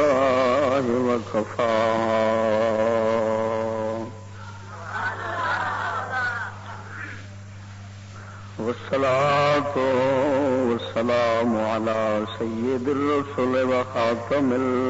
الله وكفى والصلاة والسلام على سيد الرسل وخاتم الله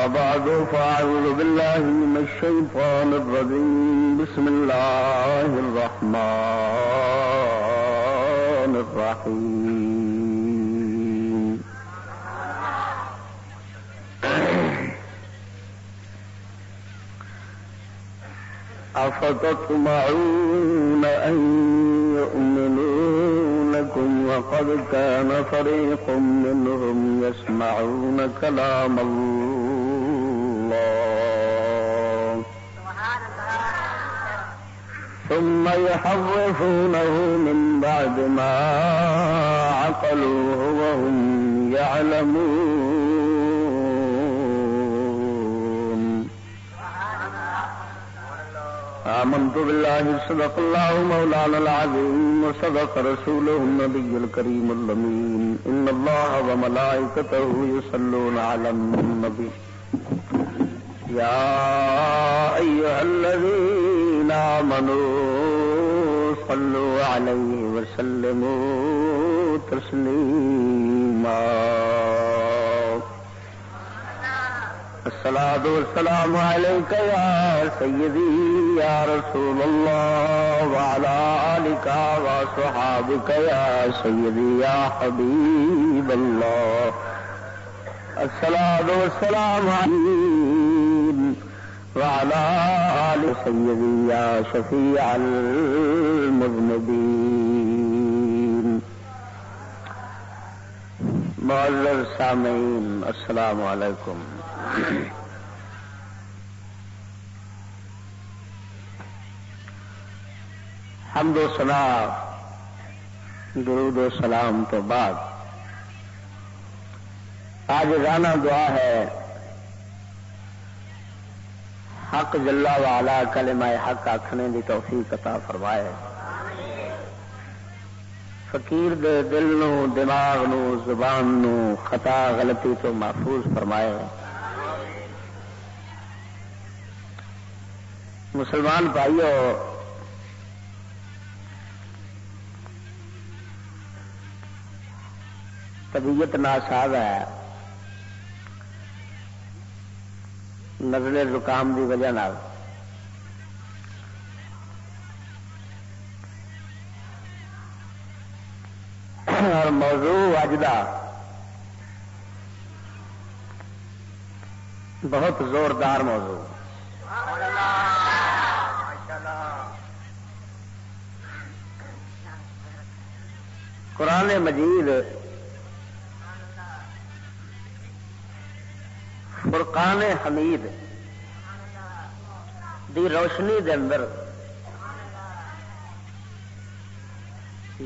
أما بعد، فأعوذ بالله من الشيطان الرجيم. بسم الله الرحمن الرحيم. أفتطمعون أن يؤمنوا لكم وقد كان فريق منهم يسمعون كلام الله. يحرفونه من بعد ما عقلوه وهم يعلمون. آمنت بالله صدق الله مولانا العظيم وصدق رسوله النبي الكريم اللمين إن الله وملائكته يصلون على النبي. يا أيها الذين آمنوا صلوا عليه وسلموا تسليما الصلاة والسلام عليك يا سيدي، يا رسول الله، وعلى آلك وصحابك يا سيدي، يا حبيب الله. الصلاة والسلام عليك وعلى آل سيدي يا شفيع المذنبين. معذر سامعين، السلام عليكم. حمد و سنا درود و سلام تو بعد. آج رانا دعا ہے حق جلا والا کلمہ حق آخنے کی توفیق عطا فرمائے۔ فقیر دے دل نو دماغ نو زبان نو خطا غلطی تو محفوظ فرمائے۔ مسلمان بھائیو، طبیعت ناساز ہے۔ نزلے زکام دی وجہ نال۔ اور موضوع اج دا بہت زوردار موضوع۔ قرآن مجید فرقان حمید دی روشنی دے اندر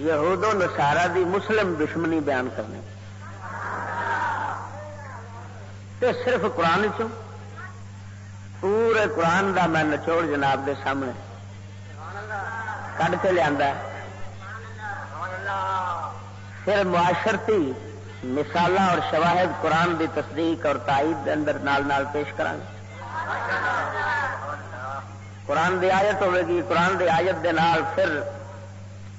یہود و نسارا دی مسلم دشمنی بیان کرنے۔ تے صرف قرآن چ پورے قرآن دا میں نچوڑ جناب دے سامنے۔ کھ کے لیا پھر معاشرتی مثال اور شواہد قرآن دی تصدیق اور تائید دے اندر نال نال پیش کریں قرآن دی آیت ہوے گی، قرآن دی آیت دے نال پھر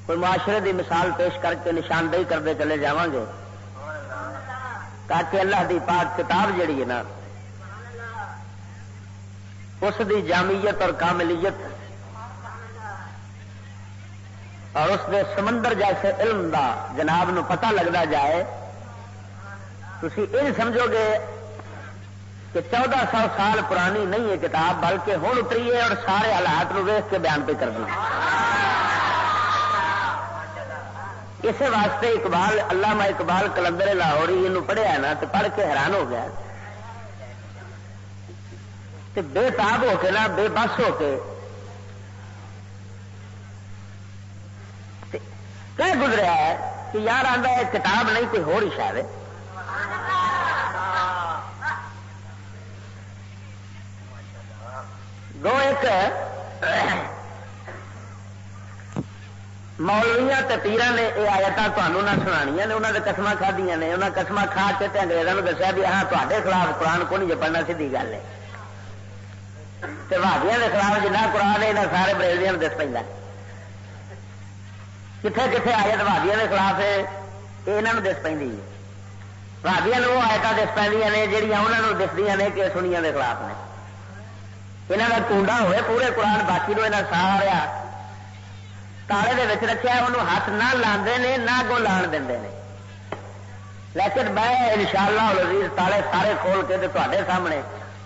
کوئی معاشرے دی مثال پیش کر کے نشاندہی کرتے چلے جا گے تاکہ اللہ دی پاک کتاب جڑی ہے نا، اس دی جامعیت اور کاملیت اور اس دے سمندر جیسے علم دا جناب نو پتہ لگتا جائے۔ تھی یہ سمجھو گے کہ چودہ سو سال پرانی نہیں ہے کتاب، بلکہ ہوں اتری ہے اور سارے حالات نو ویخ کے بیان پہ کرنا اس واسطے اقبال، علامہ اقبال کلندر لاہوری یہ پڑھیا نا تو پڑھ کے حیران ہو گیا۔ بے تاب ہو کے نا، بے بس ہو کے کہ گزرا ہے کہ یار آتا ہے، کتاب نہیں، کوئی ہو رہی شاید دو ایک مولویا پیران نے یہ آیت تمہوں نہ سنا نے انہوں نے قسم کھادیا نے انہیں قسم کھا کے اگریزوں دسیا بھی ہاں تے خلاف قرآن کو نہیں پڑھنا سی گل ہے بھابیا کے خلاف جنہ قرآن ہے یہاں سارے بریلیا دس پہ کتنے کتنے آیت بھابیا کے خلاف ہے یہ یہاں دس پہ بھابیا وہ آیت دس پہ نے جہیا انہوں نے دسدیا نے کہ سنیا کے خلاف نے یہاں کا کنڈا ہوئے پورے قرآن باقی نو یہاں سارا تالے دے رکھا انہوں ہاتھ نہ لاندے نے نہ گو لان دے لیکن میں ان شاء اللہ تالے سارے کھول کے تے سامنے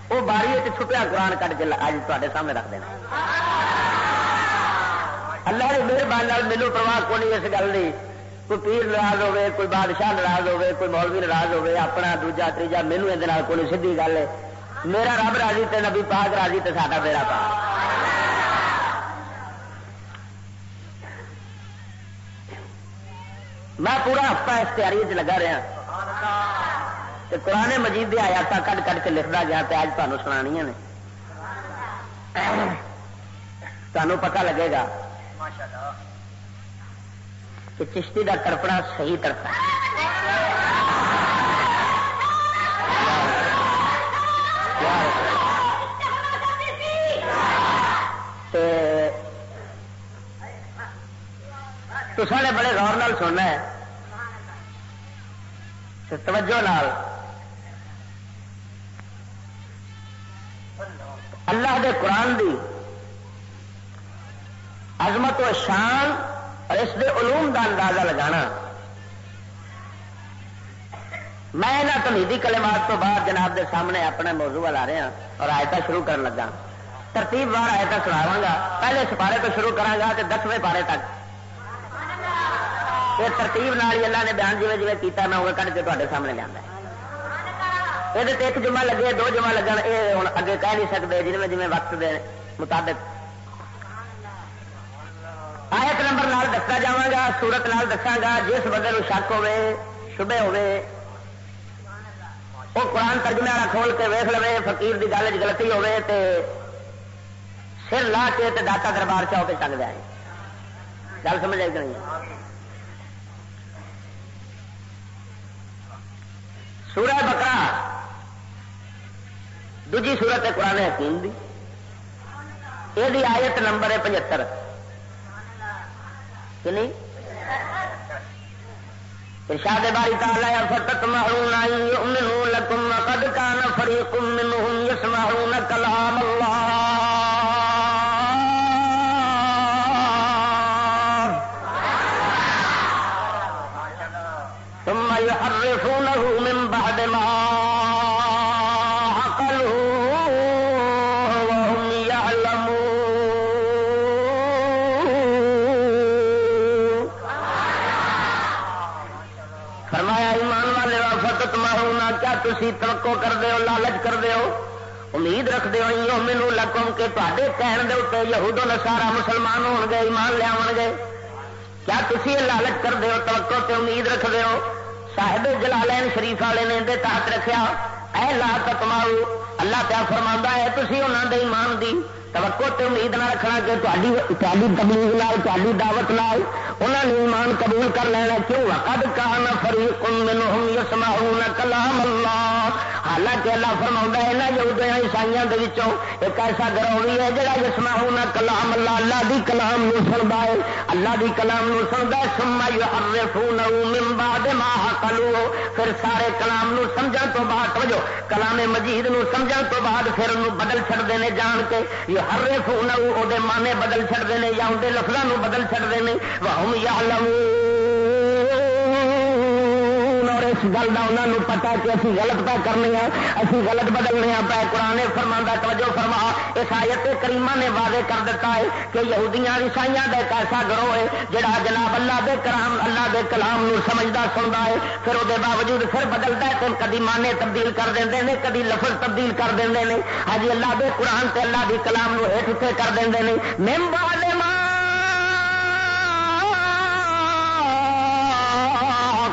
وہ باری چھپیا قرآن کٹ کے اج تے سامنے رکھ دینا اللہ کی مہربانی میرے پرواہ کو نہیں اس گل کی کوئی پیر ناراض ہوے کوئی بادشاہ ناراض ہوے کوئی مولوی ناراض ہوے اپنا دوجا تیجا مینو یہ کوئی سیدھی گل ہے میرا رب راضی تے نبی پاک راضی تے ساڈا میرا پاک میں پورا ہفتہ اس تیاری لگا رہا۔ قرآن مجید دیا آیات کٹ کٹ کے لکھتا گیا اج تمہیں سنا نے۔ تمہوں پتا لگے گا کہ چشتی کا تڑپنا صحیح تڑپا۔ تو سارے بڑے غور نال سننا ہے۔ توجہ نال۔ اللہ دے قرآن دی عظمت و شان اور اس دے علوم دا اندازہ لگانا۔ میں یہاں تمیدی کلمات تو بعد جناب دے سامنے اپنے موضوع لا رہا ہاں اور آیتا شروع کرن لگا۔ ترتیب بار آیتا سناوا گا۔ پہلے سپارے تو شروع کرا گا تو دسویں پارے تک۔ یہ ترتیب نال ہی اللہ نے بیان جی جی کیتا میں وہ کٹ کے تے سامنے لیا یہ ایک جمع لگے، دو جمع لگن یہ ہوں اگے کہہ نہیں سکتے جی جی وقت دے مطابق۔ آیت نمبر نال دسا جا سورت نال دسا گا، جس بندے شک ہوے شبے ہوے وہ قرآن ترجمے والا کھول کے ویخ لو فقیر کی گل چلتی ہوے تے سر لا کے تے داتا دربار چاہو کے چل جائے گل سمجھ آئی کہ نہیں؟ سورہ بکرا دوجی سورت ہے قرآن حکیم دی۔ یہ آیت نمبر ہے پچہتر ارشاد باری تعالی فتت محرون یؤمنون لکم، قد کان فریق منهم یسمعون کلام اللہ۔ تھی توقع کر ہو، لالچ کر ہو، امید رکھ دو مینو لکم کہ تے کہن دے اتنے یہود نسارا مسلمان ہون گے، ایمان لیا گے۔ کیا تھی یہ لالچ کر ہو، توقع تے امید رکھتے ہو؟ صاحب جلالین شریف والے نے اندر تحت رکھا اے لا تکماؤ اللہ پیا فرما ہے تھی انہوں دے ایمان دی توقع تے امید نہ رکھنا کہ تاری تبلیغ لال تاری دعوت لال انہوں نے ایمان قبول کر لینا کیوں؟ وقد کان فریق منہم یسمعون کلام اللہ حالانکہ اللہ فرما ہے نہ یہودیاں عیسائیاں دے وچوں ایک ایسا گروہ بھی ہے جڑا یسمعون کلام اللہ اللہ دی کلام نو سندا ہے۔ اللہ دی کلام نو سندا ہے، ثم یحرفون من بعد ما حقلوا پھر سارے کلام نو سمجھن تو بعد توجہ کلام مجید نو سمجھن تو بعد پھر انہوں بدل چھڑ دینے جان کے۔ ہر فون وہ مانے بدل چڑتے ہیں یا اندر لفظوں بدل چڑتے ہیں وہ یا اور اس گل کا انہوں نے پتا کہ اسی غلط پہ کرنے ہیں اسی غلط بدلنے ہیں پہ قرآن فرما توجہ فرما۔ اس آیت کریمہ نے واضح کر دیتا ہے کہ یہودیاں، عیسائیاں کا ایک ایسا گروہ ہے جڑا جناب اللہ دے کرام اللہ دے کلام نو سمجھدا سنتا ہے۔ پھر وہ باوجود پھر بدلتا ہے تو کدی مانے تبدیل کر دیں نے، کدی لفظ تبدیل کر دیں نے۔ ہاں جی، اللہ دے قرآن تے اللہ دی کلام نو ہیٹ اتنے کر دیں نے۔ ممبر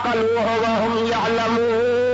ماں کلو ہم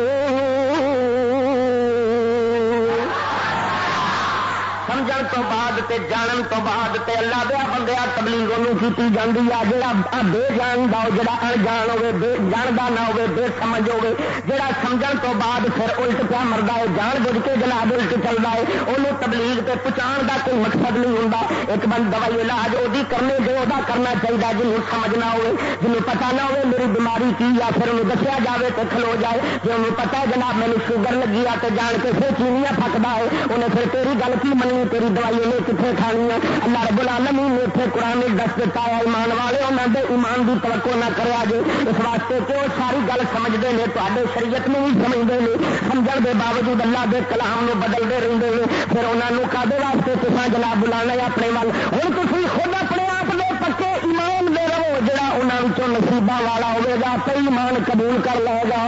تے جانن تو بعد تے اللہ دیا بندیا تبلیغ کی جاتی ہے جڑا بے جان دا جڑا انجان ہوے بے جاندا نہ ہوے بے سمجھ ہوے جڑا سمجھن تو بعد پھر الٹ پیا مردا ہے، جان بوجھ کے جناب الٹ چلتا ہے، انہوں تبلیغ تے پہنچان دا کوئی مقصد نہیں ہوں ایک بند دوائی علاج وہ کرنے جو وہ کرنا چاہیے جنوں سمجھنا ہوے جنوں پتا نہ ہوے میری بیماری کی یا پھر انہوں دسیا جائے تو کھلو جائے۔ جی انہوں پتا ہے جناب میری شوگر لگی ہے تو جان کے پھر چینیاں پکتا ہے، انہیں پھر تیری گل کی منی تیری دوائی نے کتنے کھانی ہے اللہ رب العالمین نے اتنے قرآن دس دیتا ہے۔ ایمان والے انہوں نے ایمان کی توقع نہ کرے جے۔ اس واسطے کہ وہ ساری گل سمجھتے ہیں تے شریعت میں بھی سمجھتے ہیں سمجھ کے باوجود اللہ کے کلام نو بدلتے رہتے ہیں پھر انہوں نے کدے واسطے کسان جناب بلانا ہے اپنے وال؟ ہوں تھی خود اپنے آپ کے پکے ایمان دے رہو جہاں انہوں نصیبہ والا ہوگا کئی ایمان قبول کر لے گا۔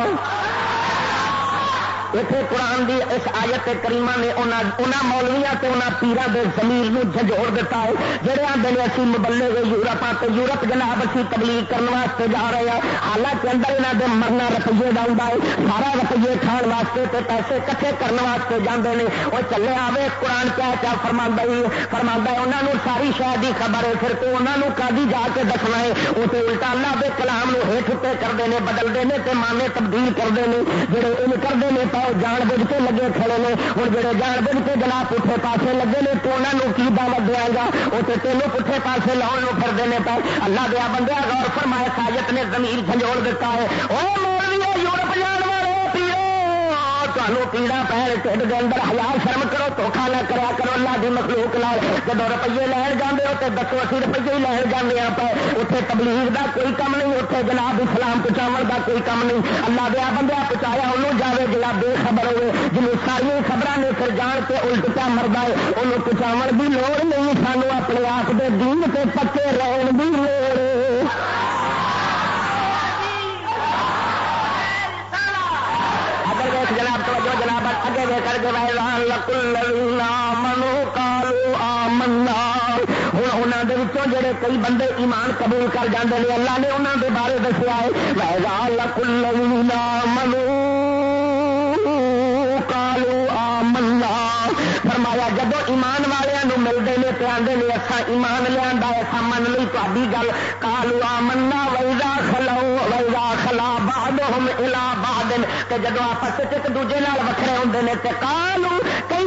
اتنے قرآن دی اس آیت کریمہ نے انہوں مولویا سے انہوں پیرا کے زمین جھجوڑ دیتا ہے جہے آدھے نے اسی مبلے گئے یورپ آتے یورپ جناب اسی تبلیغ کرنے واسطے جا رہے ہیں حالانکہ اندر یہاں کے مرنا رپیے کا ہوں ہے سارا رپیے کھان واسطے تے پیسے کٹھے کرنے واسطے جانے نے وہ چلے آوے قرآن کیا کیا فرما ہی فرما ہے انہوں نے ساری شہر کی خبر ہے پھر تو انہوں نے کدی جا کے دسنا ہے وہ تو الٹا اللہ کے کلام ہیٹ اتنے کرتے ہیں بدلتے ہیں تو مانے تبدیل کرتے ہیں جڑے ان کرتے ہیں جان بوجھ کے لگے کھڑے نے ہوں جڑے جان بوجھ کے جناب پٹھے پاسے لگے نے تو انہوں کی دعوت دیا گا وہ تو تینوں پٹھے پاسے لاؤ پھر ہیں پہ اللہ دیا بندہ غور فرمایا ساجت نے زمین جھنجوڑ دیتا ہے وہ مولوی یورپ جان تمہیں پیڑا پیر ٹھڈ کے اندر ہزار شرم کرو دھوکھا نہ کرا کرو، اللہ کی مخلوق لال جب روپیے لین جانے ہو تو دسو اسی روپیے ہی لین جانے ہاں آپ اتنے تبلیغ کا کوئی کم نہیں اتنے جناب اسلام پہنچاو کا کوئی کم نہیں۔ اللہ دیا بندہ پہنچایا انہوں جائے جا بے خبر ہوئے۔ جنوب ساری خبر نے پھر جان کے الٹ پیا مرد ہے انہوں پہنچاو کی لوڑ نہیں۔ سانو اپنے آپ کے دین سے پکے رہن کی لوڑ۔ دے کر کے منو کالو آمنا۔ ہوں انہوں جڑے کئی بندے ایمان قبول کر جاتے ہیں اللہ نے انہوں دے بارے دسیا ہے۔ ویزال کل منو کالو آمنا۔ فرمایا جب ایمان والوں ملتے ہیں تو آدھے نے اچھا ایمان لیا ایسا من لی تاری گل۔ کالو آمنا ویزا خلو ویزا خلا باد ہم الا کہ جدو آپس ایک دوجے وکھرے ہوں نے کالو کہ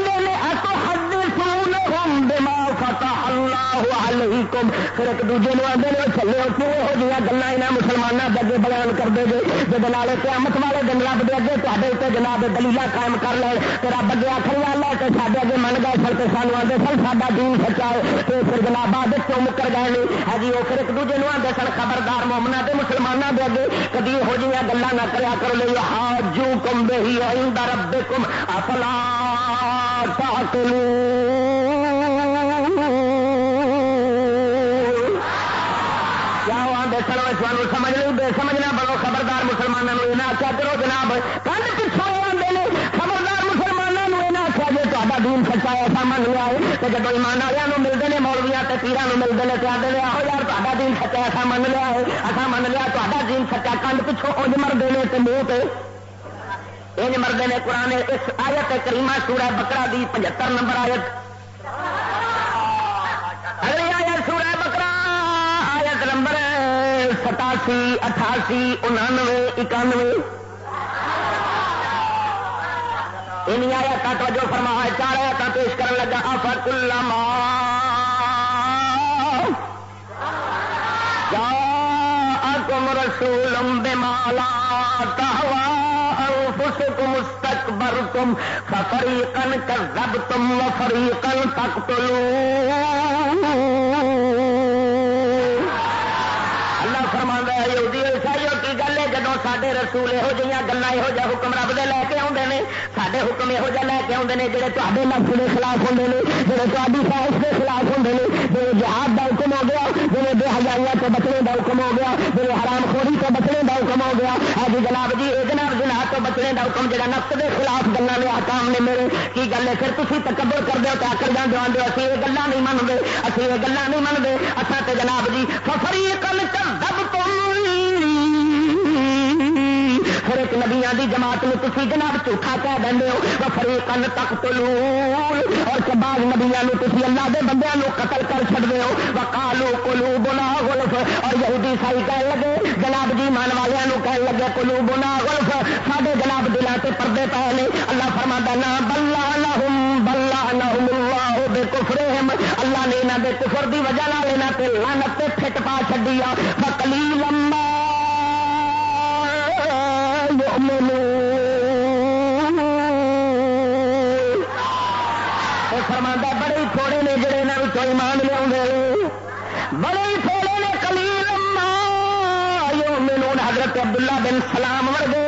حد سون ہوں دماغ فتح اللہ علیکم پھر ایک دوجے آدھے چلے کیوں یہو جہاں گلا یہاں مسلمانوں کے اگے بیان کرتے گے جب لالے قیامت والے دن رب دے اگے تے اتنے جناب دلیل قائم کر لے تو رب اگے آخر والا تو سارے اگے من گئے سر تو سانو آتے سر سا دین سچا ہے تو پھر جناب آدھے کیوں مکر گئے نہیں ہاں وہ پھر ایک دوجے آتے سن خبردار مومنا کے مسلمانوں کے اگے کدی یہو جہاں گلا نہ کریا کرو لے ہاں جو کم بے ہی رب کم اپلا سانو سمجھ نہیں بے سمجھنا بڑو خبردار مسلمانوں یہ آخیا کرو جناب کنڈ پچھوں آتے ہیں خبردار مسلمانوں یہ آخیا جی تا دین سچا ایسا من لیا ہے تو جب ایمان والوں ملتے ہیں مولویا تو پیران ملتے ہیں تو آتے ہیں آؤ یار تا دین سچا ایسا من لیا ہے ایسا من لیا تا دین سچا کنڈ پچھوں انج مرد نے تو منہ پہ انج مرد نے قرآن اس آیت کریمہ سورہ بکرا دی پچہتر نمبر آیت اگلی آیت سورہ بکرا آیت نمبر ستاسی اٹھاسی، انانوے، اکانوے. ان آیا کا جو فرما چار آیا کا پیش کر لگا آفت اللہ کم رسول بمالا تہوا انفسکم استکبرتم ففریقا کذبتم وفریقا تقتلون. رسول یہو جہاں گلا یہو جہ حکم رب دے لے کے آتے ہیں سارے حکم یہو جہ لے کے آتے ہیں جہے تے لفظ کے خلاف ہوں نے جہے تاری خواہش کے خلاف ہوں نے جی جہاد کا حکم ہو گیا جی بے ہزاریاں تو بچنے کا حکم ہو گیا جی حرام خوری تو بچنے کا حکم ہو گیا ہاں جی جناب جی یہ جناب جناب تو بچنے کا حکم جہاں نفس کے خلاف گلوں نے آکام نے میرے کی گل ہے پھر تھی تکبر کر دو تو آکر جان جان دو اسی یہ گلا نہیں منگے اسی یہ گلا نہیں منگے اچھا تو جناب جی ففری کل کر دب تم پھر ایک نبیا کی جماعت میں تھی جناب جھوٹا کہہ دیں ہو فری کن تک تلو اور بعد نبیا تھی اللہ کے بندے قتل کر چڑتے ہو۔ وہ کالو کلو بنا گلف اور یہودی سائی کہہ لگے، جناب جی من والوں کہہ لگے کلو بنا گلف سارے جناب دلان سے پردے پے نے۔ اللہ فرما دینا بلا لہم بلا لہم اللہ بے کفرہم اللہ نے یہاں کے کفر کی وجہ لینا لانت فٹ پا چڈی آ۔ بکلی لمبا فرما بڑے تھوڑے نے جڑے یہاں ایمان لیا بڑے تھوڑے نے کلیل لما میرے حضرت عبداللہ بن سلام ورگے۔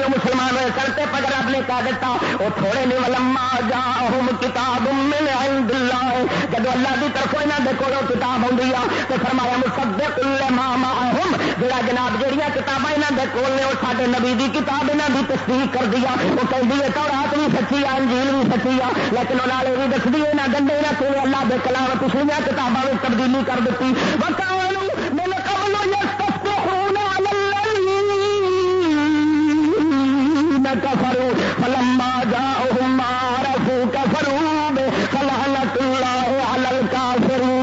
وہ مسلمان ہوئے کرتے پگ رب نے کہہ دیتا، وہ تھوڑے نے ولما جا ہم کتاب مل دلہ جب اللہ کی طرف یہاں کے کولوں کتاب آئی تو فرمایا مسبے کلے ماما ہم جہاں جناب جہیا کتابیں یہاں کے کول نے، وہ سارے نبی کی کتاب یہاں کی تصدیق کر دیا وہ کہہ ہے تو رات بھی سچی آ، انجیل بھی سچی آ۔ لیکن وہ یہ بھی دستی ہے نہ گندے نہ کھولے اللہ کے کلام پچھلیا کتابوں میں تبدیلی کر دیتی۔ بتا کفرو فلما جا مارفو کفرو فلحلت اللہ علل کافرو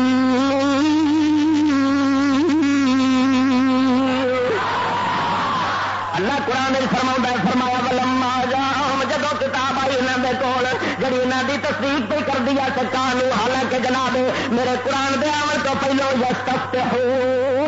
اللہ قرآن فرما فرمایا ولما جا جب کتاب آئی انہوں نے کول جی انہوں کی تصدیق پہ کر دیا سکان حالانکہ جناب میرے قرآن دے آن تو پہلو یس تخت ہو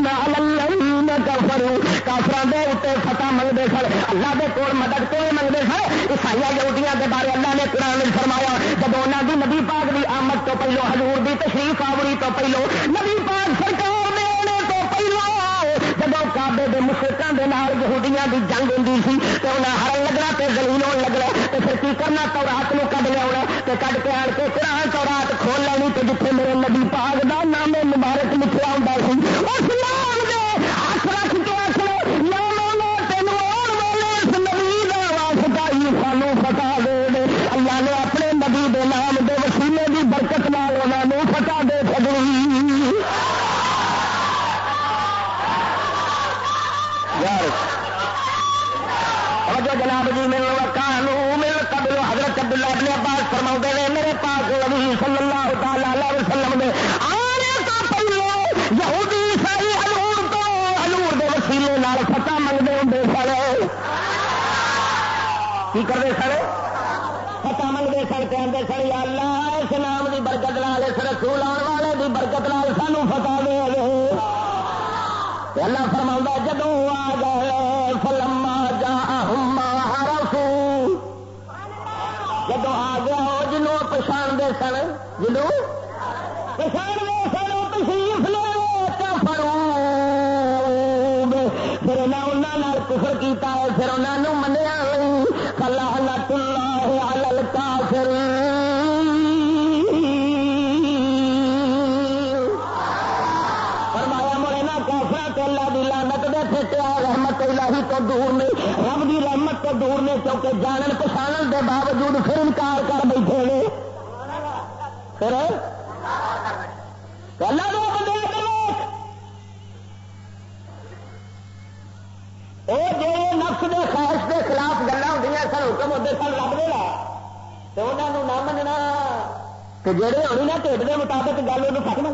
کافروں کافر دے اتنے فتح منگتے سن، اللہ کے کول مدد کو منگتے سن؟ عیسائی یہودیاں کے بارے اللہ نے قرآن فرمایا، جب انہوں کی نبی پاک کی آمد تو پہلو حضور دی تشریف آوری تو پہلو نبی پاک سرکار نے آنے تو پہلو جب کابے کے مشرقوں کے نال یہودیاں کی جنگ ہوں سی تو انہیں ہر لگنا تو زلیل ہونے لگنا تو پھر کی کرنا؟ تو رات کو کد لیا تو کد کے آن کے قرآن تو رات کھول لینی تو جیتے میرے نبی پاک کا نام مبارک لکھا ہوں کرتے سر فتح منگتے سر کہ سر یا اللہ، اس نام کی برکت لال اس رسول آن والے کی برکت لال سانو فتح دے اللہ فرما جدو آ گئے فلما جا جب آ گیا وہ جنوب پچھاڑتے سن دور نے رب دی رحمت تو دور نے کیونکہ جانن پچھان دے باوجود پھر انکار کر بیٹھے نے. پھر اللہ وہ جی نفس کے خواہش کے خلاف گلا ہوں سر حکم ہوتے سن، رب دے تو انہوں نہ مننا. کہ جہے ہونی نا ٹھیک کے مطابق گل وہ پکنا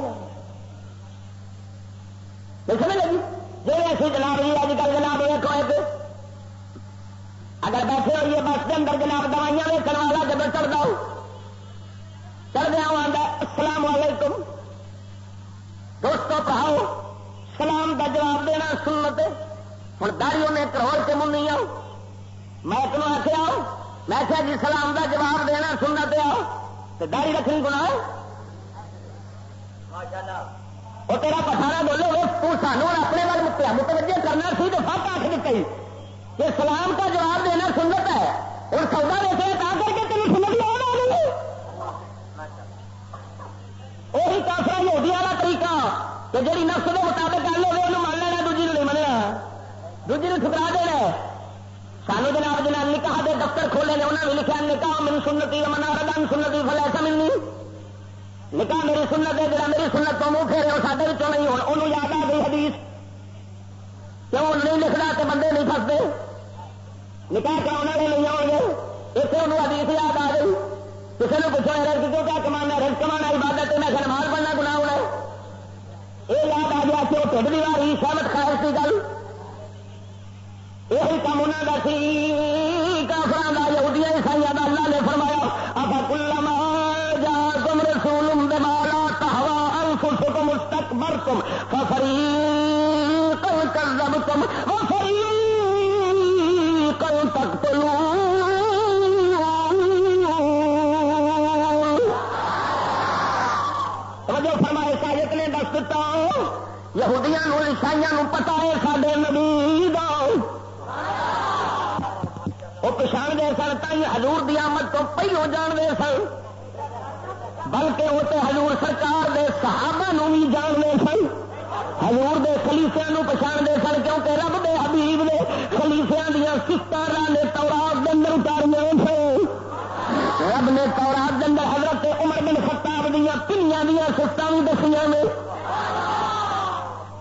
دیا پنیا دیا سفتوں بھی دسیا نے۔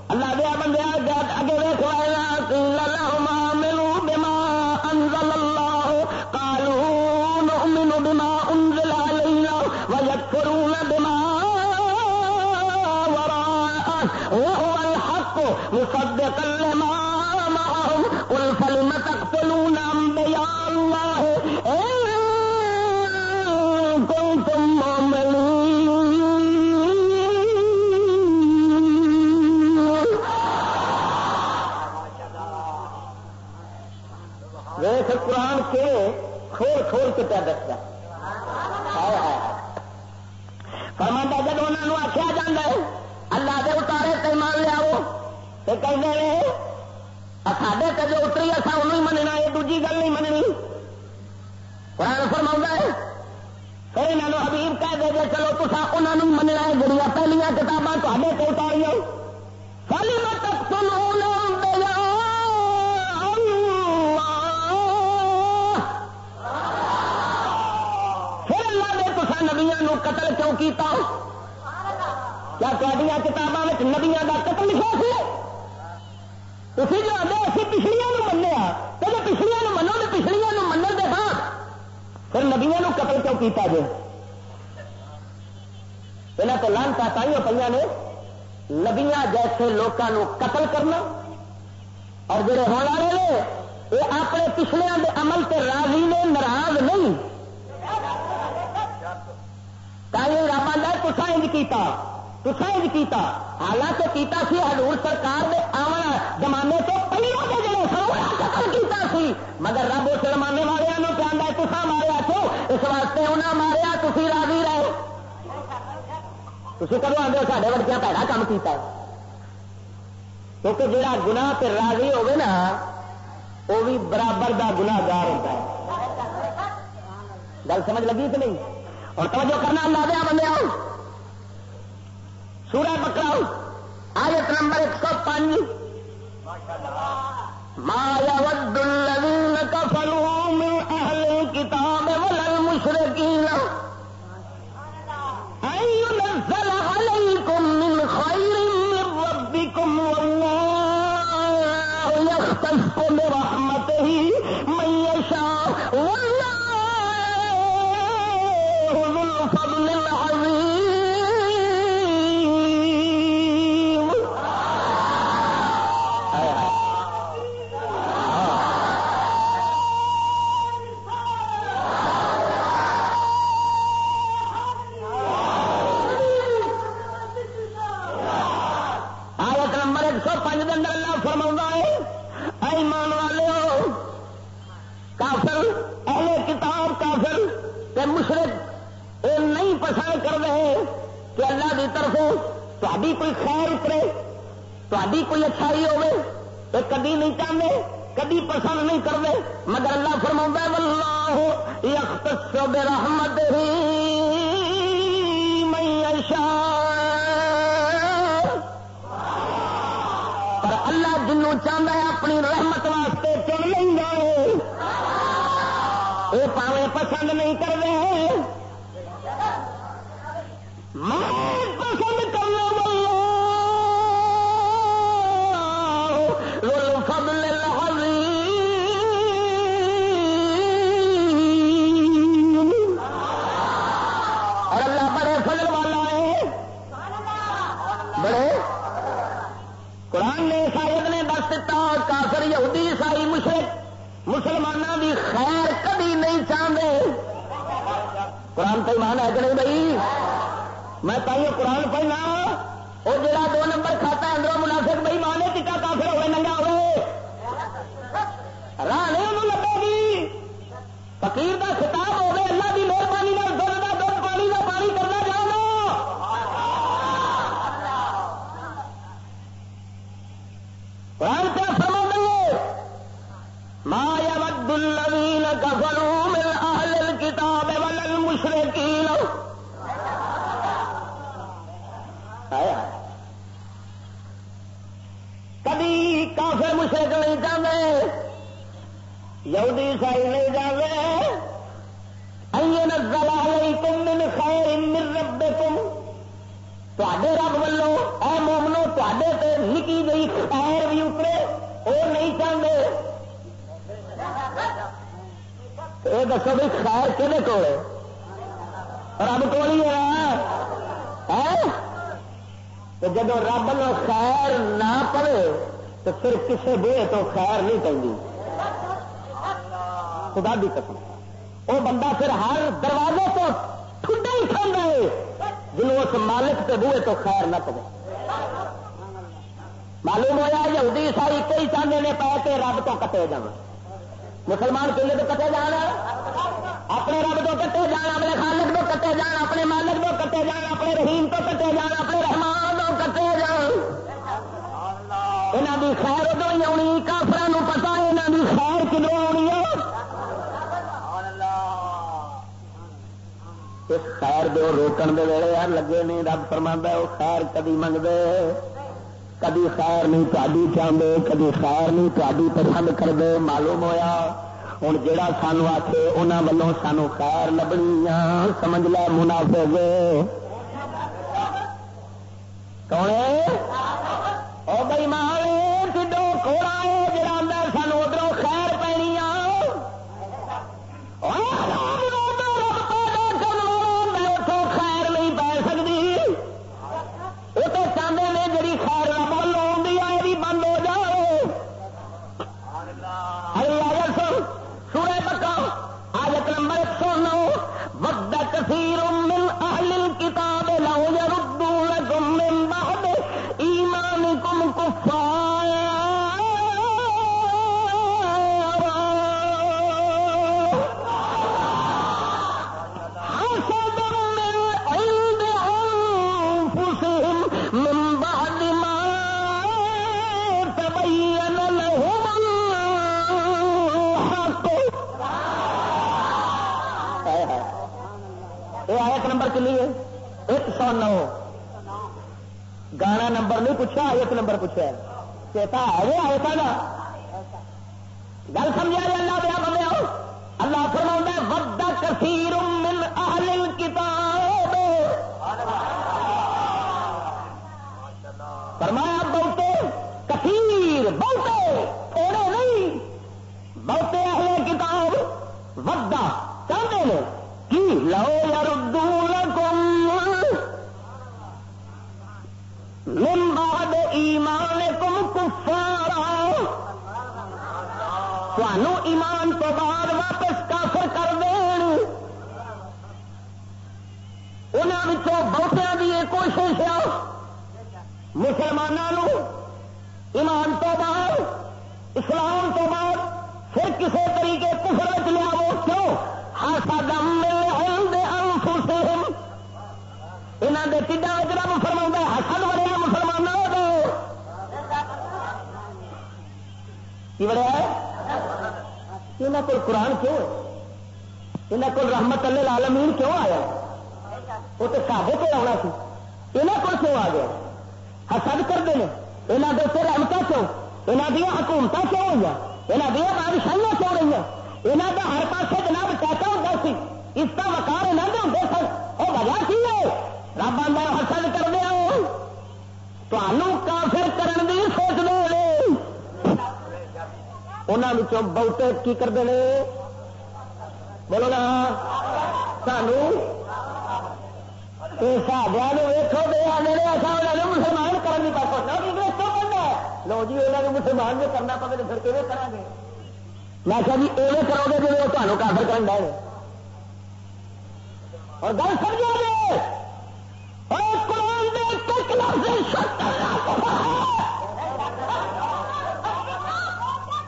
اللہ دیا بندے اگے ویسو لما ملو بما انزل اللہ۔ کالو مینو بما انزل علینا ویکفرون بما وراء وهو الحق مصدقا لما معهم تو کہیں ساڈے تے جو اتری اصا انہوں ہی مننا یہ دوجی گل نہیں مننی قرآن فرما ہے پھر یہاں حبیب کہہ دے جی چلو تصا انہوں مننا ہے جڑیا پہلیا کتاباں تے اتاری فلی میں تک سنو نبیا قتل کیوں کیتا کیا تھوڑی کتابوں میں نبیا کا قتل لکھا سی تھی جو آدھے اسی پچھلیاں منیا تو جب پچھلیاں منو تو پچھلیاں من دے بعد پھر نبیا قتل کیوں کیتا جی یہاں تو لانتا تائیوں پہ نے۔ نبیا جیسے لوگوں قتل کرنا۔ اور جڑے ہونا رہے ہیں یہ اپنے پچھلے کے عمل سے راضی نے ناراض نہیں۔ رب آدھا کچھ انج کیتا۔ کسا انج کیتا، حالانکہ کیتا سی ہزور سرکار نے آنا زمانے تو پہلو کے جڑے قتل کیتا سی۔ مگر رب اس زمانے والوں کیا ہے کسا ماریا کیوں؟ اس واسطے انہیں ماریا تھی راضی رہے تھی کرو آدھے سارے ورگیا پیڑا کام کیتا کیونکہ جڑا گنا راضی ہوگی نا وہ بھی برابر کا گناگار ہوتا ہے۔ گل سمجھ لگی کہ نہیں؟ اور توجہ کرنا اللہ دیا بندے آؤ سورہ بکراؤ آیت نمبر ایک سو پانچ۔ مایا ود الذین کفروا من اہل کتاب ولل مشرقین ينزل من من والله يختص برحمته من يشاء والله الفضل خدا بھی قسم۔ وہ بندہ پھر ہر دروازے تو ٹھنڈا ہی کھانا ہے۔ جنوب اس مالک کے بوے تو خیر نہ پڑے معلوم ہوا یہودی ساری کئی چاہتے نے پا کے رب تو کٹے جانا۔ مسلمان کلے تو کٹے جان اپنے رب تو کٹے جان اپنے خالق تو کٹے جان اپنے مالک تو کٹے جان اپنے رحیم تو کٹے جان اپنے رحمان تو کٹے جان یہاں کی خیر ادو ہی آنی کافر پتا یہاں کی خیر کدو آنی ہے خیر دو روکن دے ویلے یار لگے نہیں، رب فرما وہ خیر کدی منگتے کدی خیر نہیں تاری چاہتے کدی خیر نہیں تاری پسند کرتے معلوم ہویا؟ ہوں جا سانو آتے انہوں والوں سانو خیر لبنی سمجھ لے منافع کون بھائی ماں پوچھا، ایک نمبر پوچھا چیتا ہے وہ ایسا نا گل سمجھا جی اللہ دیا بندے آؤ اللہ فرما ودا کثیر من اہل کتاب کچھ مسلمانوں ایمان تو بعد، اسلام تو بعد پھر کسی طریقے کفرت لیا وہ کیوں ہر سادم انہوں نے ٹھڈا اجرم فرما حسن وڑیا مسلمانوں کو وڑیا یہاں کو قرآن کیوں؟ یہاں کو رحمت اللہ العالمین کیوں آیا؟ وہ تو سابے پہ آنا سی۔ یہاں کو کیوں آ گیا ہاں حسد کرتے ہیں۔ یہاں کے اتنے رحمت کیوں؟ یہاں دیا حکومت کیوں ہوئی یہاں دیا بادشاہیاں کیوں رہی یہاں کا ہر پاس جناب ٹیکا ہوتا سی اس کا وکار یہاں کے ہوتے سن۔ وہ وجہ کی ہے؟ رب آدھا حسد کر دیا تمہوں کافر کرن دی سوچ دے۔ انہوں بہتے کی کرتے ہیں بولو نا۔ سانو سادیا ویکو دے آنے ایسا نے مسلمان کرنے کا سوچنا کرنا لو جی انہوں نے مسلمان جو کرنا پہ پھر کیون کریں گے میں کہا جی ایویں کرو گے جی وہ تمہیں کافر کرن ڈے اور گل سمجھا گے اور قرآن دے لفظ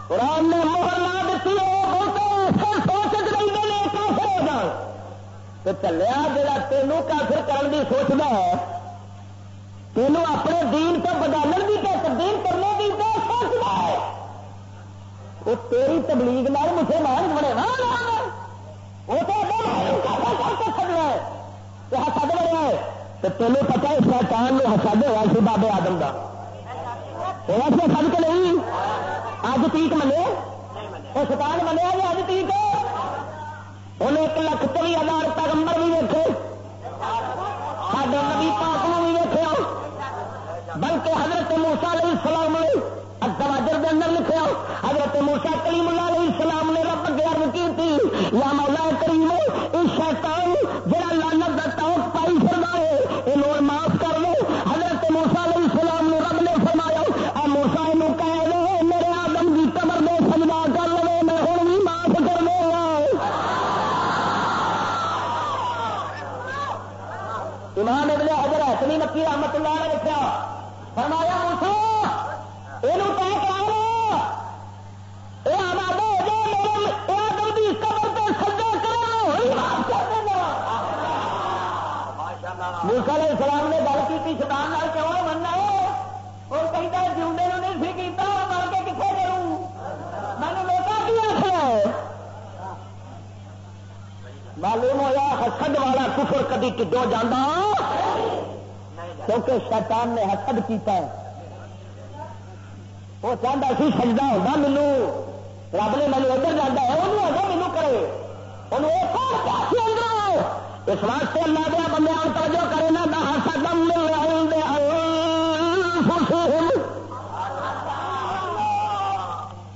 قرآن نے مہر لا دیتی ہے بہت سوچ رہے ہیں کافر ہو جان تو چلیا جا تینوں کافر کرن کی سوچتا ہے تینوں اپنے دین تو بدالن کی تو تبدیل کرنے کی تو سوچتا ہے وہ تیری تبلیغ نال مسلمان بڑے وہ تو سکنا ہے ہسد بڑے تو تینوں پتا اس شیطان نے ہسد ہوا سی بابے آدم کا ہوا سی ہسد کے نہیں اج تیک منے وہ شیطان منیا جی اج تیک ہوں ایک لکھ چوی ہزار پیغمبر بھی ویکے سڈے نبی پاک بھی ویکیا بلکہ حضرت موسا علیہ السلام نے دواجر کے اندر لکھا حضرت موسا کریم اللہ علیہ السلام نے رب گرم کی تھی، یا مولا کریم اس شیطان جڑا لانت کا ٹاپ پائی فرما ہے یہ لوگ معاف کر لو حضرت موسا علیہ السلام نے رب نے فرمایا اے موسا یہ کہہ دو میرے آدم کی کمر میں سجدا کر لو میں ہوں بھی معاف کر دوں گا امام ابن حضر حسنی مکی رحمت اللہ نے لکھا فرمایا موسا یہ طے کرا یہ آباد ہو جائے میرے آدم کی قبر پہ سجا کرنا موسا علیہ السلام نے گل کی شدان نال کیوں مننا ہے وہ کہتا جیوندے نے نہیں سی کیتا مر کے کتنے کروں میں نے لوٹا کی آخر معلوم ہوا حسد والا کفر کدی ٹڈو جانا کیونکہ شیطان نے حسد کیتا ہے۔ وہ چاہتا سی سجدہ ہوگا مینو۔ رب نے مینو ادھر جانا ہے وہ ہوگا مینو کرے۔ اس واسطے اللہ دیا بندے توجہ کرے نا نہ حسد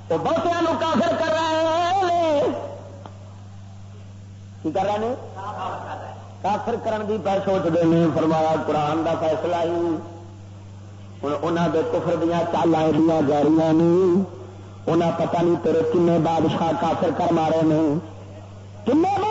تو بہتوں کافر کر رہے ہیں۔ کی کر رہے ہیں؟ کافر کرن دی پہ سوچتے نہیں، فرمایا قرآن دا فیصلہ ہی ہوں انہوں دے کفر دیا چالا دیا رہی نہیں۔ انہیں پتہ نہیں تیرے کنے بادشاہ کافر کر مارے نہیں کنے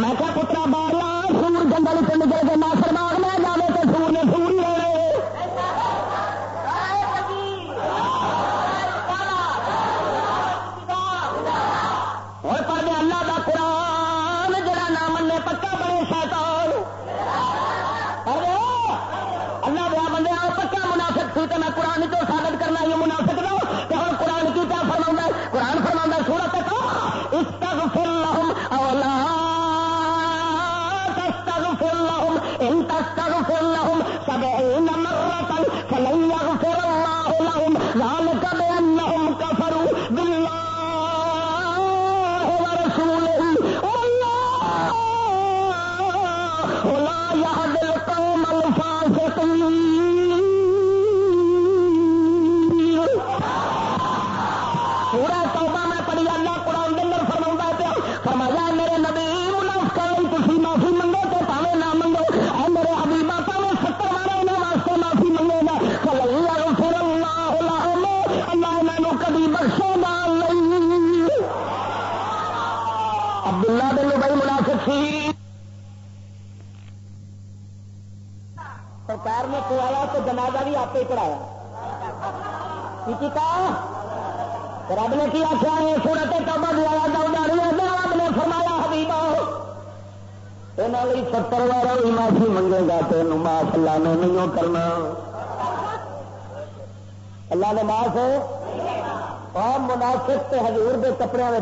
میں کیا پترا باہر سور جنگل چ نکل کے نہ ستر بار بھی معافی منگے گا تین معاف اللہ نے نہیں کرنا۔ اللہ نے معاف اور منافق تے حضور دے کپڑے آئے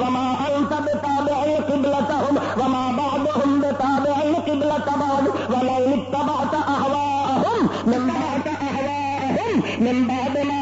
وما انت بتابع قبلتهم، وما بعدهم بتابع قبلة بعد، ولئن اتبعت اهواءهم من بعد اهواءهم من بعد ما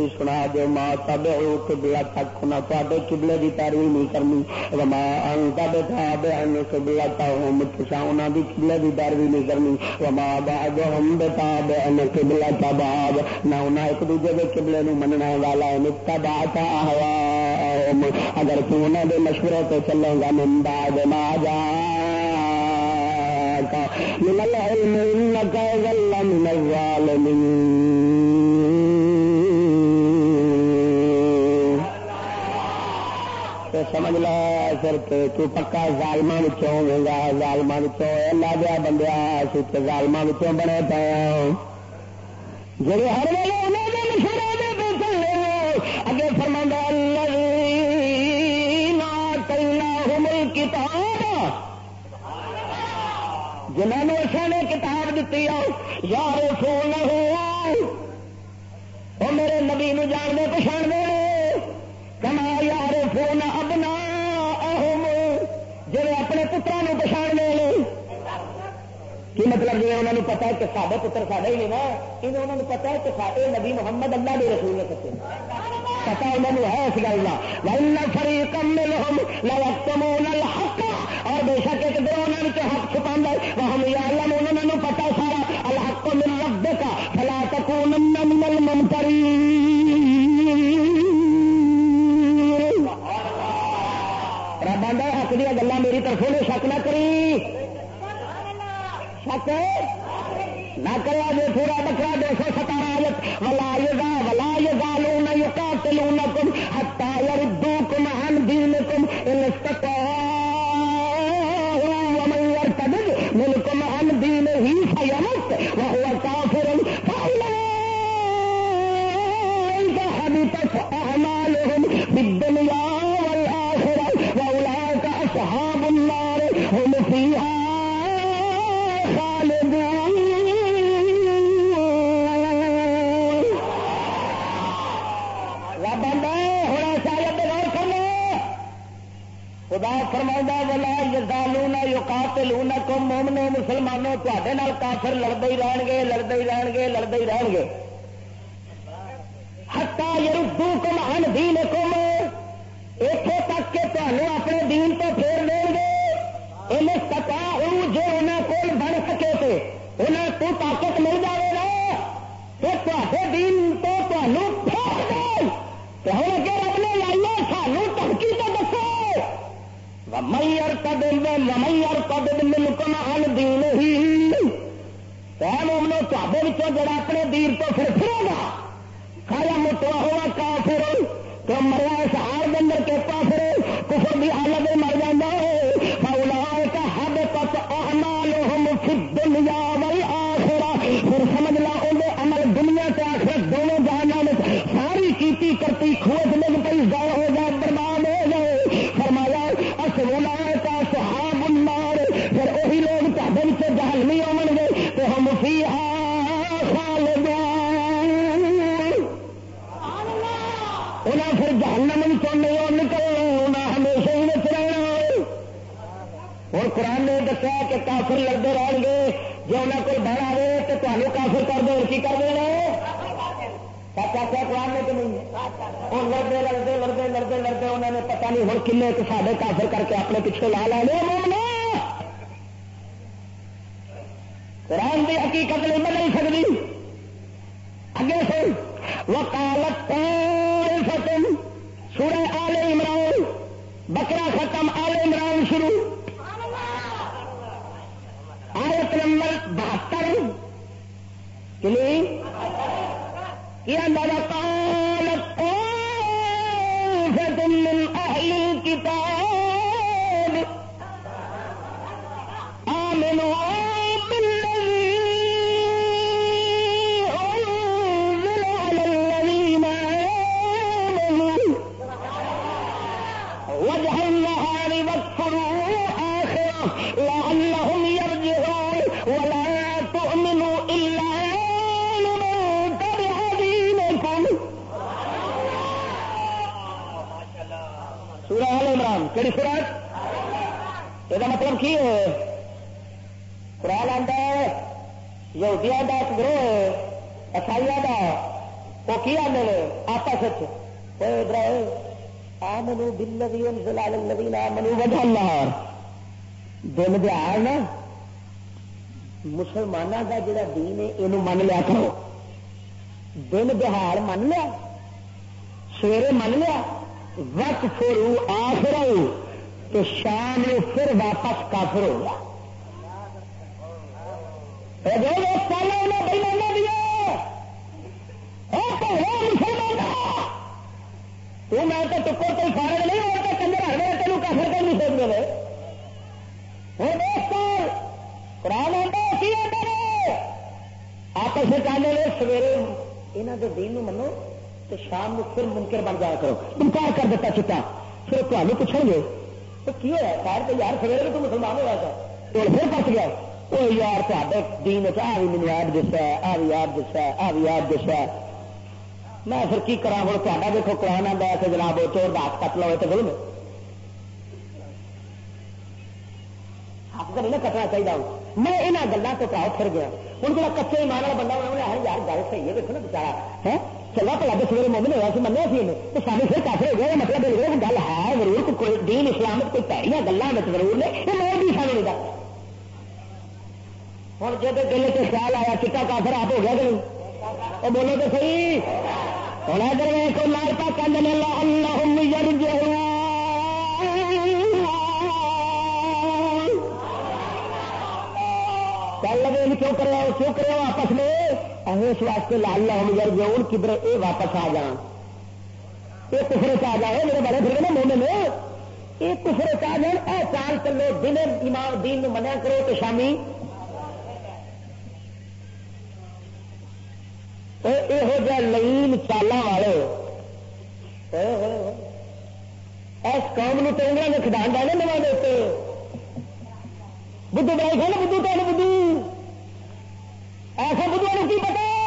تھی سنا دو ماں سب کبلا تک نہ تے کبلے کی پیروی نہیں کرنی وما تب بہن کبلا ہوم تسا انہوں کی کبلے کی پیروی نہیں کرنی وما بعد ہم بتا بہن کبلا تباد نہ انہیں ایک دوجے کے کبلے مننا والا نتا بات ہوا اگر تو انہوں دے مشورے تو چلے گا نندا ما جا من العلم انك ظل من الظالمين سمجھ لا سر تو پکا ظالم ہوے گا ظالم اللہ دیا بندیا سچ ظالم بنے پایا جی ہر ویلے اگے فرما کتاب جنہوں نے اس نے کتاب دیتی یار فون ہو وہ میرے نبی نو جان دے پچھاڑ دے۔ کما یار فون ابنا اہم جی اپنے پترا پچھاڑ لے کی مطلب جی انہوں نے پتا ہے کہ سارے پتر سارے ہی نہیں نا انہوں نے پتا ہے کہ سارے نبی محمد اللہ کے رسول نے سچے پتا انہوں نے ہے اس گل کا فری کم الحق اور بے شک ایک دو انہوں نے حق چھپا وہ ہم یا اللہ انہوں نے پتا سارا الحق من رب کا فلا تکونن من الممترین رب آدھا حق دیا گلا میری طرفوں نے شک نہ کری شک نہ کرے جی پورا بکرا دو سو ستارہ آیت۔ ولا یزا ولا یزا لون یقاتلونکم حتا یردوکم عن دینکم ان استطاعوا ومن يرتد منكم عن دينه فيمت وهو كافر فأولئك حبطت أعمالهم في فرما ولا یزالو نہ یوکاتلو نہ کم مومنو مسلمانوں تے کافر لڑتے ہی رہن گے لڑتے ہی رہن گے لڑتے ہی رہن گے ہٹا یردو کم ان دین کم اتوں تک کہ تمہیں اپنے دین تو پھیر دیں گے انہیں ستا ہوں جو انہوں کو بن سکے تھے انہیں تو طاقت مل جائے گا تو تے دین تو تمہیں پھیر دے ہوں اگر اپنے لائیے سانو ترقی تو دسو میئر کدل میئر کدل ملکم ان دین ہی مومنو تے جڑا اپنے دیر تو پھر پھرے گا کھایا مٹوا ہوا کافر تو مریا اس ہار دندر کے کافر کفر بھی حالت مر جانا ہے فولا کا حد تک احمال ہم دنیا والی آخرا پھر سمجھ لا انہیں عمل دنیا سے آخر دونوں جہانا میں ساری کیتی کرتی کھوج لگ قرآن نے دسیا کہ کافر لڑتے رہن گے جی انہوں کو بڑھ آئے تو تمہیں کافر کر دو کی کر دے کیا قرآن نے تو نہیں؟ ہوں لڑتے لڑتے لڑتے لڑتے لڑتے انہوں نے پتا نہیں ہوں کن سارے کافر کر کے اپنے پیچھے لا لے قرآن کی حقیقت نہیں بدل سکتی اگے سے وکالت فتم سورہ آل عمران بکرا ختم آل عمران شروع آیت نمبر بہتر کلی یہ اندازہ آمنو بالذی انزل علی الذین آمنوا وجہ النہار دن دیہار نا مسلمانوں کا جڑا دین ہے یہ من لیا کرو۔ دن دہاڑ من لیا، سویرے من لیا، وقت فرو آخر تو شام پھر واپس کافر ہو گیا۔ مسلمان تو میں تو ٹکر کوئی دین نو منو تو شام کو پھر منکر بن جایا کرو۔ انکار کر دیتا چکا پھر تمہیں پوچھیں گے تو کی ہوا خیر تو یار سویرے تو مسلمان ہوا تھا تو پھر پس گیا وہ یار تے دین آ بھی مجھے یاد دسا آ بھی یاد دسا آ بھی یاد دسا میں پھر کی کرا ہوں تا دیکھو قرآن آتا کہ جناب چور کا ہاتھ کٹ لو تو ظلم ہاتھ کا نہیں نا کٹنا چاہیے میں یہاں گلوں تو پاؤ پھر گیا۔ ہوں جا کچے ایمان والا بندہ انہوں نے یار، گل صحیح ہے، دیکھو نا بچارا ہے چلا پلا دس سویرے مومن ہوا سی، منیا سی تو سارے پھر کافر ہو گیا مطلب یہ گل ہے ضرور کوئی دین اسلام کوئی پیڑیاں گلوں میں ضرور نے، یہ میں بھی سانو نہیں ہوں جب دل سے خیال آیا چٹا کافر آپ ہو گیا کہ نہیں؟ وہ بولو تو صحیح۔ ہوں اگر ایک لال پاک اللہ اللہ چل لگے کیوں کرے کیوں کرے واپس میں؟ اس واسطے لال لاؤ یار جو کدھر یہ واپس آ جان یہ کفرے چ آ جائے میرے بڑے پھر نا مونے میں یہ کفرے چ آ جان اے چال چلو دن ایمان، دین منیا کرو تو شامی۔ یہو جہ لین چالا والے۔ اس قوم تو انگلوں میں کھدان ڈالے نواں دیتے بدھو بڑائی کھانا بدھو تو بدھو ایسا بدھو کی پتا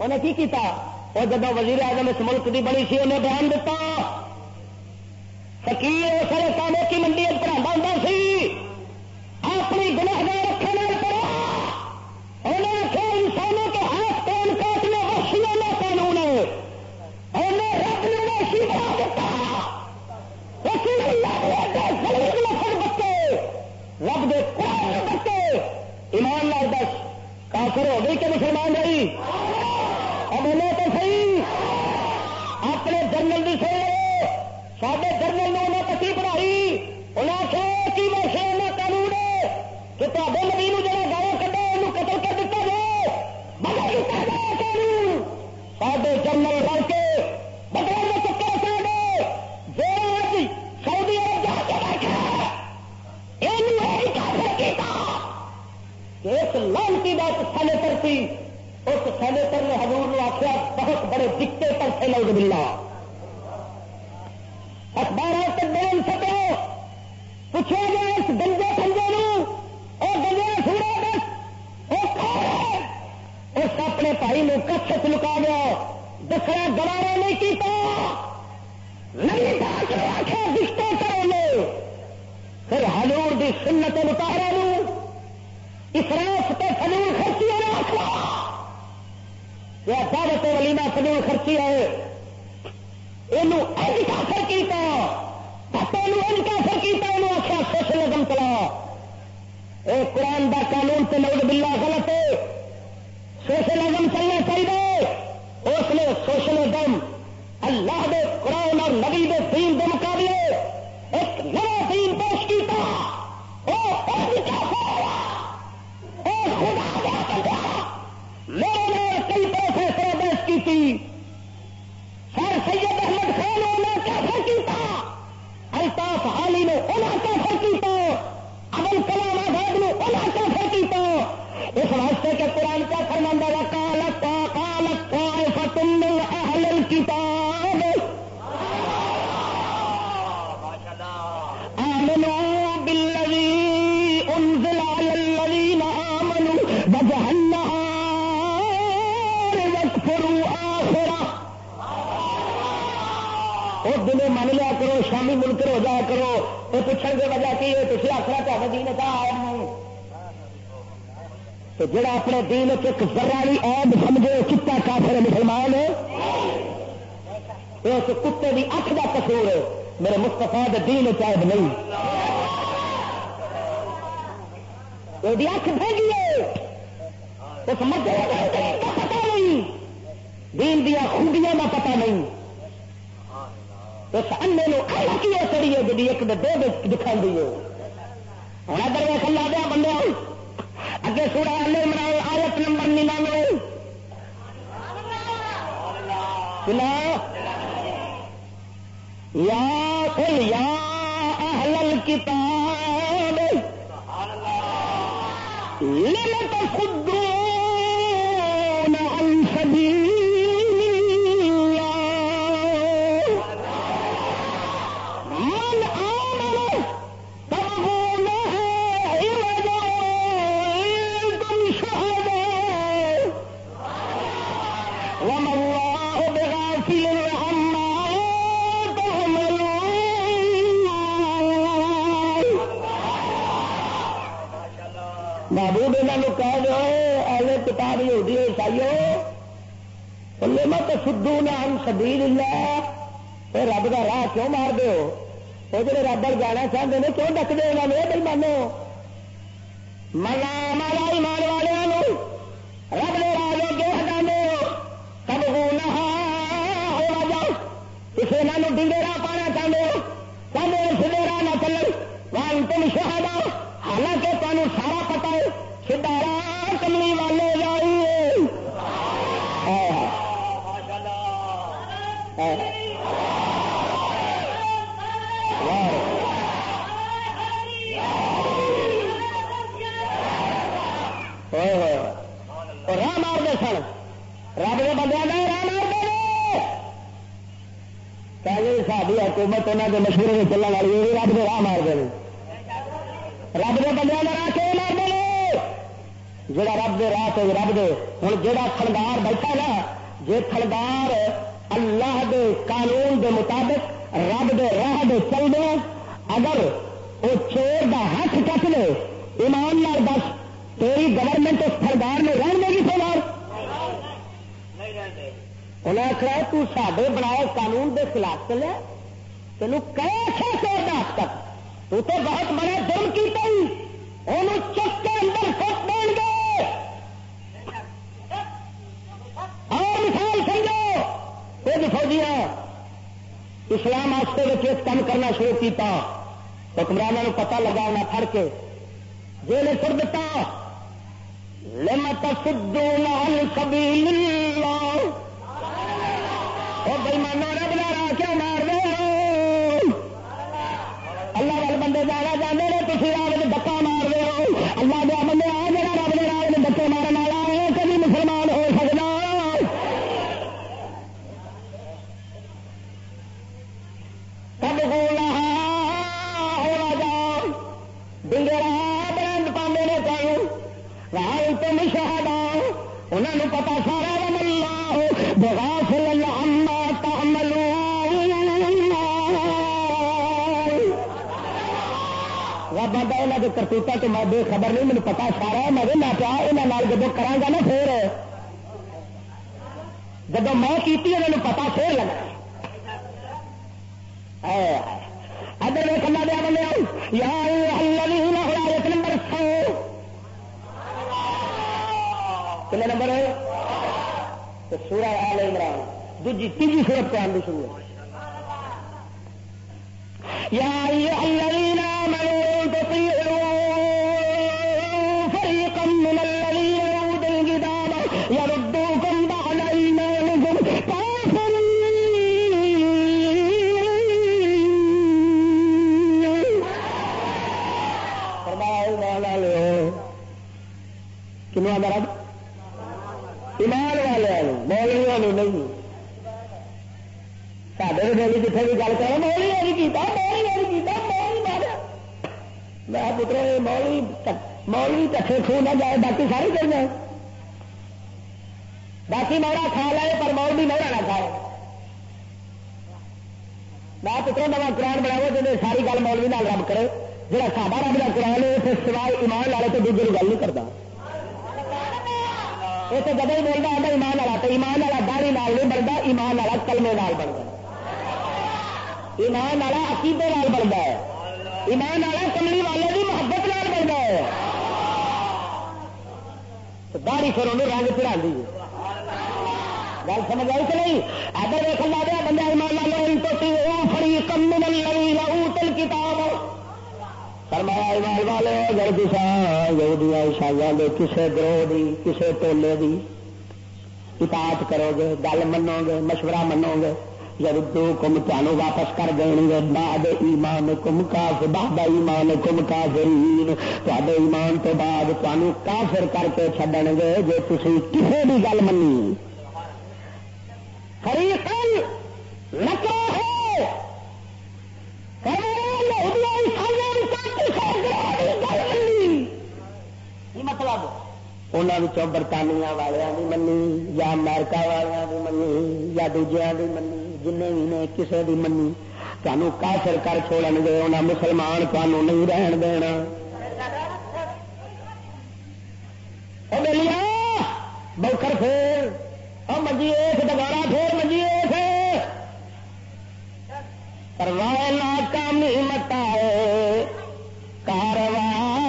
انہیں کی کیتا؟ اور جب وزیر اعظم اس ملک کی بنی سی انہیں بیان دیتا اپنے دین ایک ذرا بھی سمجھے کتا کافر مسلمان اس کتے کی اکھ کا قصور میرے مستفا دین چائب نہیں۔ اکھ بھیجی ہے۔ اس مدے پتا نہیں دین دیا خوبیاں کا پتا نہیں۔ اس انے نو کی چڑی ہے جی ایک دے دکھا دیے نہیں سارے وڈیلی کتنے بھی گل کریں مول نے میں پتر مولوی مولوی کٹھے خون نہ جائے باقی ساری کرنا باقی مورا کھا لائے پر مولوی مورا نہ کھائے میں پتر نواں قرآن بناؤ جی ساری گل مولوی نال رب کرے جا ساڈا رب کا قرآن ہے سوائے ایمان والے تو دوجے گل نہیں کرتا وہ تو جب ہی بولتا ہے ایمان والا، تو ایمان والا داری نال نہیں بنتا، ایمان والا کلمے نال بنتا۔ ایمان والا عقیدے نال بنتا ہے۔ ایمان والا کملی والے کی محبت نال بنتا ہے۔ داری پھر انہوں رنگ پڑھا دی گل سمجھ آئی کہ نہیں؟ اگر دیکھ لا دیا بندہ ایمان والے فری کم لئی لہو تل کتاب فرمایا ایمان والے اگر کسا یہودیاں عیسائیاں دے کسے گروہ دی، کسے ٹولے دی اطاعت کرو گے، گل منو گے، مشورہ منو گے جب دو کم تمہوں واپس کر دیں گے، بعد ایمان کم کاف بعد ایمان کم کافرین تے ایمان تو بعد تمہوں کافر کر کے چڈن گے جو تھی کسی بھی گل منی. فریقن لکا ہے مطلب انہوں برطانیہ والوں کی منی یا امریکہ والوں کی منی یا دوجیا کی منی جن بھی نے کسی بھی منی تمہوں کافر کر چھوڑ گے انہیں مسلمان تمہوں نہیں رہن دینا بوکر پھر اور منجی ایک دوبارہ پھر منجی ایک پروائے ناکامی متا کارواں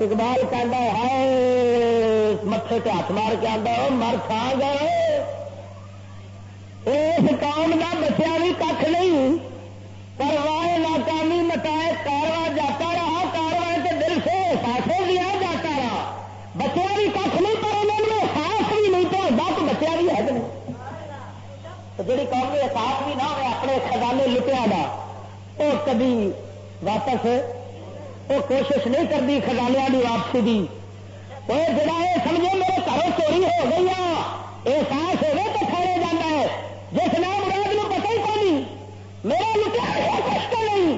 اقبال کہہ ہے متے پہ ہاتھ مار کے آتا مر کھا گئے اس قوم کا بچیا بھی کھ نہیں پروائے ناکامی مٹائے کارواں جاتا رہا کارواں کے دل سے پاسے دیا جاتا رہا بچیا بھی کھ نہیں پر انہوں نے احساس بھی نہیں تو بچیا بھی ہے نہیں جی قوم احساس بھی نہ ہو اپنے خزانے لٹیا گا وہ کبھی واپس وہ کوشش نہیں کرتی خزانے کی واپسی کی وہ جڑا یہ سمجھے میرے گھروں چوری ہو گئی ہے احساس ہوگا تو کھڑے جانا ہے۔ جس نام مراد میں پتہ ہی کون میرا لٹیا کچھ تو نہیں۔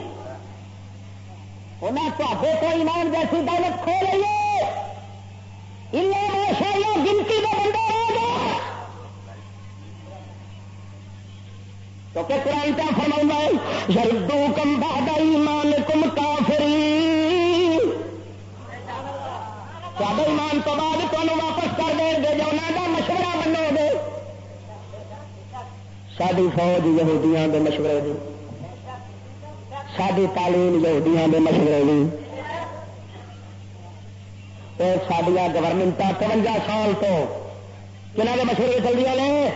انہیں تے کو ایمان جیسی دولت کھو لیے انہیں ماشاء اللہ گنتی کا بندہ تو کہ قرآن کیا فرما ہے یردو کم باد ایمان کم کافری سب ایمان تو بعد تمہیں واپس کر دیں گے جو انہوں کا مشورہ بنو گے ساری فوج یہودیاں دے مشورے دی ساری تعلیم یہودیاں دے مشورے دی سڈیا گورنمنٹ ترونجا سال تو کنہ کے مشورے چل رہی ہیں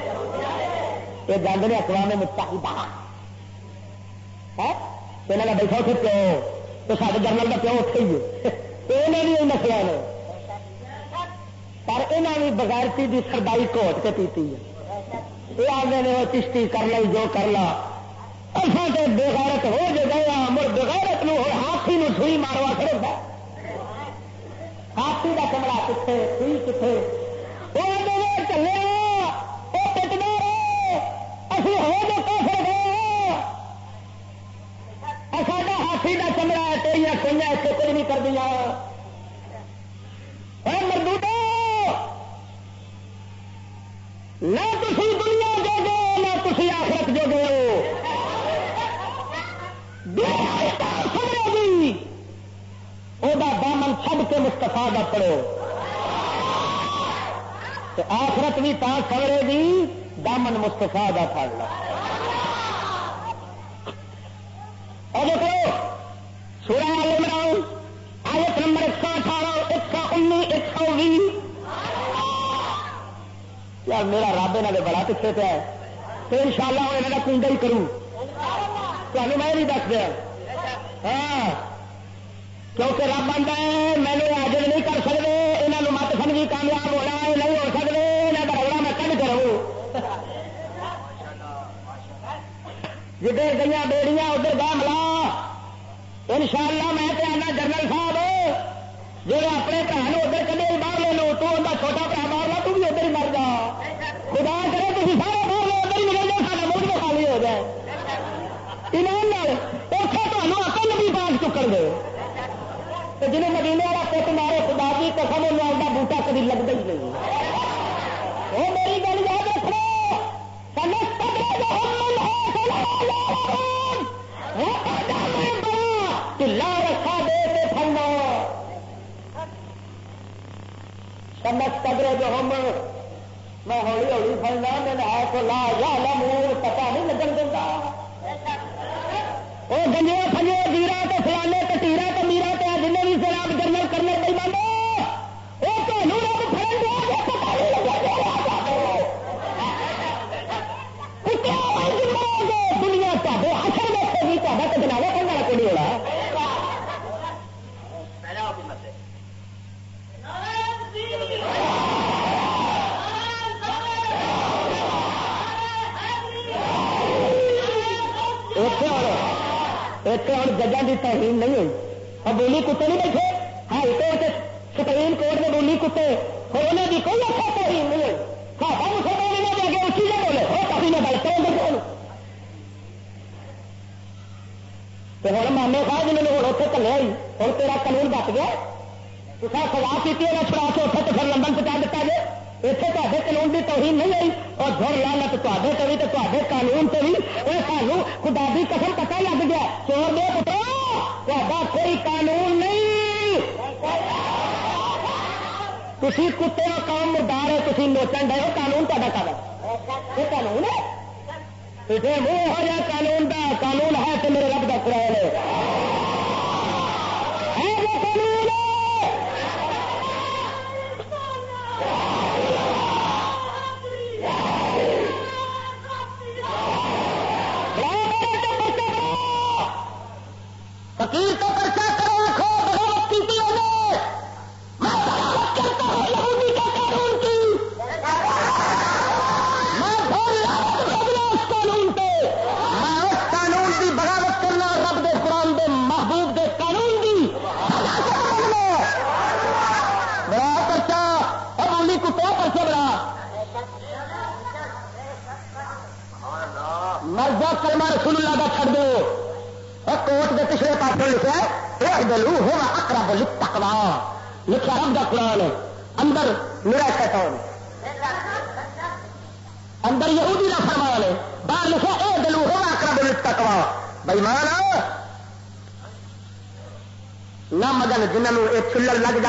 یہ جانے اقوام متحدہ یہاں کا بیٹھا اتنے پیو تو سارے جنرل کا پیو اٹھے ہی انہیں بھی نسل نے پر یہاں بھی بغیرتی کی سردائی کوٹ کے پیتی ہے۔ یہ آگے نے وہ چشتی کر لی، جو کر لا۔ اصل تو بےغیرت ہو جو گیا مر بغیرت نو ہاتھی نو سوئی ماروا کرتا ہاتھی کا کمرہ کتنے سوئی کتنے وہ چلے ساڈا ہاتھی کا چمڑا تیریا کوئی ایسے کوئی نہیں کر دیا مردو نہ تھی دنیا جو گے نہ تھی آخرت جو گے سمجھو گی وہ دامن چھڈ کے مستفا کا پڑو آخرت بھی تا سمرے گی دامن مستفا کا پڑ اور دیکھو، سورہ عمران، آیت نمبر ایک سو اٹھارہ، ایک سو انیس، ایک سو بھی یار میرا رب یہاں بڑا پیچھے پہ ہے۔ تو ان شاء اللہ یہاں کا کنڈا ہی کروں۔ تمہیں میں نہیں دس دیا۔ ہاں۔ کیونکہ رب آتا ہے، میں نے حاضر نہیں کر سکتے یہاں مت سمجھی کامیاب ہونا نہیں ہو سکتے یہاں کا روڑا میں کد کروں جدھر گئی بیڑیاں، ادھر گاہ ملا۔ ان شاء اللہ میں آنا جنرل صاحب۔ جی اپنے بھن ادھر کدے باہر لے لو، تو اندر چھوٹا برا باہر لا تو بھی ادھر ہی مر جا۔ خدا کرے تھی سارے باہر لو ادھر ہی ملے جائے سارا ملک خالی ہو جائے۔ ایمان اتنے تمہوں اکل بھی پاس چکن دے جنہیں مدینے والا پت مارے، خدا کی قسم لوگ کمس قدرے جو ہم میں ہولی ہولی سمجھا میں نے آپ کو لا یا منہ پتا نہیں لگن دوں گا وہ گنجے فنجے دیرا تو فلانے تو تیرا تو نہیں بیٹھے تھی کتے کا کام مدار ہے تھی نوچن ڈے قانون تا قانون ہے۔ منہ ہو جائے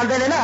آتے ہیں نا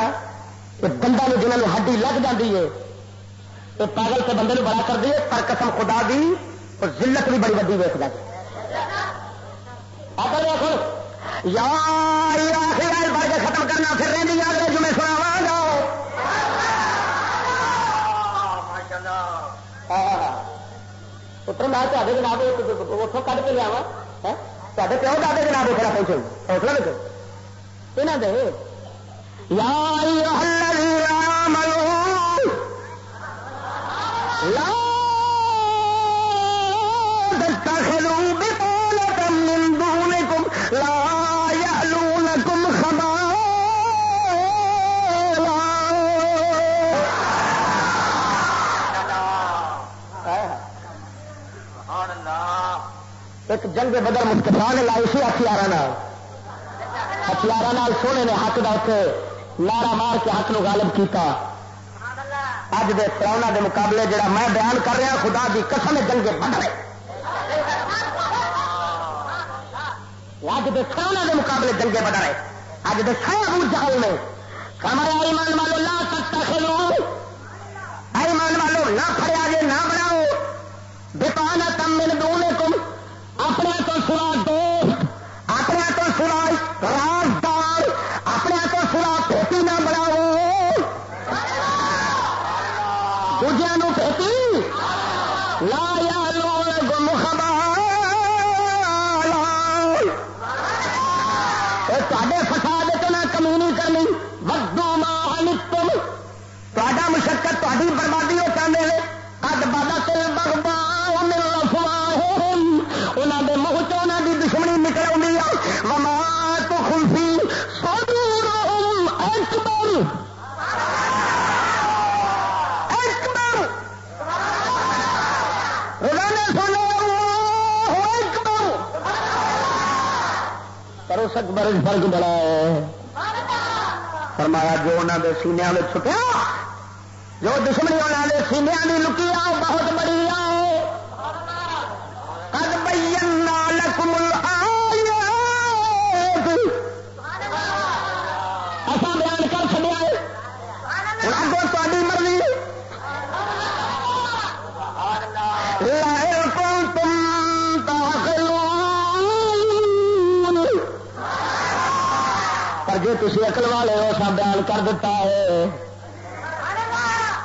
جی تھی اکل والے ہو سا بیان کر دیتا ہے۔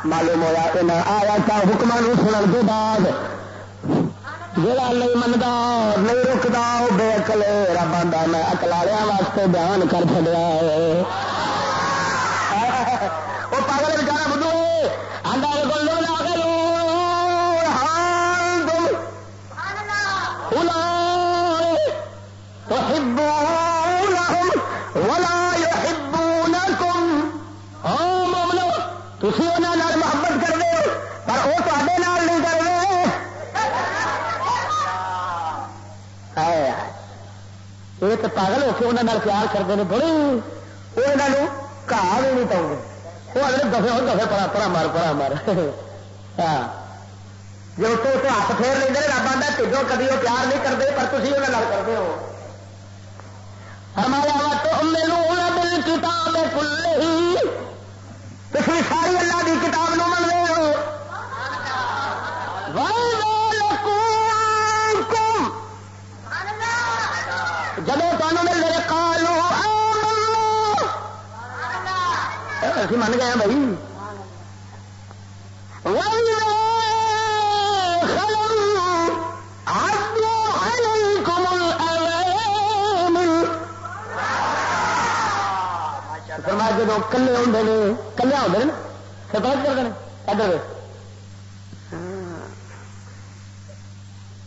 معلوم ہوا یہاں آیا تھا حکم سنن کے بعد جڑا نہیں منگا نہیں رکتا وہ بے اکل رب آدھا میں اکلاڑیا واسطے بیان کر چڑیا ہے۔ تھی انہوں محبت کر دے پر وہ تے نہیں کر رہے یہ تو پاگل ہو کے انہوں پیار کرتے ہیں، بڑی۔ وہ یہاں کہا بھی نہیں پاؤ گے وہ اگلے دفے ہو دفے پڑا پڑا مار پڑا مار۔ ہاں۔ جو تو ہاتھ پھیر لیں رب آتا تجو کبھی وہ پیار نہیں کرتے پر تھی انہوں کرتے ہو ہمارا تو میرے بل کتاب کل ہی تھی ساری اللہ کی کتاب نو من رہے ہو جب تمہیں مل رہے کالو من گئے ہاں بھائی۔ کلے ہوتے ہیں کلیا ہوتے ہیں سفید کرتے ہیں ادھر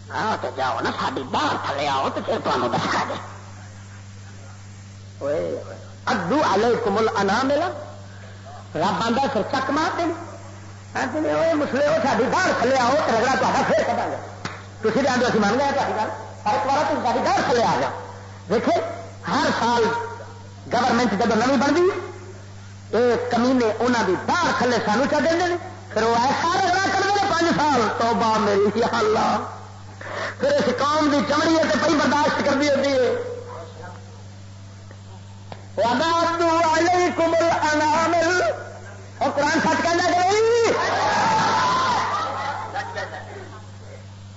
ہاں تو جاؤ نا ساری باہر تھلے آؤ تو پھر تمہیں دسا دے ادو آلے کمل انا ملا رب آدھا پھر چک مار دیں مسلے وہ ساری باہر تھلے آؤ تو رگڑا تا پھر کٹا گا تھی جانتے اچھی تاری گل ہر ایک بار تم ساری باہر تھلے آ جا دیکھے ہر سال گورنمنٹ جب نو بنتی یہ کمینے انہوں کی باہر کھلے سانو چل دیں پھر وہ ایسا رگڑا کر دیں پانچ سال۔ تو با میری اللہ۔ پھر اس قوم کی چمڑی ہے تو پہ برداشت کرتی ہوتی ہے۔ کمل انامل اور قرآن سچ کہنا کہ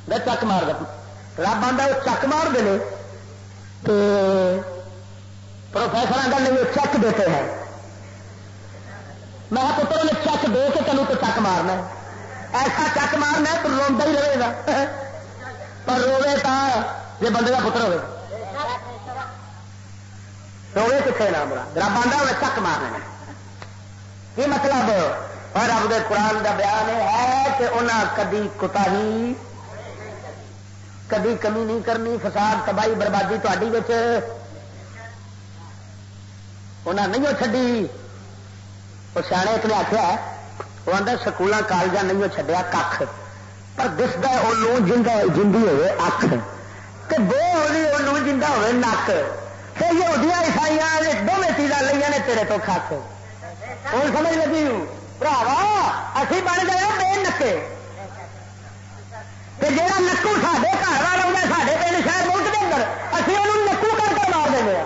میں چک مار رب آدھا وہ چک مار دے تو پروفیسر کا نہیں چیک دیتے ہیں۔ میں پتر نے چیک دے کے تینوں تو چک مارنا ایسا چک مارنا تو روا ہی رہے گا۔ پر روے تو جی بندے کا پتر ہوے روے کتنے نام رب آدھا انہیں چک مارنا کی مطلب؟ اور رب دے قرآن کا بیان ہے کہ انہیں کدی کتا ہی کدی کمی نہیں کرنی، فساد، تباہی، بربادی تاری انہیں نہیں چڈی وہ سیاح ایک نے آخیا وہ آتا سکول کالج نہیں وہ چڈیا کھ پر دستا وہ جی ہوئے اکھ تو دو وہ جا ہوئے نک پھر یہ عیسائی دونوں چیزاں لیا نے تیرے تو کھ ہوں سمجھ لگی براوا اسی بن گئے بے نکے جا نکو سارے گھر والا سارے پنڈ شہر ملک کے اندر اسی انہوں نکو کر کے مار دیں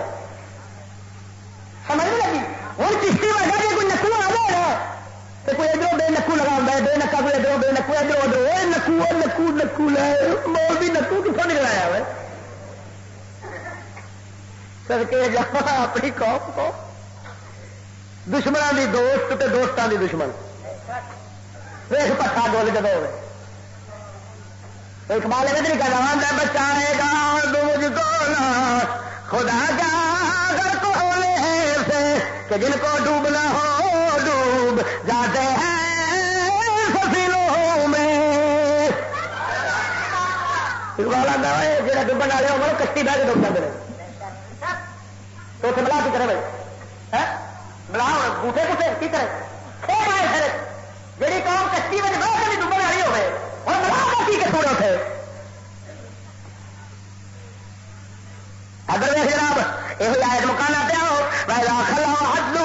سمجھ لگی ہوں چشتی وجہ تو کوئی ادھر بے نکو لگا ہے بے نکا کوئی ادھر بے نکو ادھر ادھر نکو نکو نکو لے مول بھی نکو کتوں نکلایا ہوئے سر کے جا اپنی قوم کو دشمنوں کی دوست تے دوستوں کی دشمن ویس پٹھا گول جب ہوئے اقبال میں نہیں کہا بچائے گا مجھ کو خدا کا اگر کو لے سے کہ جن کو ڈوبنا ہو جاتے ہیں سفینوں میں۔ جا ڈبن والے ہو کشتی بہ کے ڈوب جاتے ہیں تو اتنے بلا کی کرے بھائی بلا بوٹے کٹے کی کرے جی قوم کشتی میں بہ کے ڈبن والی ہوئے، اور بلا کی کے تھوڑے اتنے اگر جناب یہ آئے مکان پیا ہو خلا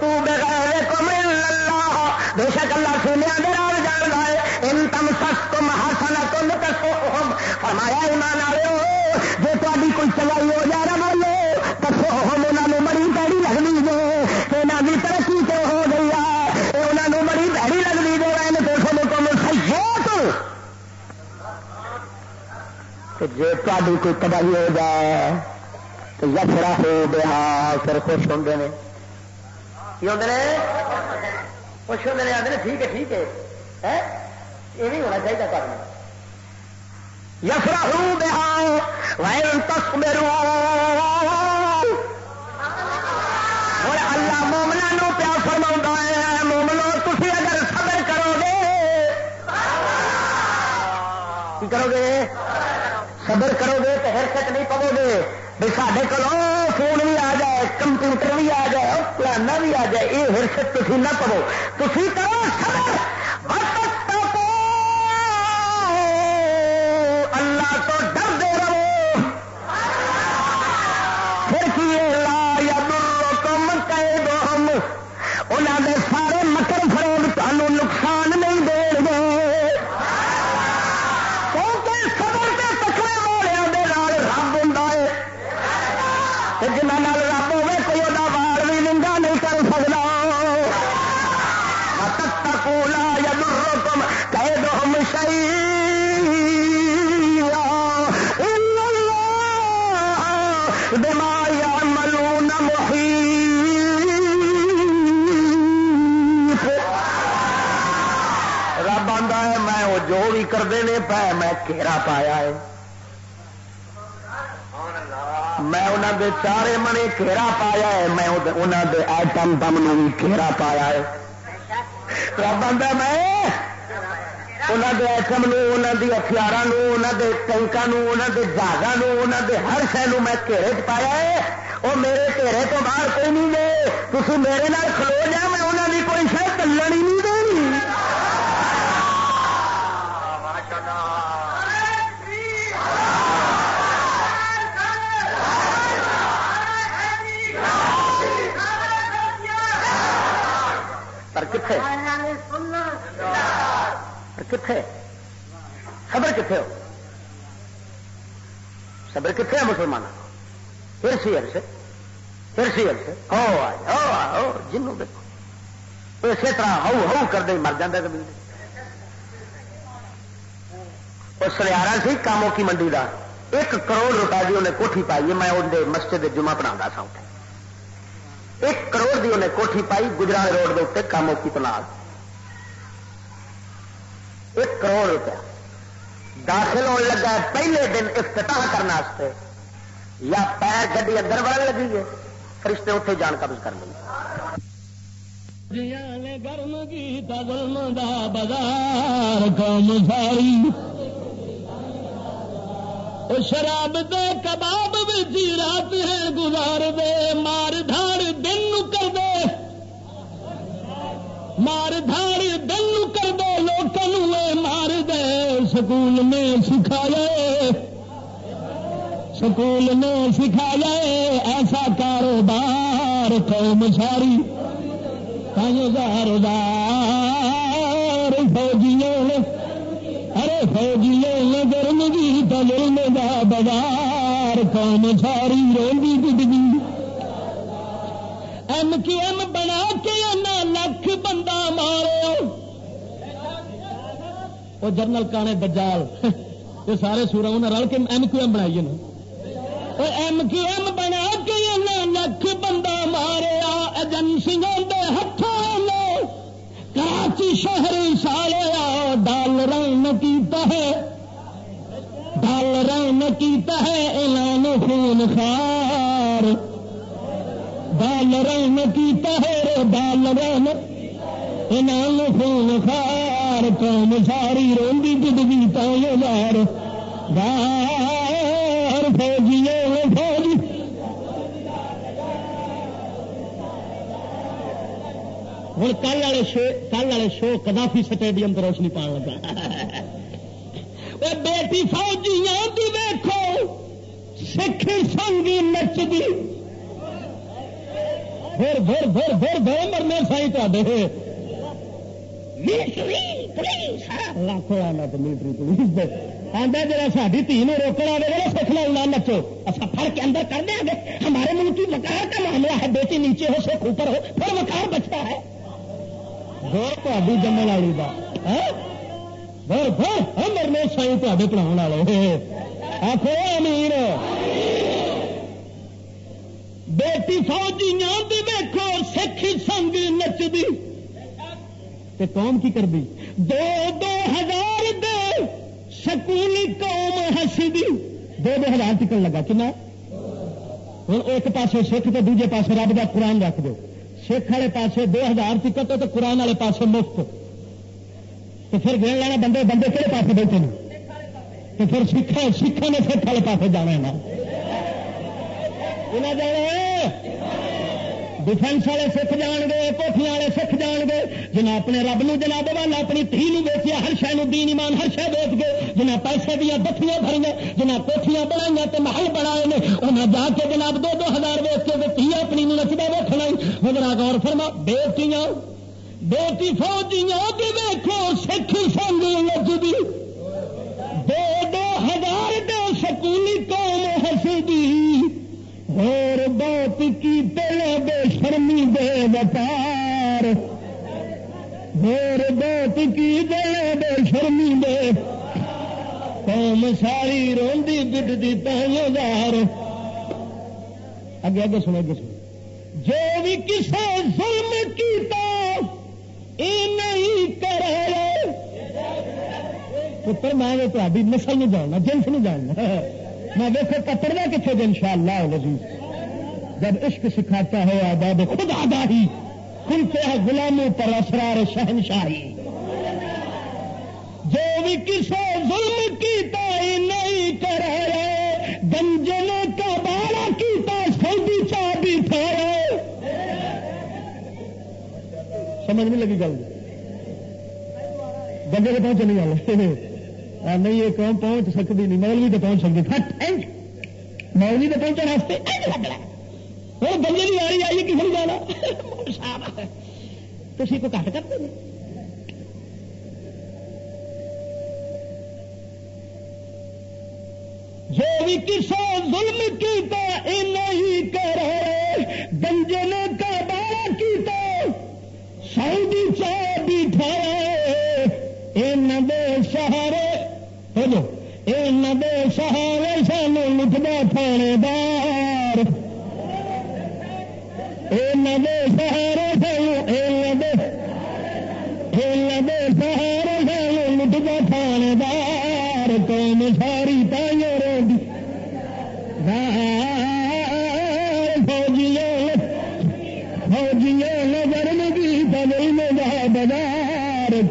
تو بغیر کو اللہ۔ بے شک اللہ سونے میرا جان لائے ان تم سس تم ہسنا تم کسو فرمایا ایمان آ رہے ہو جی تاری کوئی چلائی ہو جا رہا مر کسو ہم انہوں نے مڑی پیڑی لگنی جو یہاں کی ترقی تو ہو گئی ہے؟ انہوں نے لگنی جو ہے تم سیے جی تاری کوئی کبائی ہو جائے، تو یسرا ہو گیا پھر خوش ہوں نے کی ہوتے ہیں خوش نے ٹھیک ہے ٹھیک ہے یہ نہیں ہونا چاہیے کرنا یسرا ہوں تس میرو اور اللہ مومنا پیا فرما ہے مومنو تھی اگر صبر کرو گے کی کرو گے صبر کرو گے تو ہرکت نہیں پو گے بھائی سارے کو فون بھی آ جائے، کمپیوٹر بھی آ جائے پلانا بھی آ جائے، یہ ہرکت تھی نہ پو تھی کرو گھیرا پایا ہے۔ میں انہوں دے چارے منے گھیرا پایا ہے، میں انہوں دے ایٹم بم بھی گھیرا پایا ہے۔ رب آتا میں انہوں دے ایٹم انہوں دے ہتھیار انہوں دے ٹینکا انہوں دے جہازوں انہوں دے ہر شہر میں گھیرے چ پایا ہے۔ وہ میرے گھیرے تو باہر کوئی نہیں دے تھی میرے نال کھلو جا کتنے کتنے صبر کتنے ہو؟ صبر کتنے مسلمان؟ پھر سی ہر سے پھر سی ہر سے ہو جنوں دیکھو۔ اسی طرح ہو ہو کر مر جاتا کبھی وہ سلیارا سی کاموں کی منڈی کا ایک کروڑ روپئے کی انہیں کوٹھی پائی ہے، میں اندر مسجد جمعہ بنا سا اٹھے ایک کروڑ کی انہیں کوٹھی پائی گجرات روڈ کے اتنے کاموں کی تنال ایک کروڑ روپیہ۔ داخل ہونے لگا ہے پہلے دن افتتاح کرنے یا پیر گڈی اندر بڑھنے لگی ہے۔ فرشتے اتنے جان قبض کر لیں۔ گرم کی بازار کام ساری شراب دے کباب بھی رات ہے گزار دے، مار دھاڑ دن کر دے۔ مار دھاڑ دن کر دے لوگوں مار دے۔ سکول میں سکھایا سکول میں سکھایا ایسا کاروبار قوم ساری۔ کاروبار فوجیوں ارے فوجیوں گرم کی تلم دا بازار، قوم ساری روی گڈگی ایم کی ایم بنا کے لکھ بندہ مارو وہ جنرل کانے بجال یہ سارے سورا انہیں رل کے ایم کیو ایم بنائی نا۔ ایم کی ایم بنا کے لکھ بندہ ماریا۔ ایجنسیوں کے ہاتھوں کراچی شہر سالیا ڈالر کیتا ہے۔ ڈالر کیتا ہے، اعلان خون خار ڈالر کیتا ہے ڈالر انعام خون خار قوم ساری روی جدگی تو یار۔ بار فوجی ہوں کل والے شو کل والے شو کدافی سٹیڈیم پر روشنی پان لگا۔ بیٹی فوجیاں ویکو سکھ سنگی نچدی پھر پھر پھر پھر پھر مرنے سائی تے آدھا جا ساری تھی روکنا آئے گا سکھ لا نچو۔ اچھا فر کے اندر کر دیں گے۔ ہمارے ملک کی وکار کا معاملہ ہے، بیٹی نیچے ہو، سکھ اوپر ہو، پھر وکار بچتا ہے۔ گور تاری جمن والی کا مرنے سائی تے پڑھاؤ والے آخو امیر بیٹی فوجیاں بھی ویکو سکھ سنگ نچدی قوم کی کر دی دو دو ہزار دے سکولی قوم ہسی دی دو دو ہزار ٹکن لگا کنا ہوں ایک پاسے سکھ تو دوجے پاسے رب کا قرآن رکھ دو سکھ والے پاسے دو ہزار ٹکٹ تو قرآن والے پاسے مفت. تو پھر گھر لینا بندے بندے کہڑے پاس بیٹھے ہیں تو پھر سکھا سکھا نے سکھ والے پاس جانا ہے نا؟ جانا ڈیفینس والے سکھ جان گے کوٹیاں والے سکھ جان گے جنہیں اپنے رب نو جناب والا اپنی تھی ویچیا ہر شہ دین ایمان، ہر شہ ویچ گئے جنہیں پیسے دیا دفیاں بھری جنہیں کوٹیاں بنائی تو محل بنائے انہیں جا کے جناب دو دو ہزار ویچ کے تھی اپنی نچتا ویکنا مگر غور فرما، بیٹیاں، بیٹی فوجیاں بھی ویکو سکھ سنگ لگی دو دو ہزار دو سکولی قوم ہسی اور بہت کی پہلے بے شرمی دے وپار اور بہت کی دلے بے شرمی دے۔ قوم ساری روندی گٹتی پہلے اگے اگے سنو اگے سنو۔ جو بھی کسے ظلم کیتا، اے نہیں کرے پتر، میں تاری نسل نہیں جاننا، جنس نہیں جاننا۔ میں دیکھو کترنا کتنے دن شاء اللہ جب عشق سکھاتا ہے آداب خود آگاہی کھلتے ہیں غلاموں پر اسرار شہنشاہی۔ جو بھی کسی ظلم کی تائی نہیں کرے گنجن کا بارہ کیتا، سعودی چاہ بھی ٹھہرے سمجھ نہیں لگی گل۔ گنجے کے پہنچ نہیں والے نہیں، یہ قوم پہنچ سکتی نہیں، مولوی تو پہنچ سکتی۔ فٹ مولوی تو پہنچنے واسطے وہ بندے کی آئی آئی۔ کسی جانا تھی کو کٹ کرتے ہیں جو بھی کسا ظلم کیتا نہیں کرے۔ گنجن کا بارہ کیتا، سعودی چاہ بھی ٹھہرے ان دے سہارے بولو یہ دے سہارے سان لٹنا تھانے دار یہ دے سہارے سان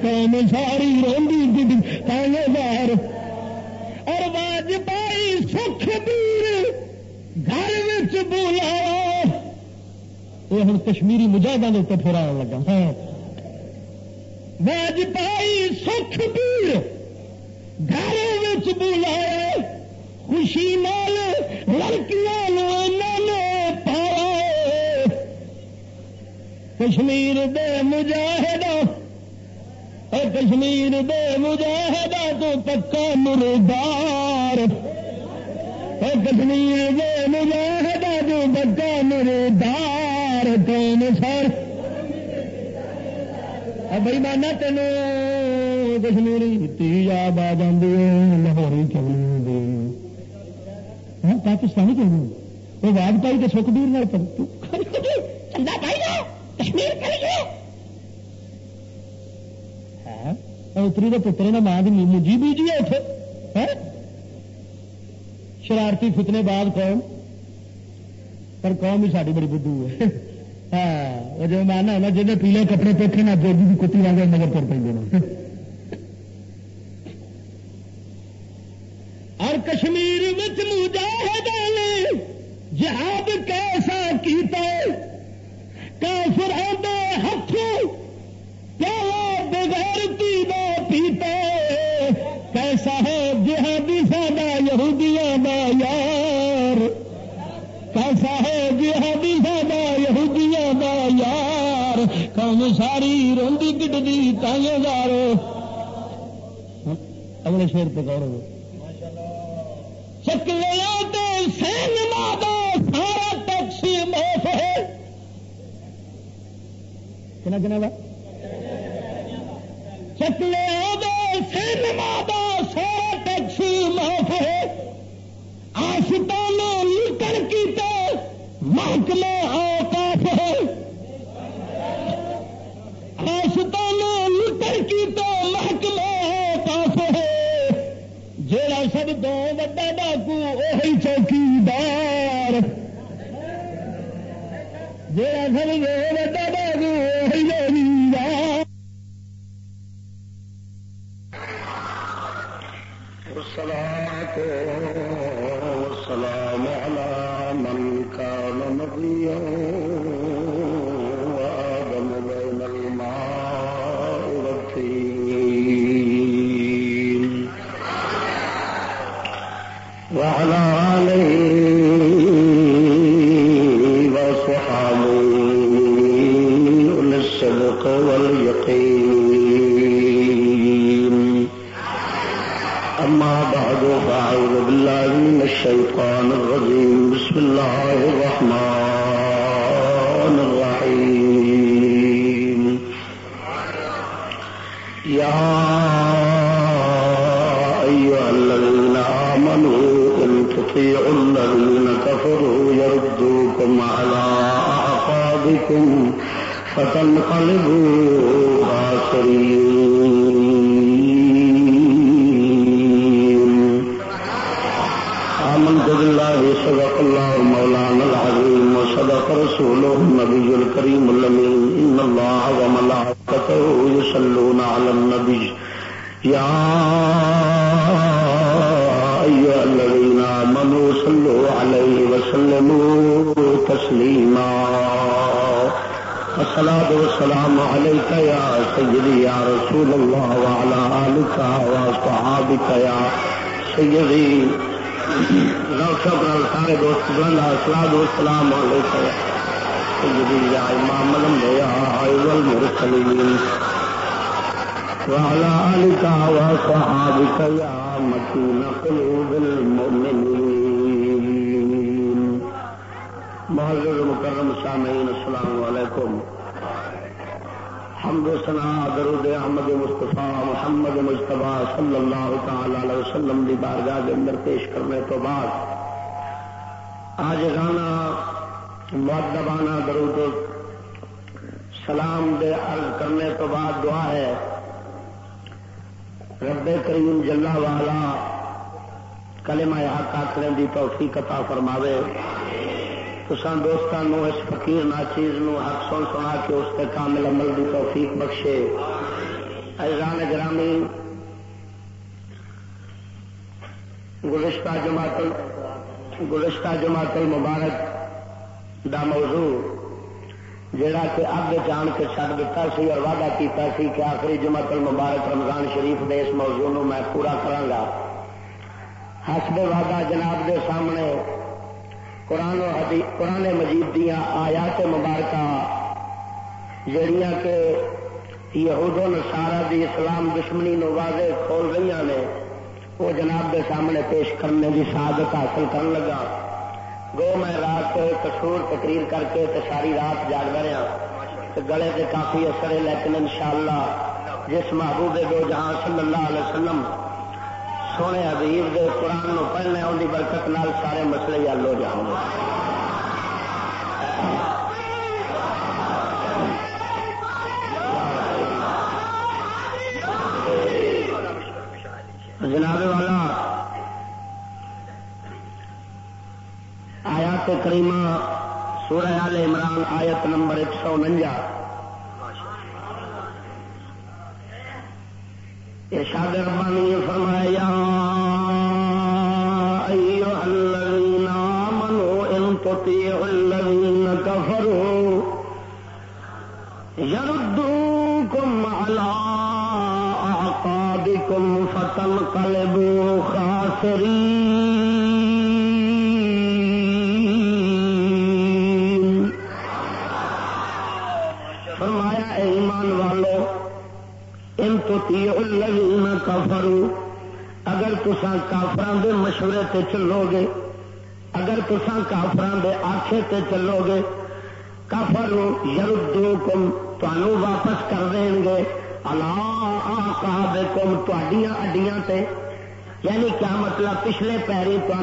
قوم ساری روڈی تائیوں دار سکھ دور گھر بولا. یہ ہوں کشمیری مجاہدوں کے اتنے پورا لگا. ہاں. واجپائی سکھ پیر گھر بولا. خوشی نال لڑکیاں پایا. کشمیر دے مجاہدہ کشمیر دے مجاہدہ تو پکا مردار۔ کشمیر دے مجاہدہ تو پکا مردار۔ تین سر؟ بھائی مانا تین کشمیری تی یاد آ جاتی ہے، لاہوری چلی ہاں پاکستانی کہوں وہ واجپائی تو سکبیر چلتا پائی کشمیر کریے اتری کے پترے نے ماں کی مجی بیجی ہے اتنے شرارتی فتنے بعد قوم، پر قوم بھی ساری بڑی بدھو ہے۔ ہاں جو مانا ہونا جن پیلے کپڑے پیٹے نہ جوگی کی کتی واگ نظر تر پہ اور کشمیر مجاہدان جہاد کیسا کیتا؟ کافر ہاتھوں بغیر پیتا پیتا کیسا ہے جہادی سادہ یہودیاں دا یار؟ کیسا ہے جہادی سادہ یہودیاں دا یار؟ کم ساری روندی گڈی تائیں دارو اگلے شیر پہ گور چکلیا تو سینما دا سارا ٹیکسی موف ہے۔ کنا کنا قتل سینما دا سارا ٹیکسی معاف ہے آستانہ لکڑ کی تے محکمہ اوقاف ہے آستانہ لکڑ کی تے محکمہ ہے جیڑا سب تو وا ڈاکو وہی چوکیدار۔ جیڑا سب تعالی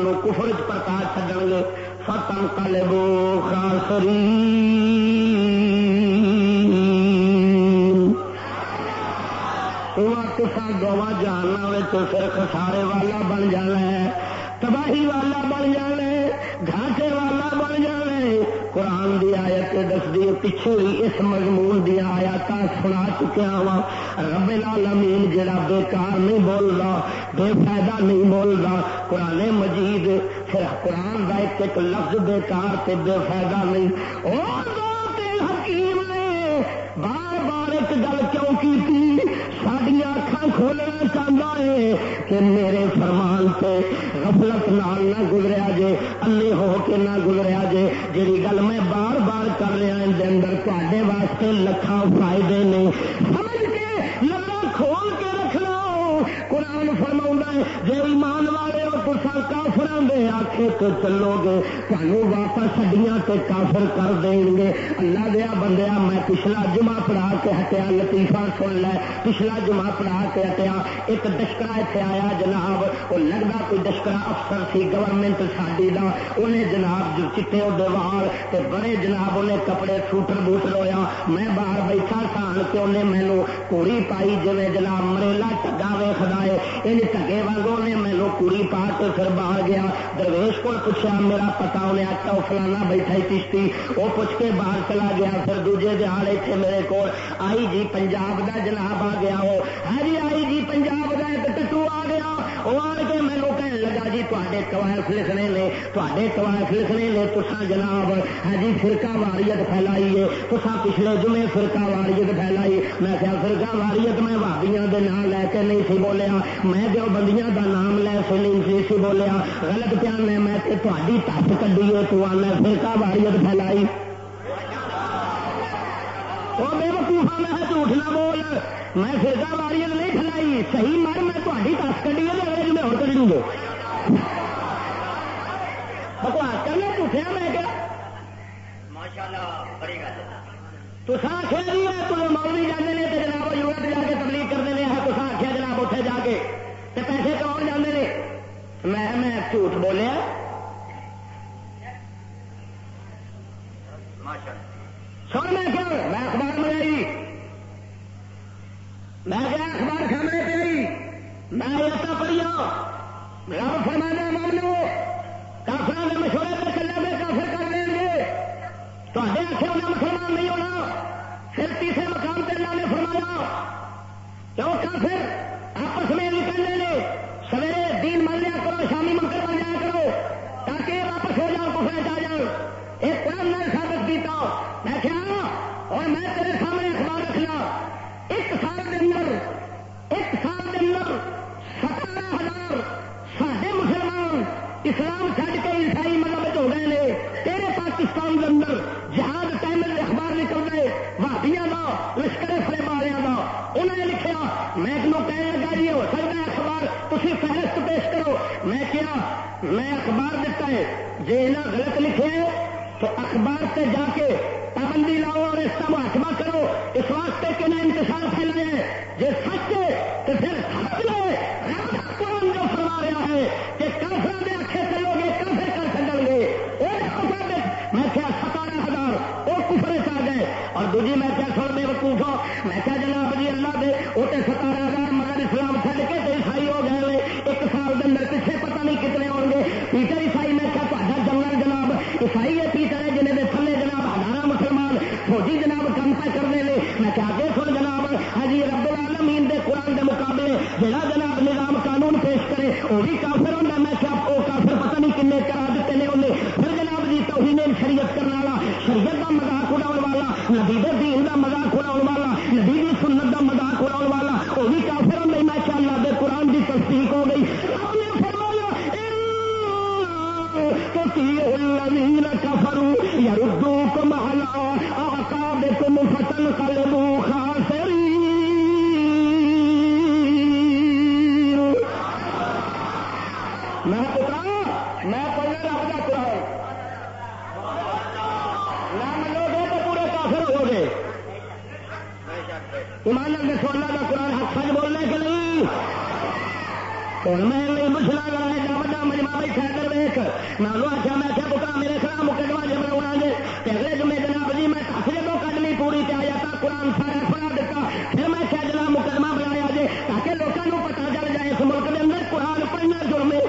نو کفر چ چڈن گے۔ فتن کلبو خاسرین کسا گوا جہانا پھر خسارے والا بن جانا ہے، تباہی والا بن جانے گھاٹے والا بن جانے قرآن دی آیت دستی پچھے بھی اس مضمون دیا آیات سنا چکیا ہاں۔ وا رب العالمین جڑا بیکار نہیں بولتا بے فائدہ نہیں بولتا قرآن مجید، پھر قرآن کا ایک ایک لفظ بیکار تے بے فائدہ نہیں۔ اور حکیم نے بار بار ایک گل کیوں کی سڈیا اکھان کھولنا چاہتا کہ میرے فرمان سے غفلت نال نہ گزریا جے الی ہو کے نہ گزریا جے۔ جی گل میں بار بار کر رہا اندر تے واسطے لکھا فائدے نہیں۔ سمجھ کے لگا کھول کے رکھنا قرآن فرما ہے جی ایمان والے کافر دے آخے تو چلو گے تمہیں واپس ہڈیاں تے کافر کر دیں گے اللہ دیا بندیا، میں پچھلا جمع پڑھا کے ہٹیا، لطیفہ سن لے۔ پچھلا جمع پڑھا کے ہٹیا، ایک دشکرا اتنے آیا جناب وہ لگتا کوئی دشکرا افسر سی گورنمنٹ ساڈی کا انہیں جناب جو چٹے وال تے بڑے جناب انہیں کپڑے سوٹر بوٹر ہویا میں باہر بیٹھا سان کے انہیں مینو کوڑی پائی جی جناب مریلا ٹگا ویخا ہے۔ ان ٹگے واگوں نے مینو کوڑی پا کے پھر باہر گیا۔ درویش کو پوچھا، میرا پتا انہیں آتا وہ فلانا بیٹھا کشتی وہ پوچھ کے باہر چلا گیا، پھر دوجے دہاڑ اتنے میرے کو آئی جی پنجاب دا جناب آ گیا وہ۔ ہاں جی آئی جی پنجاب کا ٹٹو آ گیا وہ آ کے مینو کہنے لگا جی تے قواعد لکھنے نے تے قواعد لکھنے نے تسا جناب ہاں جی فرقہ واریت پھیلائی ہے تسا پچھلے جمعے فرقہ واریت پھیلائی میں کیا فرقہ واریت میں بھابیاں کے نام لے کے نہیں سی بولیا میں جو بندیاں دا نام لے سے نہیں سی بولیا غلط پیان نے میں تاری تپ کھی ہے تو آنا فرقہ واریت پھیلائی وہ بے وقوفا میں جھوٹ نہ بول میں فرقہ واریت نہیں صحیح مر میں تاری تس کھی ہے اگلے جمعے اور کھڑی گے بکواس کرنا جھوٹیا میں کیا تو آخیا جی ہے تو مولوی جانے نے تو جناب یورپ جا کے تبلیغ کرتے ہیں تو آخیا جناب اتنے جا کے پیسے کما جانے نے میں میں جھوٹ بولیا سن میں کیا میں اخبار منگائی میں گیا اخبار سامنے پہ آئی میں ایسا پڑھیا رب فرمانا مان لو کافر کے مشورے پہ چلے گے کافر کر دیں گے۔ تو آخر انہیں مسلمان نہیں ہونا۔ پھر تیسرے مقام پہ اللہ نے فرمایا، کیوں کافر؟ آپس میں نکلنے نے سویرے دین مان لیا کرو، شامی منکر بن جایا کرو، تاکہ واپس ہو جاؤ کفر جا جاؤ ایک قرآن نے ثابت کیتا میں کیا اور میں تیرے سامنے اخبار رکھنا میں کیا؟ میں اخبار دیتا ہے۔ جی یہاں غلط لکھے تو اخبار سے جا کے پابندی لاؤ اور اس کا محکمہ کرو۔ اس واسطے کہ نہ انتظار پھیلے ہیں جی سچ تو پھر سچ لے قرآن جو فرما رہا ہے کہ کافر میں اکھے چلو گے کافر کر سکیں گے۔ میں کیا ستارہ ہزار وہ کفرے چاہ گئے۔ اور دوجی میں کیا سو بے وقوف ہو؟ میں کیا جناب جی اللہ دے وہ ستارہ ہزار مگر اسلام مقابلے جہاں جناب نظام قانون پیش کرے، وہ بھی کافر ہوتا میں کیا وہ کافر پتہ نہیں کن کرا دیتے ہیں انہیں۔ پھر جناب جی توہین شریعت کرنے والا، شریعت کا مذاق اڑاؤ والا، نبی دین کا مذاق اڑاؤ والا، نبی دی سنت کا مذاق اڑاؤ والا، وہ بھی کافر ہوتا میں کیا اللہ دے قرآن کی تصدیق ہو گئی۔ الذين كفروا يردوكم على أعقابكم فتنقلبوا خاسرين ہوں میں نہیں پوچھنا گا ایڈا وا کر میں آخیا میں آخیا میرے خلاف مقدمہ جی بنا گے جمعے جناب جی میں کس جدو کڈنی پوری تے تھا قرآن سارا پڑھا دیتا پھر میں کیا جناب مقدمہ بنایا جی تاکہ لوگوں پتا چل جائے اس ملک کے اندر قرآن پڑھنا جرم ہے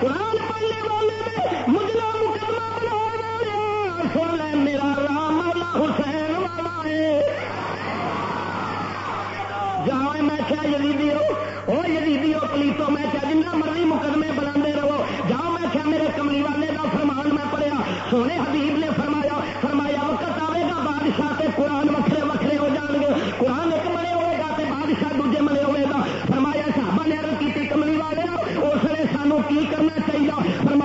قرآن پڑھنے والے میں مقدمہ بنا سن لے میرا رام مولا حسین والا ہے جہاں میں کیا پلیتوں میں کیا جنہ مرضی مقدمے بنا رہو۔ جاؤ میں کیا میرے کملی والے کا فرمان میں پڑیا سونے حبیب نے فرمایا فرمایا، وقت آئے گا بادشاہ کے قرآن وکھرے وکھرے ہو جان گے۔ قرآن ایک ملے ہوئے گا تو بادشاہ دوجے ملے ہوئے گا۔ فرمایا صاحب نے کی کملی والے، اس لیے سانو کی کرنا چاہیے؟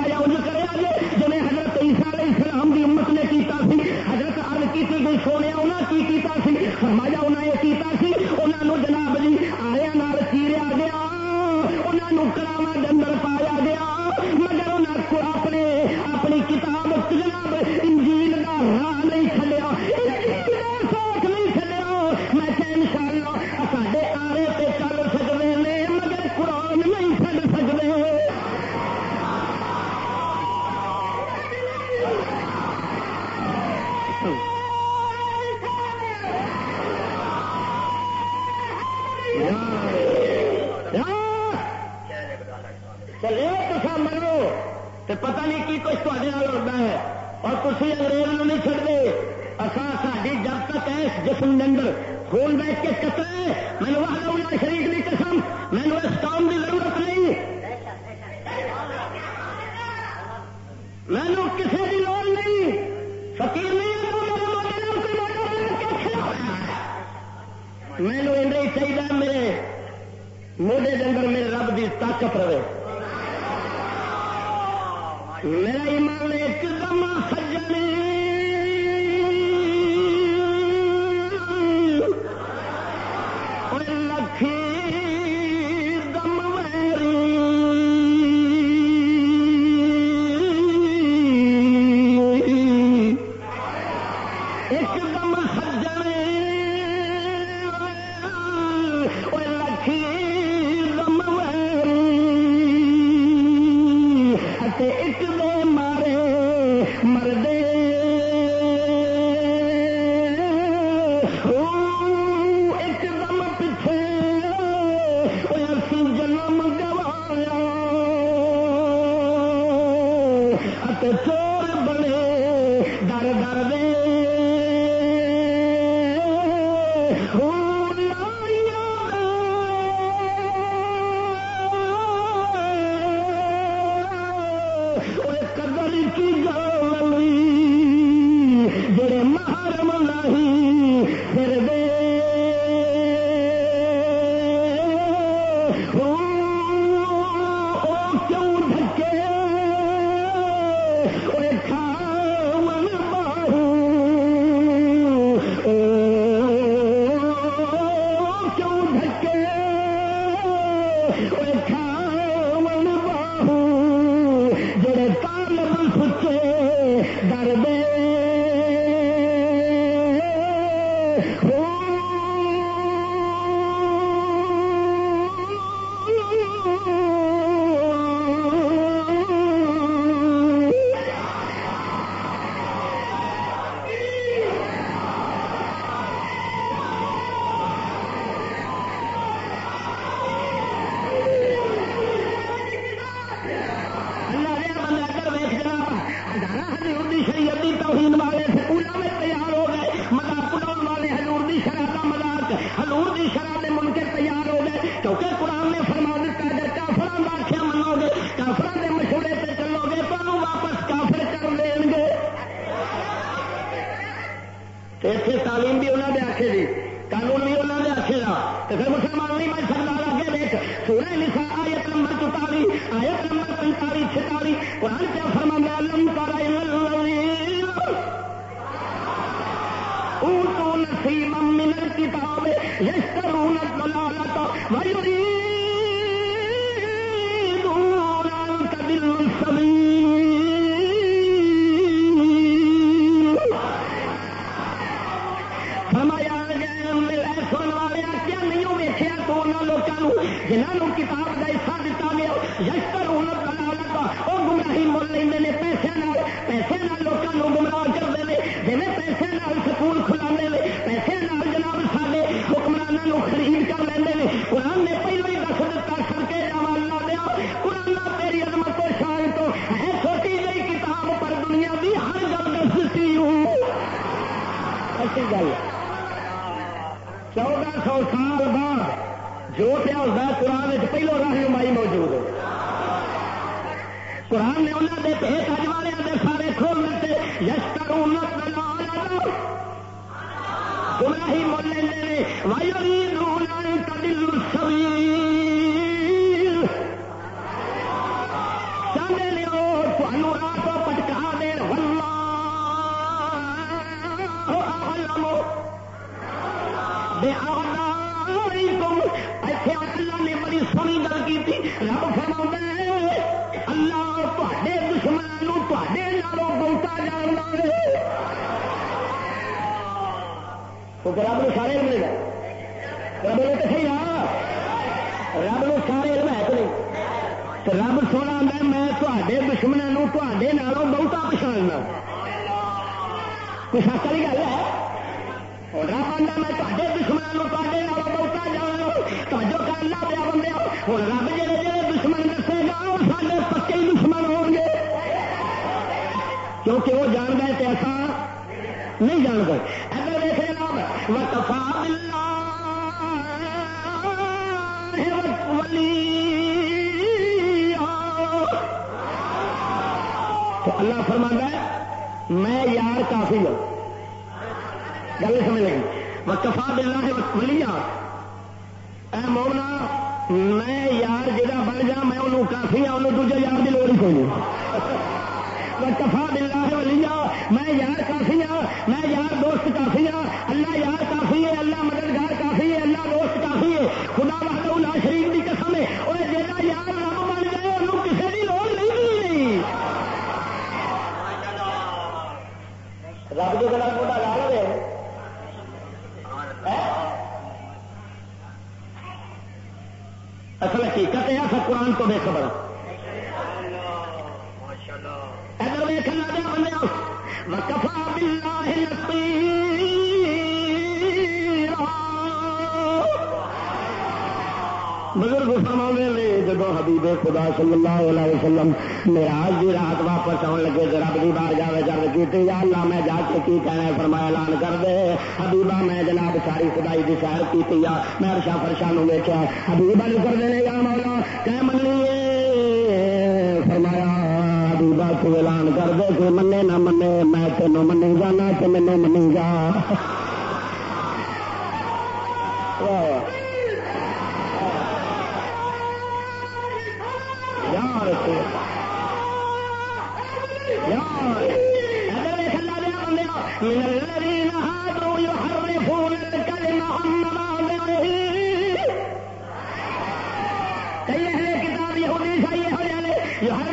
تو یہ کسا تو پتا نہیں کی کچھ تے ہوتا ہے اور کسی انگریز نہیں چڑھتے اصل ساری جب تک ایس اس جسم کے اندر خون بیٹھ کے کتنا ہے مینو واہر شریف کی قسم مینو اس کام کی ضرورت نہیں۔ مینو کسی کی لوڑ نہیں۔ فکیر نہیں مینو یہ چاہیے میرے موڈے کے میرے رب کی طاقت رہے۔ میرا ایمان ایک دم سجنے گل سمجھ لگی ہے اے مومنا میں یار جا بن جا، میں انہوں کافی ہوں انہوں دوجے یار کی لوڑ ہی کوئی نہیں۔ کفا بلا ہے میں یار کافی ہوں میں یار دوست کافی ہوں اللہ یار کافی ہے، اللہ مددگار کافی ہے، اللہ دوست کافی ہے۔ خدا بہت اللہ شریف کی قسم ہے۔ اور جا یار رب بن جائے، انہوں کسی کی لوڑ نہیں رب جو گلا موٹا لا لے اصل حقیقت ہے سب قرآن تو بے خبر وکفا بالله بزرگ فرما نے جب حبیب خدا صلی اللہ علیہ وسلم میراج کی رات واپس آن لگے تو رب کی بار جائے جب کی یا اللہ میں جا کے کی کہنا فرمایا، اعلان کر دے۔ حبیبہ، میں جناب ساری خدائی کی سیر کی میں ارشا فرشا نو ویچا حبیبہ نے کر دے یا مولا کہ منیے فرمایا، حبیبہ کو اعلان کر دے کہ منے نہ منے میں تینوں منی جانا تو مینو منی جا۔ یہ ہر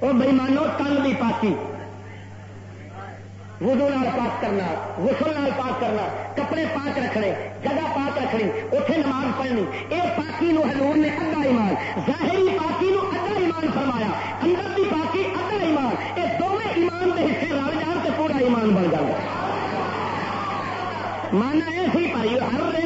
وہ بےمانو تن کی۔ پاکی وزو نال پاک کرنا، غسل نال پاک کرنا، کپڑے پاک رکھنے، جگہ پاک رکھنی اتنے نماز پڑھنی۔ یہ پاکی نو حضور نے ادا ایمان، ظاہری پاکی نو ادا ایمان فرمایا، اندر کی پاکی ادا ایمان۔ یہ دونوں ایمان کے حصے رل جان تو پورا ایمان بن جائے مانا ایسی پائی ہر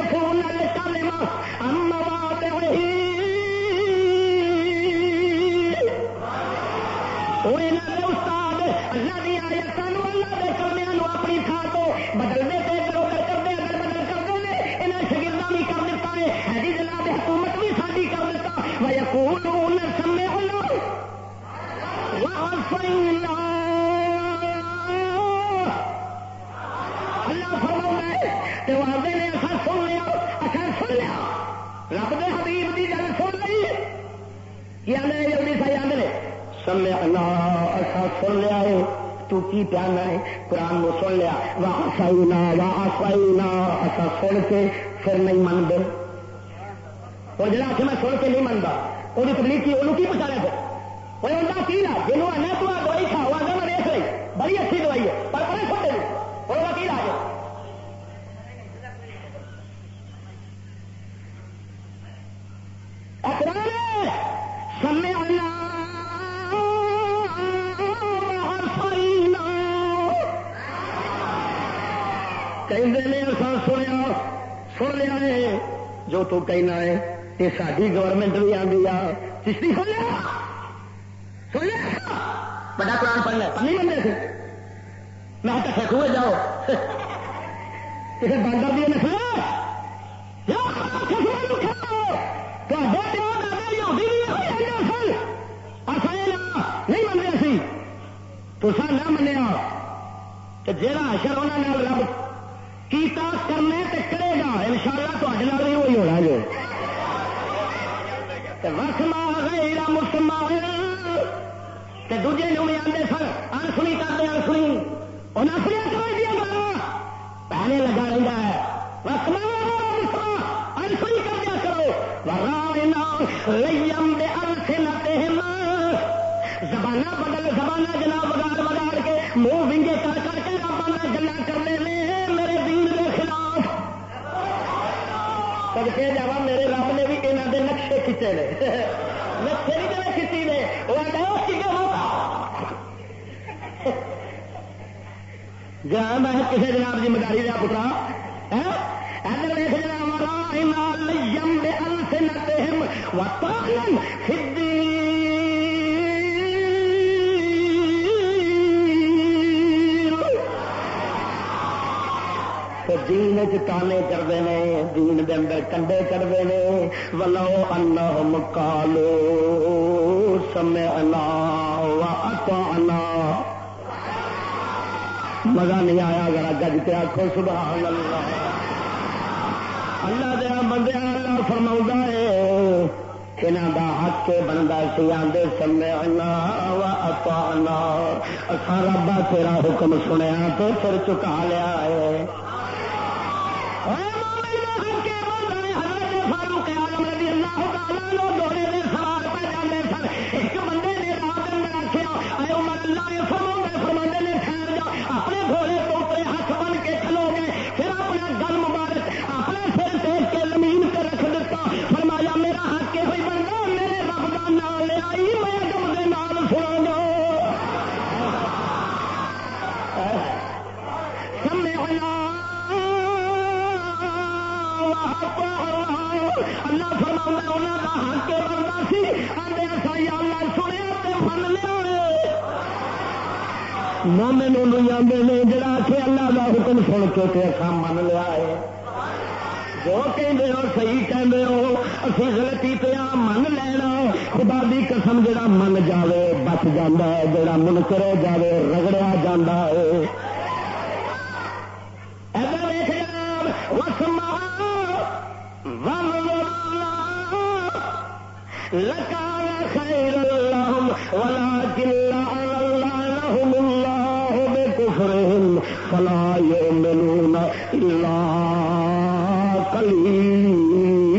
کیا جلدی سائی آدھے سمے اچھا سن لیا ہے۔ تو کی پیانا ہے؟ قرآن کو سن لیا۔ واہ سائی نہ واہ سائی نہ اچھا سن کے پھر نہیں منگے اور جڑا آخر میں سن کے نہیں منگا وہ تکلیف کی وہ کی پہنچانا پھر۔ وہ انہیں کی لا؟ جنوب آنا تو دوائی کھاؤ آگے میں دیکھ رہی۔ بڑی اچھی دوائی ہے۔ پر پڑے چھوٹے وہ کی لا سمے کہ سنیا، سن لیا ہے، جو تو کہنا ہے یہ ساری گورنمنٹ بھی آتی آ۔ چشتی سن لیا؟ سن لیا؟ بڑا قرآن پڑھنا پڑھنی بندے سے میں کٹے کھوے جاؤ۔ کسی باندر بھی نسل تو نہ منیا کہ جہاں اشر انہوں نے رب کیتا کرنا تو کرے گا ان شاء اللہ تھوڑے بھی وہی ہونا جی۔ جو وسما گئی مسلمان دوجے نے بھی آتے سن، انسنی کرتے انسنی وہ نسلی سمجھ دیا گلا پہلے لگا رہتا ہے۔ وسما انسنی کر دیا کرو۔ زبانہ بدل زبانہ جناب بگاڑ بگاڑ کے منہ ونگے کر کر کے رب گلا کرنے میں میرے دین کے خلاف۔ سب کے جا میرے رب نے بھی یہاں کے نقشے کھچے نے۔ نقشے بھی جب کھچی نے، وہ جا میں کسی جناب ذمہ داری دیا پترا ادھر دیکھ جناب یم سے نتے سدھی دین چانے کرتے ہیں دین دے اندر کنڈے کرتے ہیں ولو ان کالو سمے انا انا مزہ نہیں آیا اگر گج کے آخو سبحان اللہ اللہ دیا بندے اللہ فرما ہے یہاں کا حق کے بنتا سی آدھے سمے اپنا اچھا ربا تیرا حکم سنیا تو پھر چکا لیا ہے۔ خدا لو دورے دے سی اللہ سنیا فن لیا مومن آدھے نے جڑا کہ اللہ کا حکم سن کے اچھا من لیا ہے جو کہتے ہو صحیح کہتے ہو، اسی غلطی پہ آ من لینا۔ خدا بھی قسم جڑا من جاوے، بچ جا ہے، جڑا من کرے جاوے، رگڑیا جا ہے۔ لکا خیر ولا کلا كفرهم فلا يؤمنون إلا قليلا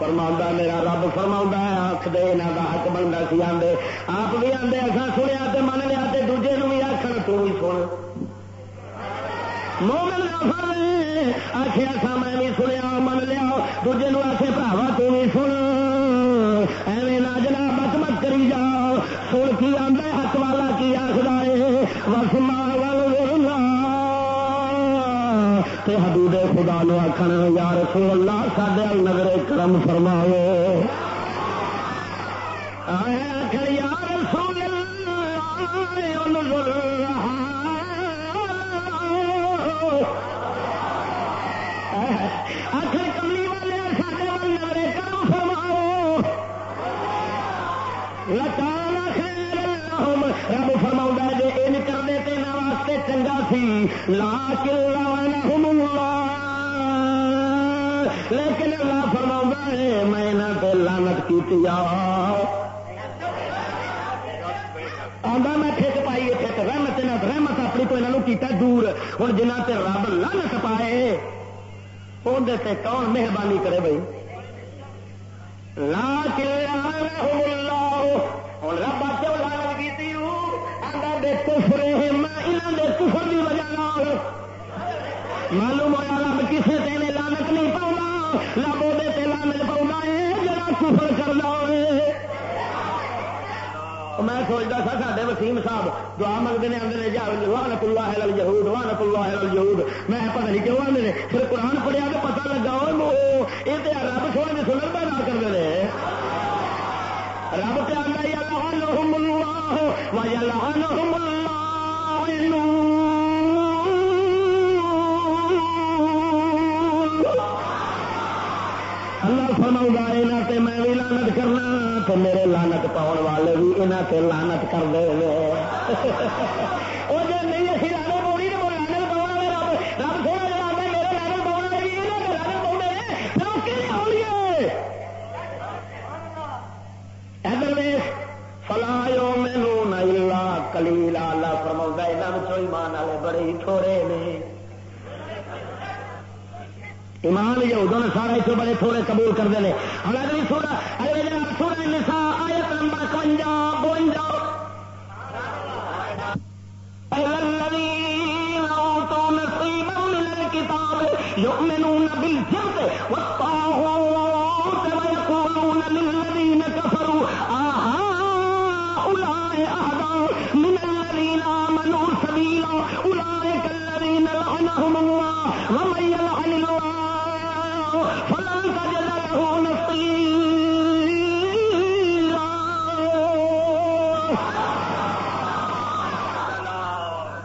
فرما میرا رب فرما آخ دے یہاں کا حق بنتا سی آدھے آپ بھی آدھے اصا سنیا تے من لیا تے دوجے نو بھی آخر تو بھی سن۔ مومن آخیا سا میں بھی سنیا، من لیا۔ دوجے نو آخے بھاوا تو بھی سن۔ ایویں نہ جناب بت مت کری جا سن کی آدھا حق والا کی آخر ہے؟ بس وسما حدود خدا نو آخر یا رسول اللہ سڈے نظر کرم فرماؤ۔ آخر یا جی ان لا فرما ہے میں لانت کی آدھا میں ٹھیک پائی ٹھیک، رحمت رحمت اپنی تو یہاں کیتا دور۔ ہوں جنہ تے رب لانت پائے اندر کون مہربانی کرے بھائی لا اللہ ہوں رب کیوں لانت کی آدھا دے کفر میں یہاں دے کفر کی وجہ معلوم ہوا رب کسی تین لانت نہیں پاؤں رب وہ لانت پاؤں ہے، جڑا کفر کر لو میں سوچتا سا سارے وسیم صاحب دعا منگتے ہیں آدھے جا اللہ ہے یہود لانت اللہ ہے یہود میں پتہ نہیں کیوں آدھے پھر قرآن پڑھیا تو پتا لگا یہ رب سونے سنر پیدا کرتے ہیں رب پہ یا ہی اللہ اللہ اللہ فرما یہاں تے میں بھی لانت کرنا، تو میرے لانت پاؤ والے بھی یہاں تے لانت کر دے کلیلا اللہ فرما یہاں ایمان والے بڑے تھوڑے نے۔ ایمان یہ ادو سارا اتنے بڑے تھوڑے قبول کرتے ہیں ہم اگلی سورا اگلے دن سورا نسا آیت نمبر کنجا بونجا۔ کتاب يؤمنون بالجبت والطاغوت اللہ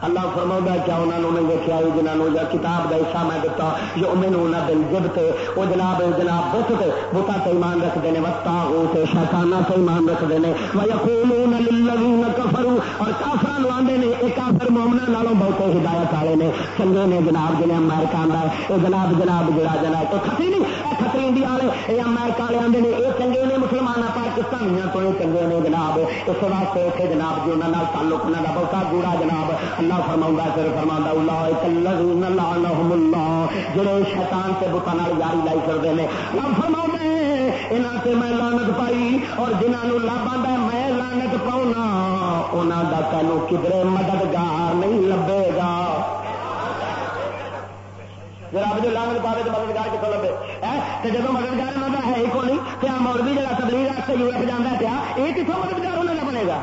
اللہ فرما کیا انہوں نے دیکھا جنہوں یا کتاب کا حصہ میں دتا، جو مینو نہ دل جبت وہ جناب جناب بت بتا تو ایمان رکھتے ہیں وتا ہو تو شیطانہ تو ایمان رکھتے ہیں کفرو اور کافر آدھے نے یہ کافر مومنا نالوں بہت ہدایت والے نے۔ چنگے نے جناب، جنہیں امیرکا آتا ہے یہ جناب جناب، جڑا جناب تو کتری نہیں کتری انڈیا والے یہ امیرکا والے آتے ہیں یہ چنگے نے مسلمان پاکستانیاں تو یہ چنگے نے جناب۔ اس واسطے اتنے جناب جی انہوں تعلق انہوں کا بہت گوڑا جناب۔ اللہ فرما پھر فرما اللہ، جڑے شیطان سے بتان یاری لائی کرتے ہیں رب فرما یہاں سے میں لانت پائی اور جنہوں لب میں لانت پاؤنا۔ انہوں کا تینوں کدھر مددگار نہیں لبے گا۔ جی رب جو لانت پاوے تو مددگار کتوں لبے؟ جب مددگار انہوں کا ہے ہی کون تو مور بھی جا تبلیغ راستے یورپ جانا پیا یہ کتوں مددگار انہوں کا بنے گا؟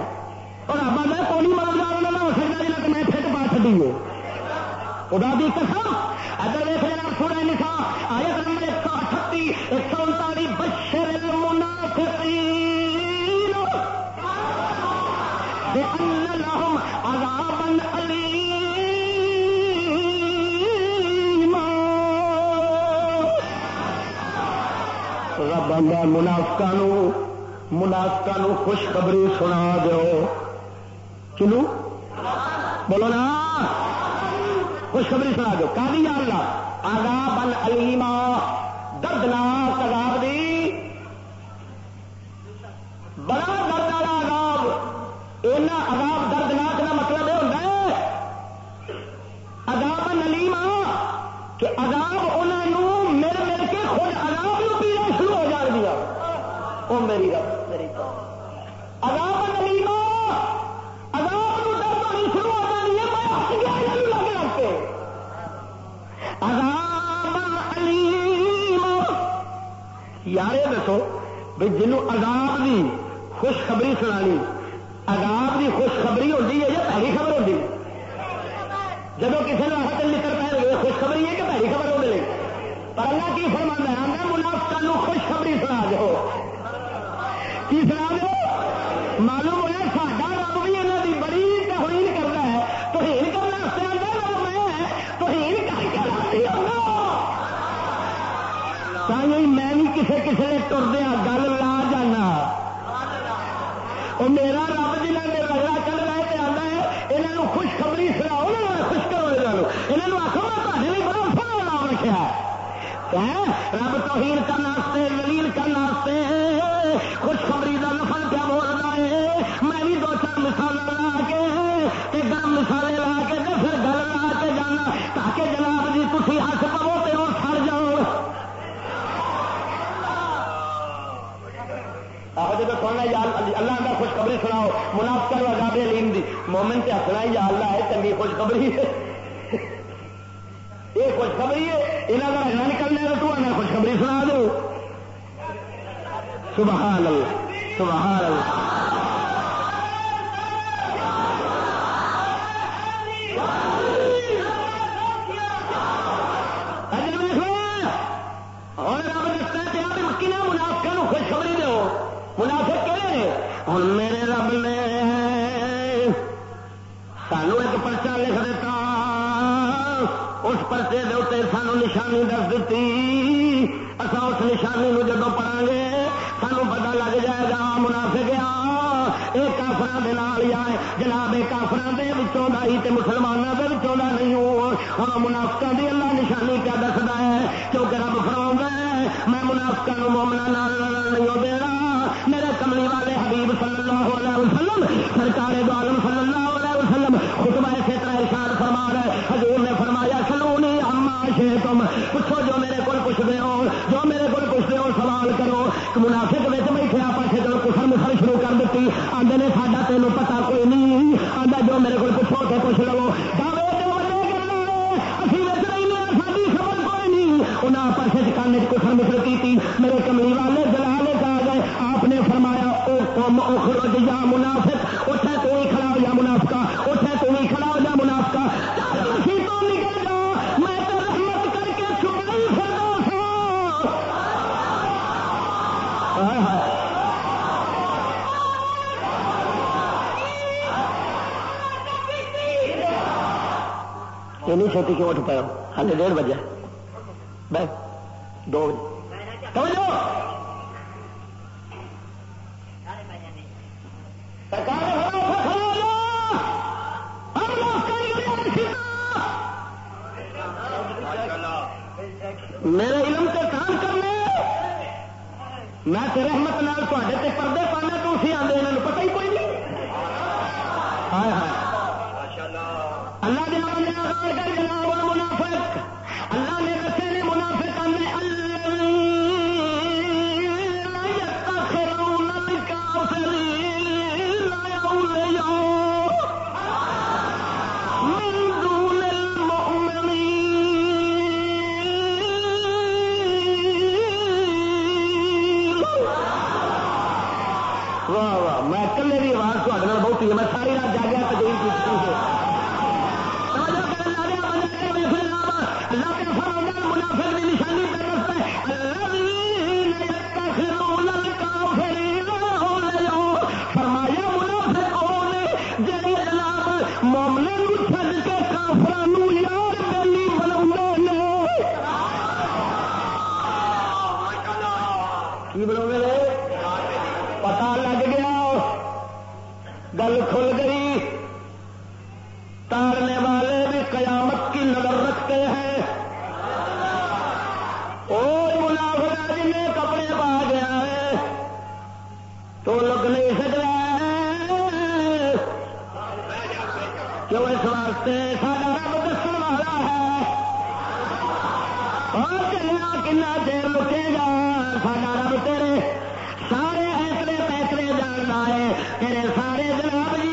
اور رب آتا کوئی مددگار انہوں نے ہو سکتا جا میں پھٹ ہے خدا دی قسم ادھر دیکھ لینا سورہ نسا آیت نمبر ایک سو اٹھتی ایک سو انتالی بشر بأن لهم عذابا أليما۔ رب منافقانو منافقانو خوشخبری سنا دو کنو بولو نا۔ خوشخبری سنا دو. کالی اللہ آگاہ بن علیما دردناک عذاب دی. بڑا درد والا عذاب. اینا عذاب دردناک کا مطلب یہ ہوتا ہے، عذاب نلیما کہ عذاب انہوں مل مل کے خود عذاب نو پینا شروع ہو جان دیا وہ میری رب، میری عذاب یار دسو بھائی جنوں عذاب دی خوشخبری سنانی، عذاب دی خوشخبری ہوتی ہے یا پہلی خبر ہوتی جب کسی نے آخر نکل پہ خوشخبری ہے کہ پہلی خبر ہونے پر اللہ کی فرمانا ہے ہمیں منافقہ خوشخبری سنا دو کی سنا دو معلوم ہو بھی کسی گل لا جانا۔ وہ میرا رب جنہیں میرا رگڑا چل رہا ہے آتا ہے یہاں خوشخبری سناؤ نا خوش کرو یہاں آخو میں تھوڑے بڑا سونا نام رکھا رب توہین کرنے دلیل کرنے خوشخبری کا نفل کیا بول رہا ہے؟ میں بھی دو چار مثال لا کے گرم مسالے لا کے پھر گل لا کے جانا، تاکہ جناب جی تھی ہاتھ پو تو وہ سڑ جاؤ جب سننا یا اللہ کا خوشخبری سناؤ، منافقہ عذاب علیم دی۔ مومن سے ہسنا یا اللہ ہے، چنگی خوشخبری ہے۔ یہ خوشخبری ہے یہاں کا ہگنا نکلنا تو تو ہمیں خوشخبری سنا دو۔ سبحان اللہ سبحان اللہ۔ ہوں میرے رب نے سانو ایک پرچا لکھ دیتا اس پرچے دے اتنے سانو نشانی دس دیتی اصا اس نشانی نو جدو پڑھا گے سانو پتا لگ جائے گا منافع گیا یہ کافر جناب کافر کے مسلمانوں کے بچوں کا نہیں ہوں منافقہ کی اللہ نشانی کیا دستا ہے کیونکہ رب فراؤ ہے میں منافقہ مومنا نہیں دینا میرے کملی والے حبیب صلی اللہ علیہ وسلم، سرکار دو عالم صلی اللہ علیہ وسلم، خطبہ اسی طرح ارشاد فرما رہے حضور نے فرمایا، سلونی اما شے تم پوچھو جو میرے کو پوچھتے ہو، جو میرے کو پوچھتے ہو سوال کرو۔ منافق میں بیٹھے آپ چلو کسر مسل شروع کر دیتی۔ آدھے نے ساڈا تینوں پتا کوئی نہیں۔ آدھا جو میرے کو پوچھو تو پوچھ لو۔ انہیں آپس کان کسر مسل کی میرے کملی والے جلالے فرمایا، او قوم اخرج یا منافق، اٹھے تو ہی کھڑا یا منافقہ، اٹھے تو ہی کھڑا یا منافقہ. تو نہیں چھوٹی کیوں اٹھ پایا ہاں جی، ڈیڑھ بجے۔ دو بجے۔ میرے علم سے کام کرنے، میں رحمت نال تے پردے پانا تو اسی آدھے یہاں پتہ ہی کوئی نہیں۔ ہائے ہائے۔ اللہ دیا بندے کر جناب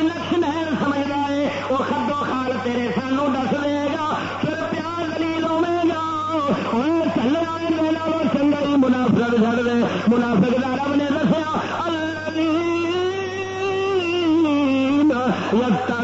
جناب جی نقش محل ہے وہ خدو خال تیرے سانو دس دے گا، پھر پیار دلیل ہوے گا۔ چلنا میرا وہ چنگا ہی منافق چڑھ دے۔ منافق کا رب نے دسیا اللہ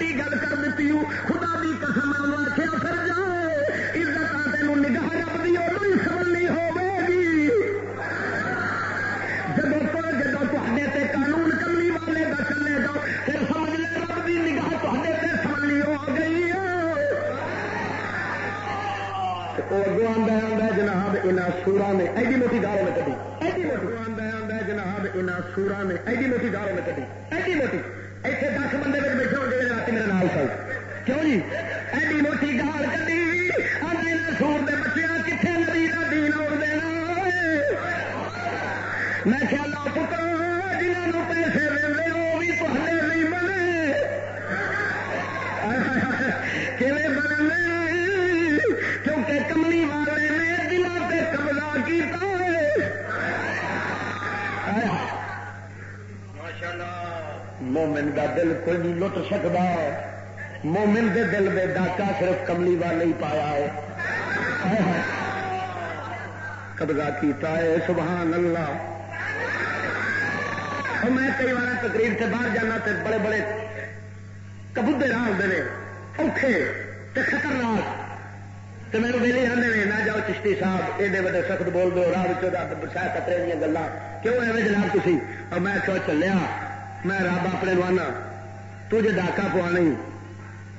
دی گل کر دیتی ہوں، خدا دی قسم اللہ کے پھر جائے عزت تین نگاہ رب دی، اور بھی سمجھنی گی۔ جب جب تے قانون کملی والے کا چلے جاؤ پھر سمجھ لے رب دی نگاہ تے سمجھنی ہو گئی ہے۔ آدھا آدھا جناب یہاں سورا نے ایڈی موٹی گارے میں کٹی ایڈی موٹی۔ آدھا آدھا جناب یہاں سورا نے ایڈی موٹی گارے میں کٹی ایڈی موٹی۔ ایسے دس بندے میرے بیٹھے ہو گئے رات میرے نام سن کیوں جی ایڈی موٹی گال کدی سور دے بچے کتنے نبی کا دین اور دینا میں خیال پتا مومن دا دل کوئی نہیں لٹ سکتا ہے۔ مومن دے دل میں ڈاکہ صرف کملی والے ہی پایا ہے۔ قبضہ کیتا ہے، سبحان اللہ۔ میں کئی بار تقریر سے باہر جانا تے بڑے بڑے کبوتے آتے ہیں اوکھے تے خطرناک۔ تو میرے ویلے آدھے نے، نہ جاؤ چشتی صاحب، ایڈے وڈے سخت بول دو راہ خطرے دیا گلا کیوں ایویں جناب تھی اور میں کہو چلیا میں رب اپنے لوانا تجھے ڈاکا پوانا ہی۔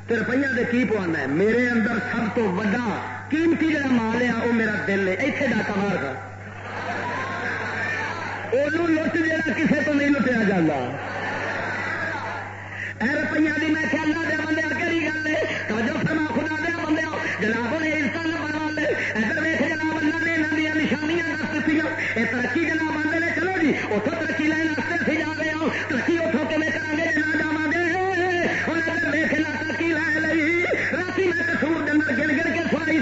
تو روپیہ دے کی پوانا ہے؟ میرے اندر سب تو وڈا قیمتی جڑا مال ہے وہ میرا دل ہے۔ اتنے ڈاکا مار کر۔ وہ لٹ جا کسی تو نہیں لٹیا جاتا اے روپیہ دی میں خیال دیا بندے کہڑی گل ہے؟ جو فرما، خدا دیا بندے جناب نے اس انسان بنا لے۔ ادھر ویس جناب، اللہ نے یہاں دیا نشانیاں دس دیتی یہ ترقی جناب آتے نے، چلو جی اتوں ترقی لائن واسطے سی جا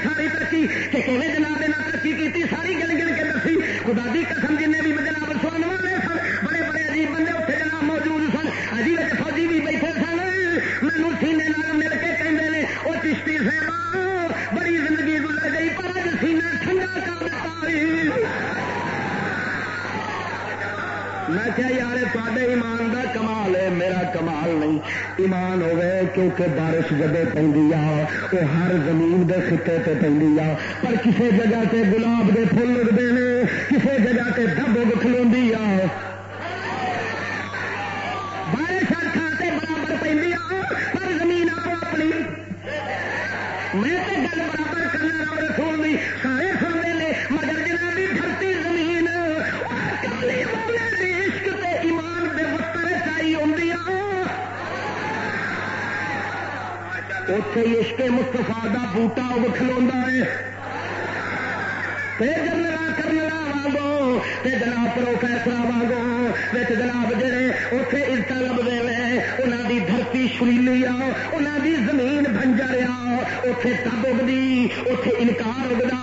ساری ترقی کہ کہنے جناب نے ترقی کی ساری گن گن کے دسی خدا کی قسم جن بھی جناب سوان والے سن بڑے بڑے عجیب بندے اتنے جناب موجود سن عجیب فوجی بھی بیٹھے سن مینو سینے مل کے کہتے ہیں وہ چشتی صاحب بڑی زندگی گزر گئی پر اج سینا ٹھنڈا کر دیتا میں کیا یار تے ایمان دا کمال ہے میرا کمال نہیں ایمان ہوے کیونکہ بارش جب پہ وہ ہر زمین دے خطے پہ پہ پر کسی جگہ تے گلاب دے پھول لگتے ہیں کسی جگہ تے دب اگ کھلو آ۔ اتے عشق مستفا کا بوٹا وہ کھلوا ہے۔ جنرا کرنا واگو جناب پروفیسر واگو بچ جناب جڑے اتے عزت لبتے ہیں انہوں دی دھرتی شریلی آ انہوں دی زمین بنجر آ اتے تب اگتی اتے انکار اگتا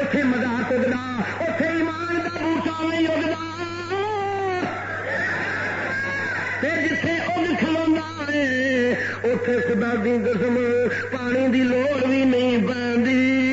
اتے مزاق اگتا اتے ایمان کا بوٹا نہیں اگتا جتھے اتے خدا دی قسم پانی دی لوڑ بھی نہیں پی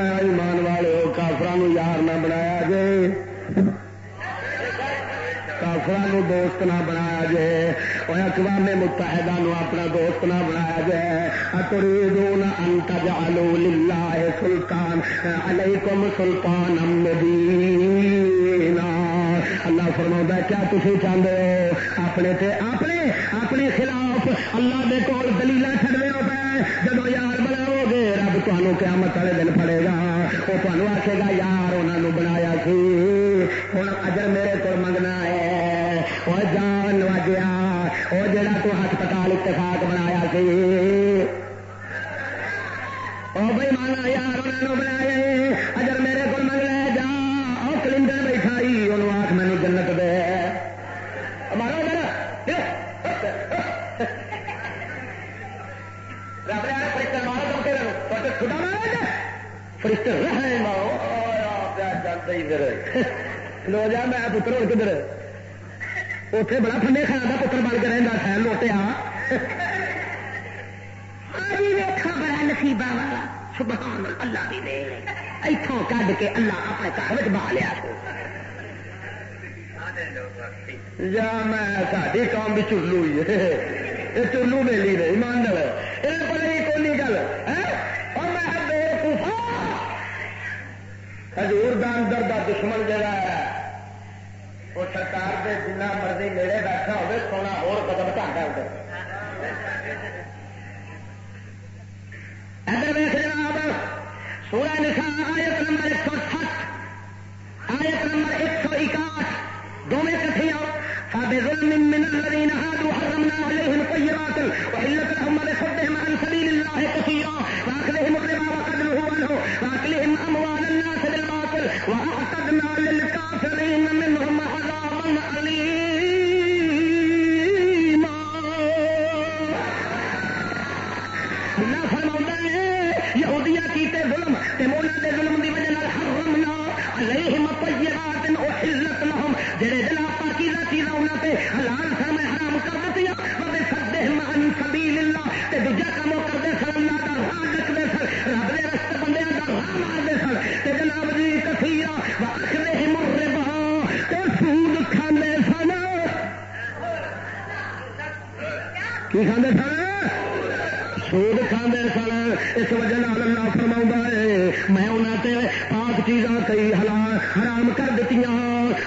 بنایا ایمان والے کافران یار نہ بنایا جے۔ کافران دوست نہ بنایا جے۔ اور اقوام متحدہ نو اپنا دوست نہ بنایا جائے اتریدون ان تجعلوا للہ سلطان۔ علیکم سلطان مبینا۔ اللہ فرماؤں کیا تھی چاہتے ہو؟ اپنے تے اپنے اپنے خلاف اللہ دے کول دلیل چڑھنے ہو پہ جب یار بلا تمہوں قیامت والے دن پڑے گا۔ وہ تمہوں آخے گا، یار وہ بنایا سی۔ ہوں اجر میرے کو منگنا ہے۔ وہ جان واجیا وہ جا ہسپتال اتفاق بنایا سی۔ بھائی مانا، یار انہوں بنایا اجر میرے کو منگ ہے، جا۔ وہ کلنڈر بیٹھائی انہوں آخ مینو جنت دے۔ مارو رب مارو لو جا میں پتر ہو کدھر؟ اتنے بڑا ٹھنڈے خیال کا پتر بن کے رہتا ہے لوٹیا۔ بڑا نصیبہ والا۔ سبحان اللہ بھی دے اتوں کھ کے اللہ اپنے گھر لیا یا میں ساری قوم بھی چلو ہی چلو میلی نے ایماندار یہ پتہ نہیں کون گل ہزور کا اندر کا دشمن جڑا ہے، وہ سرکار کے جنہ مرضی نیڑے بیٹھا ہوگا سونا اور قدم ٹھانا ادھر ادھر ویس جناب سولہ نشان آیت نمبر ایک سو سات آیت نمبر ایک سو اکاٹھ، دونوں کٹھی کٹھیا فبظلم من الذين هادوا حرمنا عليهم طيبات وحلت لهم بصدهم عن سبيل الله كثيرا واكلهم الربا وقد نهوا عنه واكلهم اموال الناس بالباطل واعتدنا للكافرين منهم عذابا اليما کی کھانے سن؟ سود کھانے سن، اس وجہ اللہ فرما ہے، میں انہوں نے پاک چیزاں کئی حلال حرام کر دیتی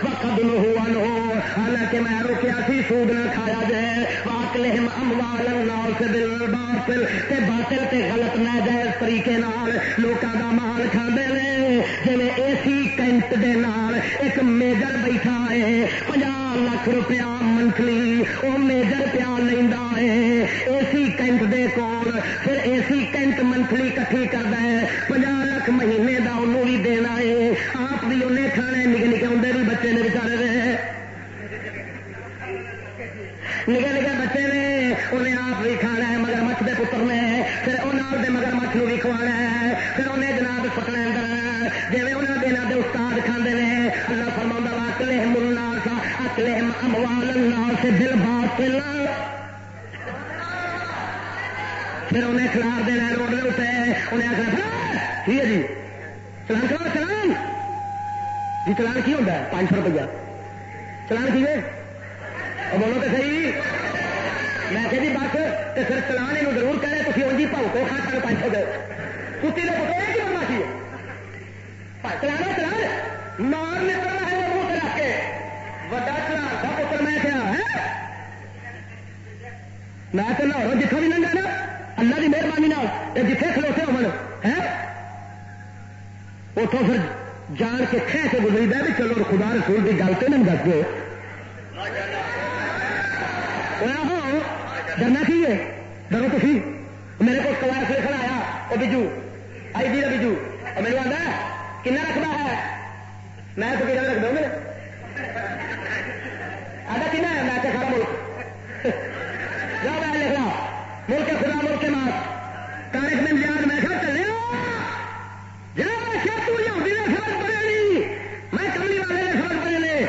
وقت ہوا نو حالانکہ میں روکیا سی سود نہ کھایا جائے واقل اموال سے دل باطل تے باطل تے غلط نہ جائز طریقے نال لوکاں دا مال کھاندے نے۔ جویں اے سی کینٹ دے نال ایک میجر بیٹھا ہے پناہ لاکھ روپیہ منتھلی وہ میجر پیا لینا ہے۔ اے سی کینٹ دے کول پھر اے سی کینٹ منتھلی کٹھی کرتا ہے پناہ لاکھ مہینے دا انہوں بھی دینا ہے۔ آپ بھی انہیں کھانے نکے نکے آدھے بھی بچے نے بچارے رہے نکے نکے بچے نے انہیں آپ بھی کھانا ہے مگر مچھ دے پتر نے پھر انہوں دے مگر مچھ بھی کھوانا ہے پھر انہیں جناب سٹنا اندر جی انہوں دے دے استاد کھانے نے اللہ فرما اکلے ملنا سا اکلے اموال سے دل باطل پھر انہیں کھلار دینا روڈ کے اتنے انہیں آخر ٹھیک ہے جی چلان کرو چلان جی چلان کی ہوتا ہے پانچ سو روپیہ چلان کی ہے بولو تو صحیح میں کہ جی بس تو پھر چلان یہ ضرور کہہ رہے تھی جی پاؤ کو کھا کر پانچ سو دے کتی نے پتہ ہے کہ بننا سی چلانا چلان مار نکلنا ہے منہ سے رکھ کے وڈا چلان کا پتر میں کیا ہے میں تو لاہور جتوں بھی لنگا نا اللہ کی مہربانی جتنے کھلوتے ہو ہے اتوں پھر جان کے کھہ کے گزری دے بھی چلو خدا رسول کی گل تو نہیں دس دو ڈرنا کی ہے؟ ڈرو تھی میرے کو کلاس لکھنا آیا، وہ بجو۔ آئی جی کا بجو۔ اور میرے آتا ہے کن رکھنا ہے؟ میں تو کتنا رکھ دوں میرے آتا کن ہے؟ میں سارا ملک۔ جاؤ میں لکھنا ملک خدا، ملک کے مات تارک میں یاد میں کھا چلے جناب کیا تو یہودی نے سمجھ پڑے نہیں میں کملی والے نے سمجھ پڑے نے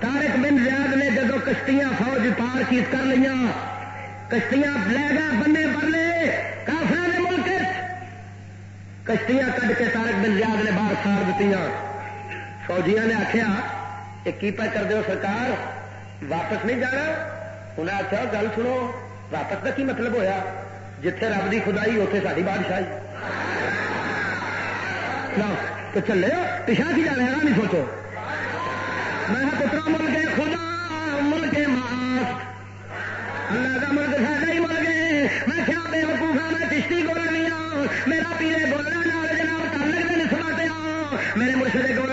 تارک بن زیاد نے جدو کشتیاں فوج پار کی کر لیا کشتیاں لے گئے بنے بر لے کافر نے ملک کشتیاں کٹ کے تارک بن زیاد نے باہر سار دیتی فوجیاں نے آخیا یہ کی پہ کر دو سرکار؟ واپس نہیں جانا؟ انہیں آخیا گل سنو، واپس کا کی مطلب ہویا؟ جتھے رب کی خدائی اتنے ساری بادشاہی. تو چلے پیچھا کی جانا نہیں سوچو۔ میں پترا مل گئے خدا اللہ کا ملک سارا ہی مل گئے میں کیا بے وقوفا میں کشتی گولنی ہوں۔ میرا پیلے گولنا نال جناب تعلق نے سماتے ہوں میرے مرشد گولنی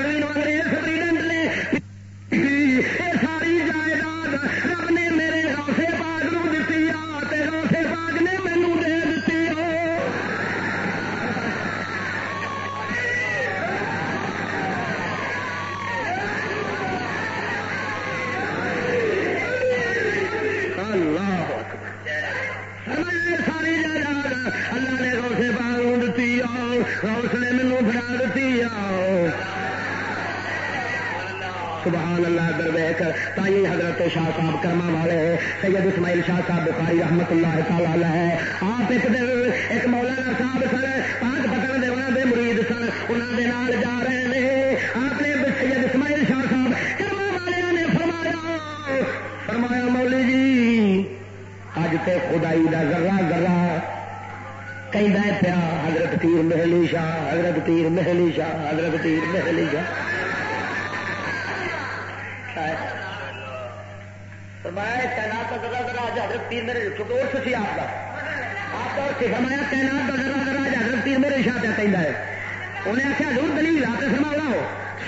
کرما والے سید اسماعیل شاہ صاحب بخاری رحمت اللہ تعالی ہے۔ آپ ایک دن ایک مولانا صاحب سر پانچ پتن دے انہوں دے مرید سن انہوں دے نال جا رہے ہیں آپ نے سید اسماعیل شاہ صاحب کرما والے نے فرمایا فرمایا مولی جی اج تے خدائی دا ذرہ ذرہ کہیں پیا، حضرت تیر محلی شاہ، حضرت تیر محلی شاہ، حضرت تیر محلی شاہ۔ فرمایا تعینات حضرت پیر میرے آپ کا آپ کا فرمایا تعینات حضرت پیر میرے شاہ پہ کہہ ہے انہیں آخیا ضرور دلیل آ کے ہو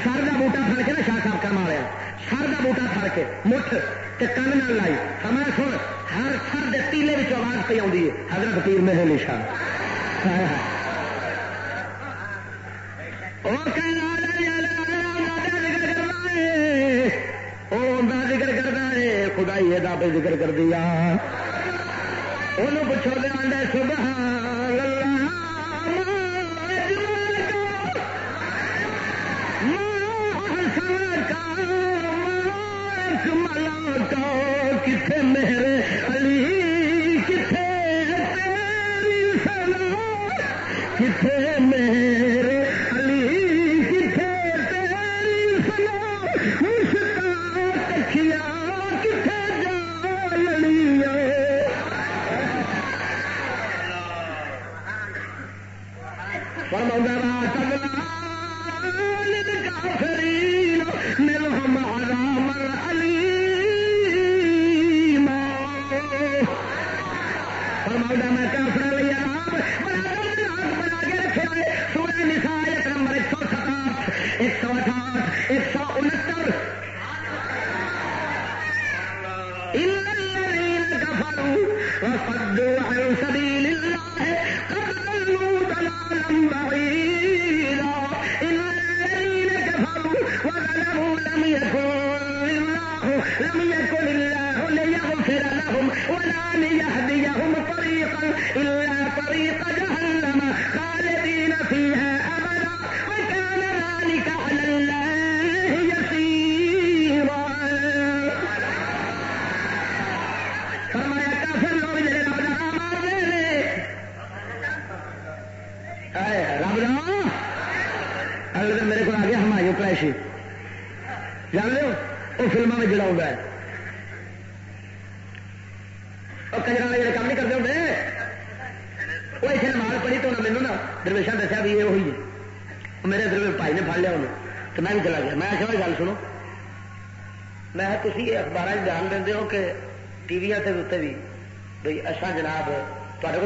سر کا بوٹا پھڑ کے نا شاہ صاحب کرما لیا سر کا بوٹا پھڑ کے مٹھ تے کن نہ لائی فرمایا سن ہر سر دے تیلے آواز پہ آئی ہے حضرت پیر میرے نشا پہ ذکر کر دیا۔ انہوں پوچھو دیا سبحان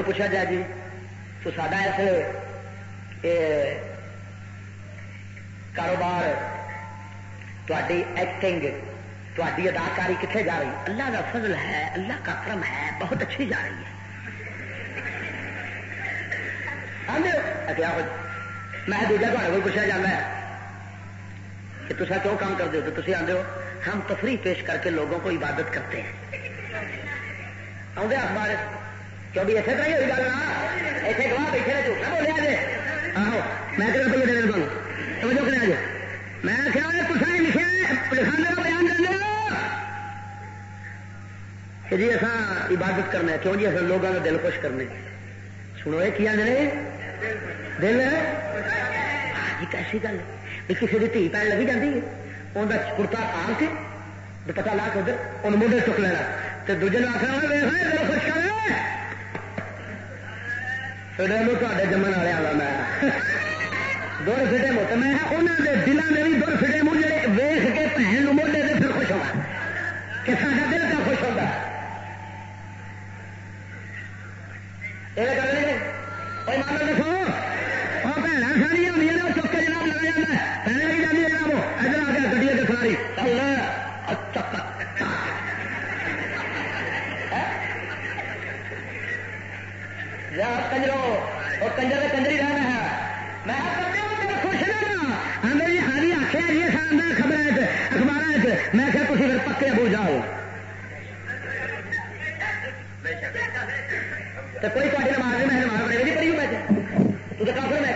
پوچھا جائے جی۔ تو سڈا اس کاروبار تاری ایکٹنگ تاری اداکاری کتنے جا رہی؟ اللہ کا فضل ہے، اللہ کا کرم ہے، بہت اچھی جا رہی ہے۔ میں دوجا تھوڑے کو پوچھا جانا ہے کہ تصا کیوں کام کرتے ہو؟ تو تھی آدھے ہو، ہم تفریح پیش کر کے لوگوں کو عبادت کرتے ہیں۔ آدھے اخبار کیونکہ اتنے تو ہی ہوئی گل نا؟ اتنے گواہ بیٹھے نے جھوٹا بولیا جی آہو، میں کتنے روپیے دینے تمہیں سمجھو کہ جی میں کیا تصا لکھے، لکھانے کا بیان کر دیا کہ جی اصا عبادت کرنا ہے کیوں جی اصل لوگوں کا دل خوش کرنے؟ سنو یہ کیا جنے دل ہاں جی کیسی گل ہے؟ کسی کی دھی پین لگی جاتی ہے انہیں کرتا کھان کے پتا لا کے ادھر ان موڈے چک لینا۔ تو دوجے نے آخر دل خوش کر تے جمن والے والا میں۔ دور فٹے مت میں انہوں کے دلوں میں بھی دور فٹے مجھے ویخ کے بھن موڈے سے پھر خوش ہوگا کہ سارا دل کا خوش ہوگا یہ کر لیں کوئی مان دیکھو کیا تھی ابو جاؤ۔ تو کوئی تاری نماز نہیں، میں نماز پڑے گی پڑھی ہوں میں تو کافر میں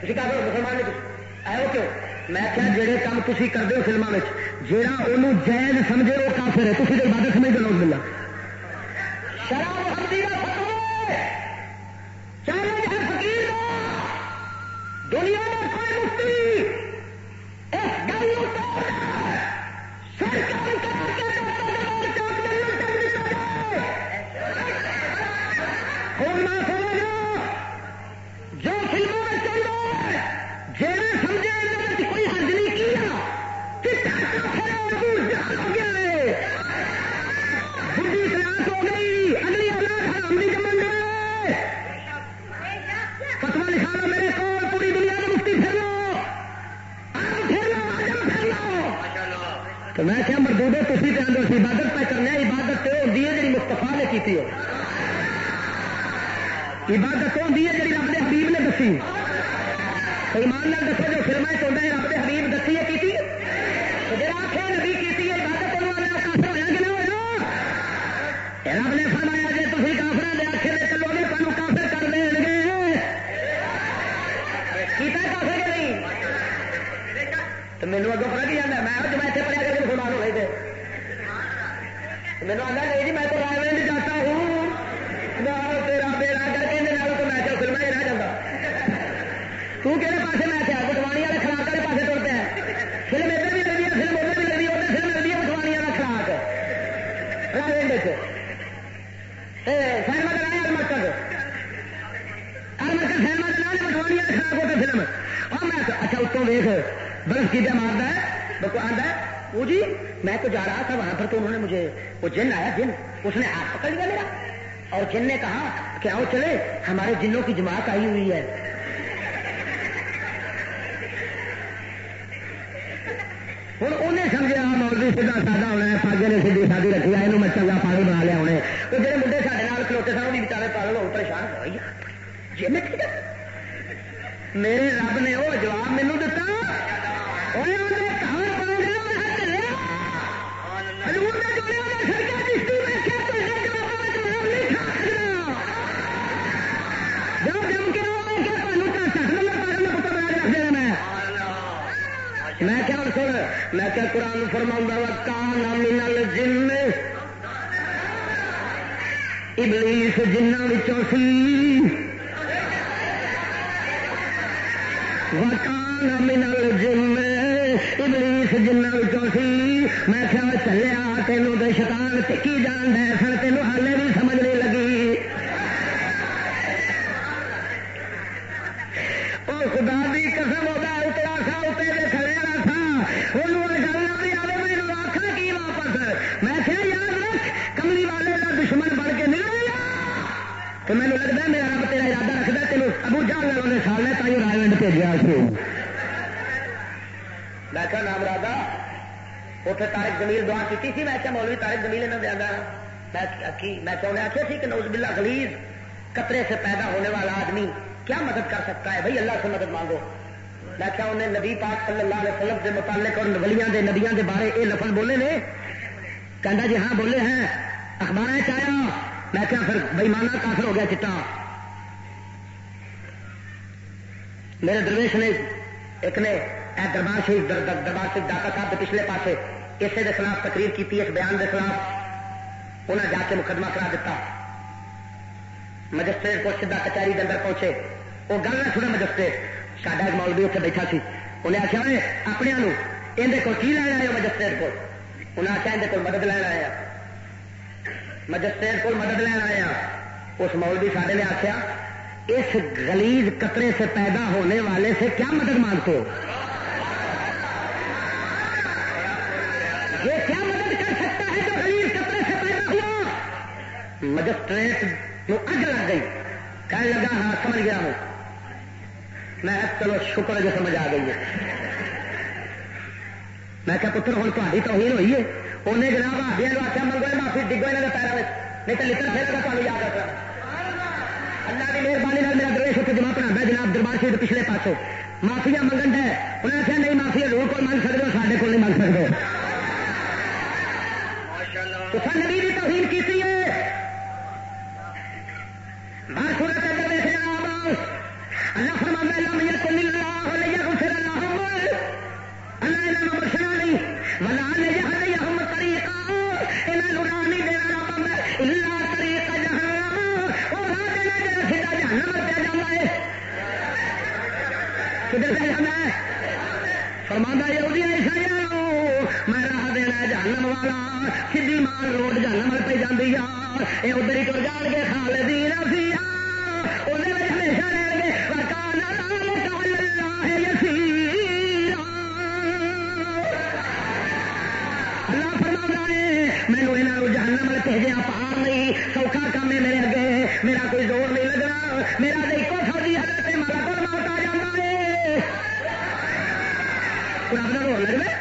تھی کافر مسلمان نہیں آئے ہو کیوں؟ میں کیا جہے کام تھی کرتے ہو فلموں میں جہاں انہوں جائز سمجھے وہ کافر ہے۔ تھی تو عبادت سمجھ دو ملا شراب ہمارے جنوں کی جماعت آئی ہوئی ہے ہوں انہیں سمجھا مولوی سیدھا سادہ ہونا ہے پاگے نے سیدھی سادی رکھی ہے یہ میں چنگا پاگل بنا لیا ہونے تو جہے مڈے سارے کھلوتے سن وہ بھی بچارے پاگل ہو پریشان ہو جن میرے رب نے وہ جواب مینو دتا میں کیا سن میں کیا قرآن فرما کان من جن ابلیس جنہوں سی وکان منل جن ابلیس جنہوں سی میں کیا چلیا تینوں تو شکان ٹکی جان دے سن تینوں ہالے بھی سمجھ نہیں لگی خدا دی قسم ہوگا اترا سا اتنے کھڑے والا تھا وہ گل نہ بھی آئے میں آخر کی واپس میں کیا یاد رکھ کملی والے کا دشمن بن کے نکل گیا تو مینو لگتا ہے میرا رب تیرا ارادہ رکھتا تینوں ابو جان لال نے سال تھی رائے بھیجا سی میں کیا نام رادا اتنے تارک زمیل دعا کی تھی میں کیا مولوی تارک زمیل انہوں نے آگا تھی میں کیا انہیں آخیا سی کہ نوز بلا خلیز قطرے سے پیدا ہونے والا آدمی کیا مدد کر سکتا ہے؟ بھائی اللہ سے مدد مانگو۔ میں کیا انہیں نبی پاک صلی اللہ علیہ وسلم کے متعلق اور ولیاں دے نبیاں دے بارے یہ لفظ بولے نے؟ کہنا جی ہاں بولے ہیں۔ اخبار چایا میں کیا پھر بھائی مانا کافر ہو گیا چٹا۔ میرے درویش نے ایک نے دربار شریف دربار شریف ڈاکا صاحب کے پچھلے پاسے اسے کے خلاف تقریر کی اس بیان کے خلاف۔ انہیں جا کے مقدمہ کرا دیتا مجسٹریٹ کو سیدا کچہری کے اندر پہنچے۔ وہ گل نہ سنا مجسٹریٹ، ساڈا ایک مولوی اتنے بیٹھا سی۔ انہیں آخیا اپنے اندر کو کی لینا ہے مجسٹریٹ کو انہیں آخیا اندر کو مدد لینا آیا ہاں۔ مجسٹریٹ کو مدد لینا آیا ہاں۔ اس مولوی ساڈے نے آخیا اس گلیز قطرے سے پیدا ہونے والے سے کیا مدد مانگتے ہو؟ یہ کیا مدد کر سکتا ہے جو گلیز قطرے سے پیدا مجسٹریٹ اگ لگ گئی کہنے لگا ہاں سمجھ گیا ہوں۔ میں چلو شکر جو سمجھ آ گئی ہے۔ میں کیا پتر ہوں تاری توہین ہوئی ہے۔ انہیں جناب آدیا آخیا منگو معافی ڈگو یہاں کے پیروں میں نہیں تو لکڑ پھر کا تمہیں یاد رکھنا۔ اللہ کی مہربانی میرا درویش اتنے جمع پڑھا جناب دربار شریف پچھلے پاسوں۔ معافیا منگن ہے انہیں آخیا نہیں معافی ضرور کوئی منگ سکتے ہو سارے کو نہیں منگ سکتے تو نبی کدھر پہ جانا ہے؟ فرمانا یہودیاں عیسائیاں میں راہ دینا جہنم والا۔ سیدھی مال روڈ جہنم پہ جاندی آ۔ یہ ادھر ہی تو جان کے خالدین سی ہمیشہ رہن گے اللہ فرما ہے، مینو یہاں جہنم بھیجا نہیں، سوکھا کام ہے میرے اگے۔ میرا کوئی زور نہیں لگنا۔ میرا تو ایک سوچی حضرت مالا کو خلاف ہے رب کا زور لگ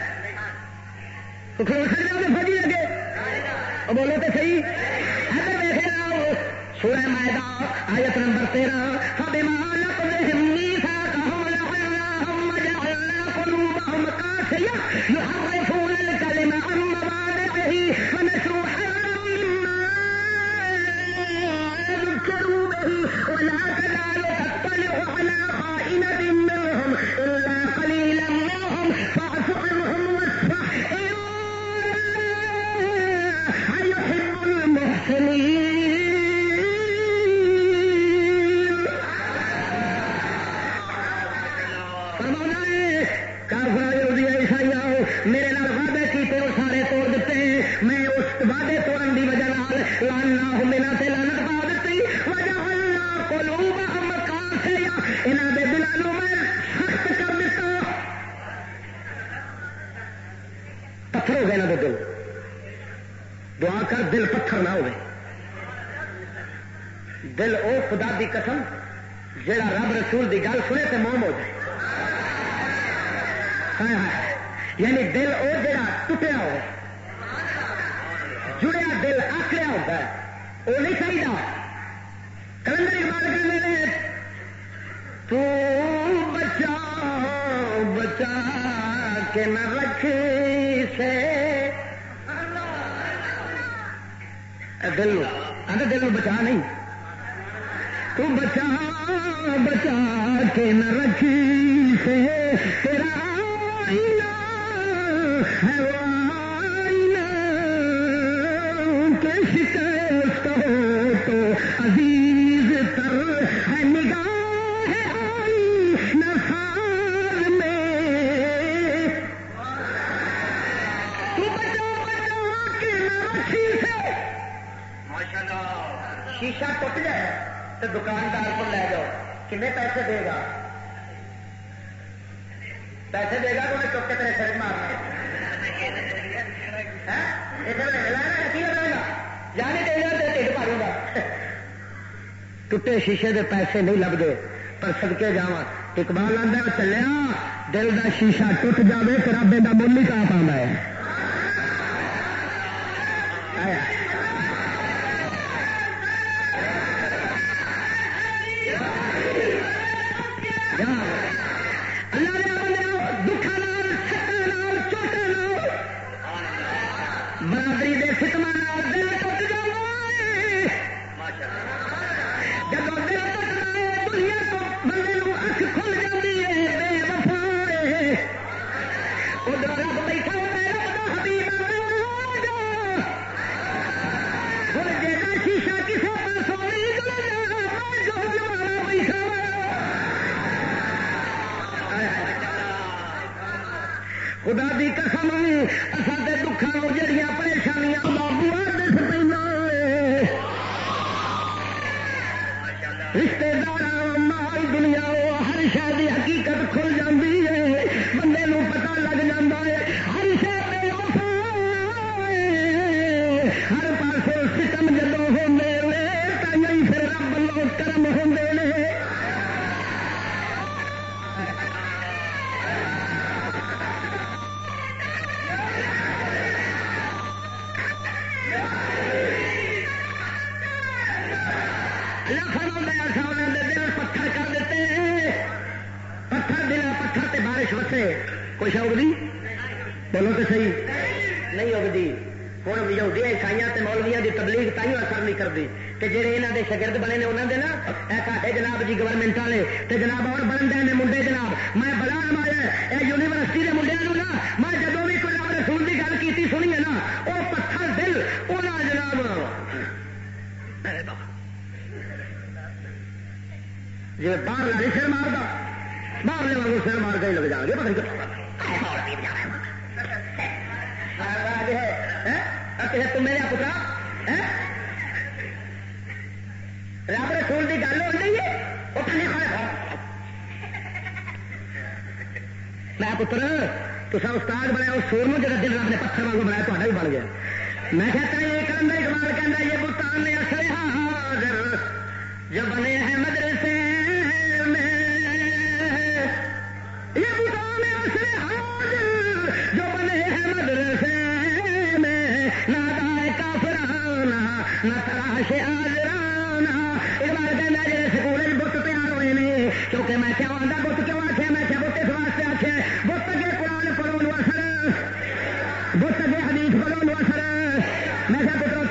تو کھلو سکتے ہو فوجی لگے بولو تو صحیح اگر دیکھے سورہ مائدہ، آیت نمبر تیرہ ہبے مان يحرفون شیشے دے پیسے نہیں لگتے پر سدکے جا اقبال آدھا چلیا، دل دا شیشہ ٹوٹ جائے تو کا مل ہی کا پا ہے۔ میں کہتا ہوں، یہ کلندر اقبال کہنا یہ بتان اصل حاضر جو بنے ہیں مدرسے میں۔ یہ بتان اصل حاضر جو بنے ہیں مدرسے میں۔ نہ دائے کافرانہ نہ تراش اقبال سکول بت تیار ہوئے کیونکہ میں کیا آدھا بت کیوں آخیا میں کیا بت واسطے بت کے قرآن پڑھو اثر، بت اگے حدیث پڑھو اثر۔ میں کیا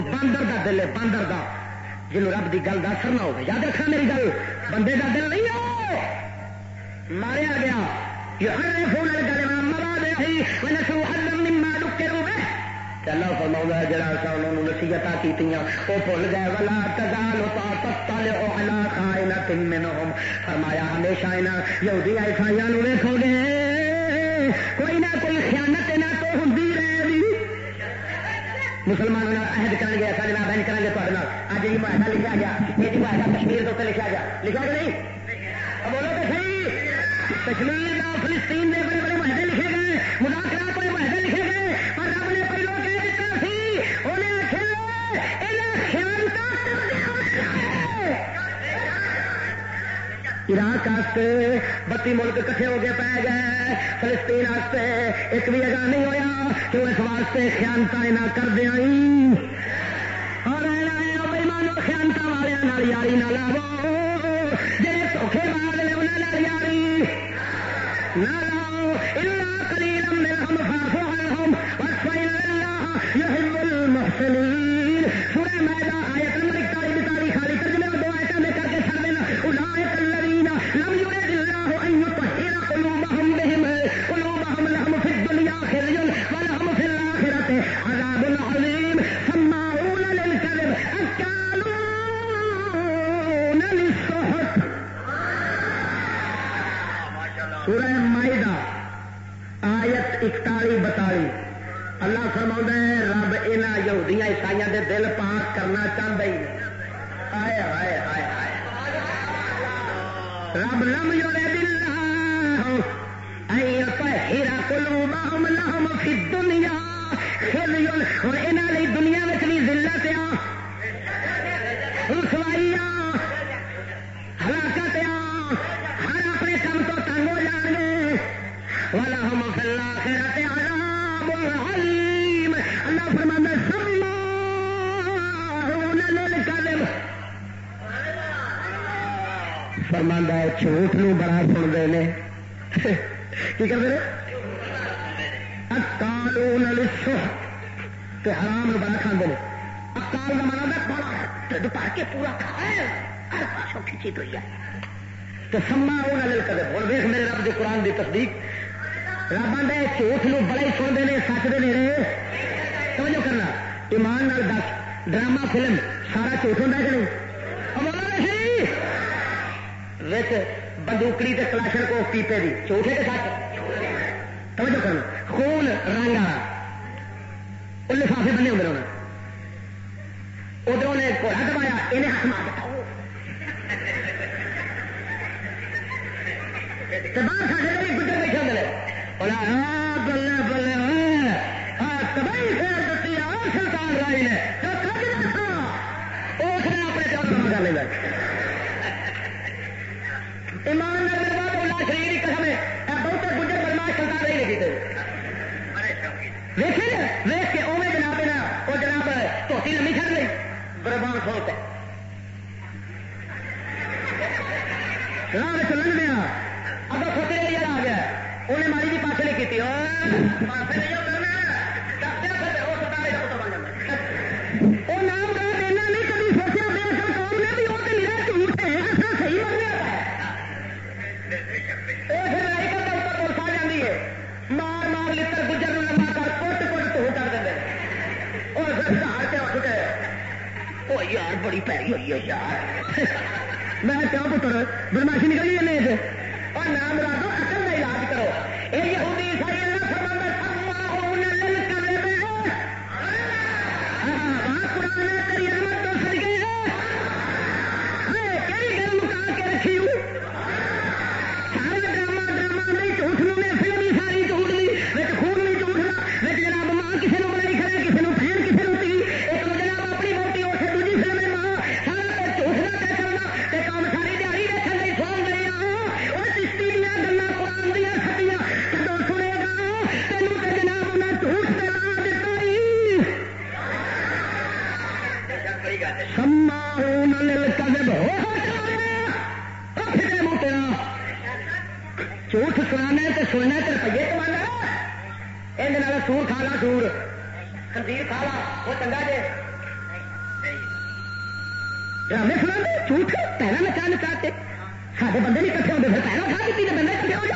باندر دا دل ہے باندر دا۔ جنوں رب دی گل دا اثر نہ ہوگا یاد رکھنا میری گل، بندے دا دل نہیں ہو ماریا گیا۔ يحرفون الكلمة مواضعه ونسوا حظا مما ذكروا به۔ اللہ فرما جڑا سا انہوں نے نصیحت کی وہ بھول گئے۔ ولا تزال تطلع على خائنة منهم۔ فرمایا، ہمیشہ انہاں یہودی عیسائیاں نو ویکھو گے۔ کوئی نہ کوئی خیانت نہ تو ہوندی رہے۔ مسلمانوں عہد کر گیا سارے نام کریں گے تھوڑے اج یہ معاہدہ لکھا گیا یہ معاہدہ کشمیر کے اتنے لکھا گیا۔ لکھا کہ نہیں؟ بولو تو صحیح۔ کشمیر کا فلسطین میں بڑے بڑے معاہدے لکھے گئے، مذاکرات بڑے معاہدے عراق بتی ملک کٹھے ہو کے پی گئے۔ فلسطین ایک بھی اگا نہیں ہوا کہ اس واسطے خیانتا نہ کر دیا اور بھائی مانو خیانتا والے یاری نہ لاو جی دھوکھے بعد نے انہوں یاری نہ لاؤ۔ اللہ کلیل منہم فاعف عنہم واستغفر اللہ یحب المحسنین فرما رب یہاں یہودیاں عیسائی دے دل پاک کرنا چاہتا ہی آئے آئے آئے آئے رب لم یورے دل ہیرا کلو باہم لہم فی دنیا اور یہاں دنیا میں بھی ذلت آ۔ جھوٹ نو بڑا سنتے ہیں کی کرتے ہیں؟ اکالون للسحت حرام نو بڑا کھاندے ہیں اکال کا مانا بڑا ڈھڈ بھر کے پورا کھایا ہر پاسوں کھچی تو ہے۔ تو سما وہ نہ کر ہوں ویخ میرے رب کے قرآن کی تصدیق۔ رب آدھا جھوٹ نو بڑا ہی سنتے ہیں سچ دے نیڑے توجہ کرنا۔ ایمان نال دس۔ ڈرامہ، فلم، سارا جھوٹ ہوتا کہ نہیں؟ بندوکڑی تے کلاشن کو پیپے دی جھوٹ ہے سچ توجہ کرنا خون رنگ والا وہ لفافے بنے ہوتے انہوں ادھر نے گھوڑا دبایا انہیں ہاتھ مار دیتا باہر ساڈے بھی بیٹھے ہوتے ہیں بلے بلے تباہی خیر دیتی ہے سلطان رائی نے اس نے اپنے کام کر لینا ایمان شریر کی قسم ہے بہت گجر بدماش سلطان رائی نے کیتے ویسے نا ویس کے اوے جناب نا، وہ جناب دھوتی لمبی چڑھ گئی بربان کھولتے راہ چلن دیا اگر کھوتے ایریا آ گیا انہیں ماری جی پاس نہیں کی یار، بڑی پیری ہوئی ہے یار۔ میں کیا پتر؟ بدماشی نکلی ہے اور نام لا اصل کا علاج کرو۔ یہ یہودی سنانا تو سننا تو روپیے کمانا یہ سور کھا لا سور خنزیر کھا لا، وہ چنگا جی ڈرامے سنا جھوٹ۔ پہلے نچا نچا کے۔ سارے بندے نہیں کٹے ہوتے پھر پہلا کھا دیتی بندے کٹے ہو جا۔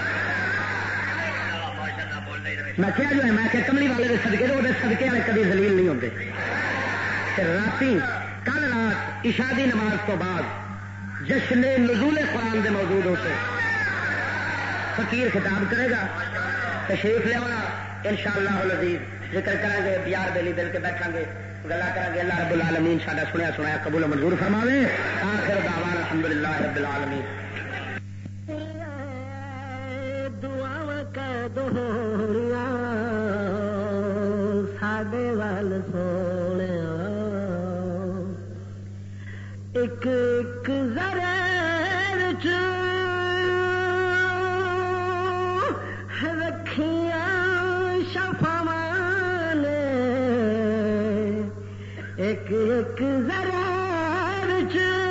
میں کیا جو ہے، میں کہ کملی والے کے سدکے تو وہ سدکے والے کبھی دلیل نہیں ہوتے رات کل رات اشادی نماز تو بعد جشن نزول قرآن دے موجود ہوتے فقیر خطاب کرے گا، تشریف لیا ان شاء اللہ ذکر کریں گے بیار بیلی دل کے بیٹھا گے گلا کریں گے، اللہ رب العالمین ساڈا سنیا سنایا قبول منظور فرماوے۔ آخر دعوان الحمد للہ رب العالمین۔ ساڈے وال سونے ایک ایک ذرا ایک ذرا رکھیا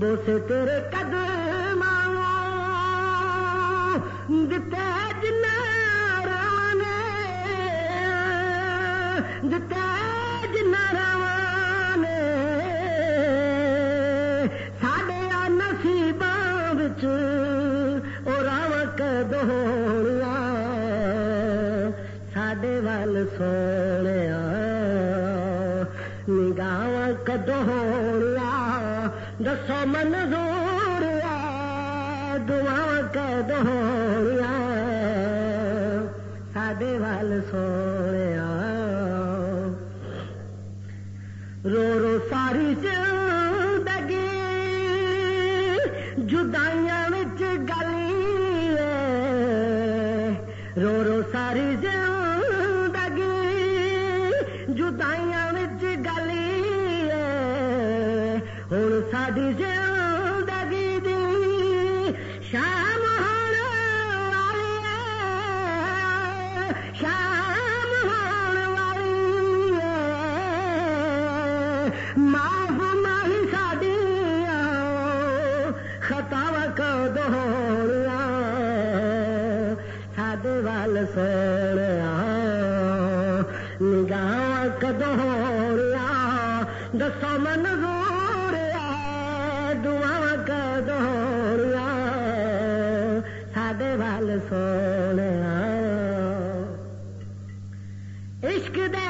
بوس تیرے قدم دتا جنارا نے دتا جنارا نے ساڈے نصیباں دوڑیا ساڈے وال سونے نگاہ کدوڑیا دسو من دوریا دعا کدوڑیا ساڈے وال سونے رو رو ساری چگی جدائی سونے عشق دے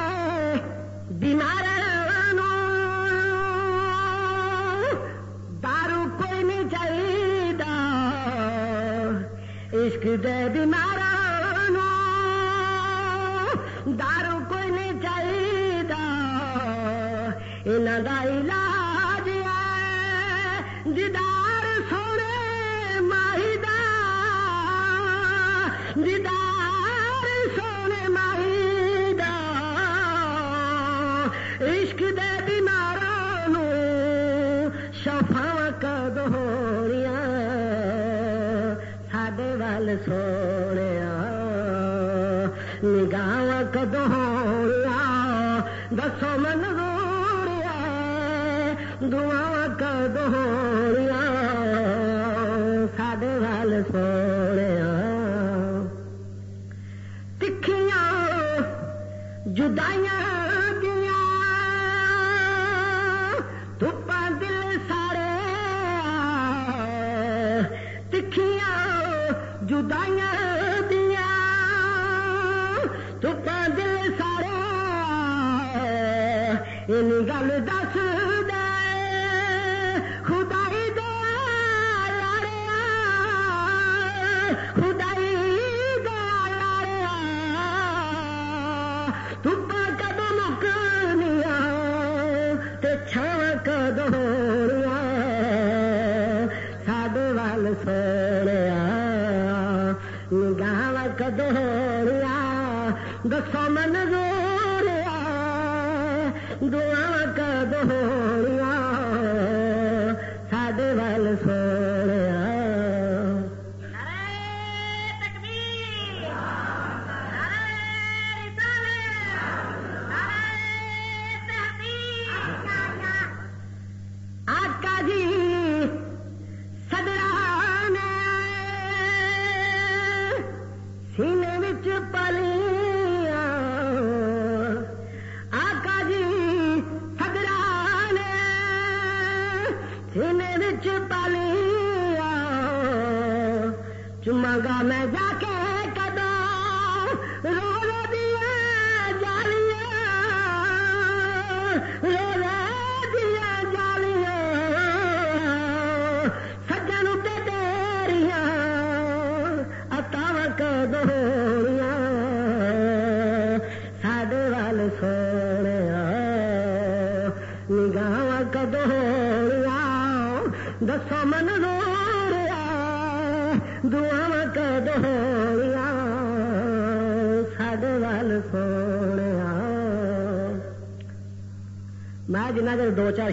بیمار دارو کوئی نہیں چاہیے عشق دے بیمار دارو کوئی نہیں چاہیے علاج وال سونے نگاہ کدو دسو من روڑیا۔ دعا کدو ساڈے وال سو رکھا میں نے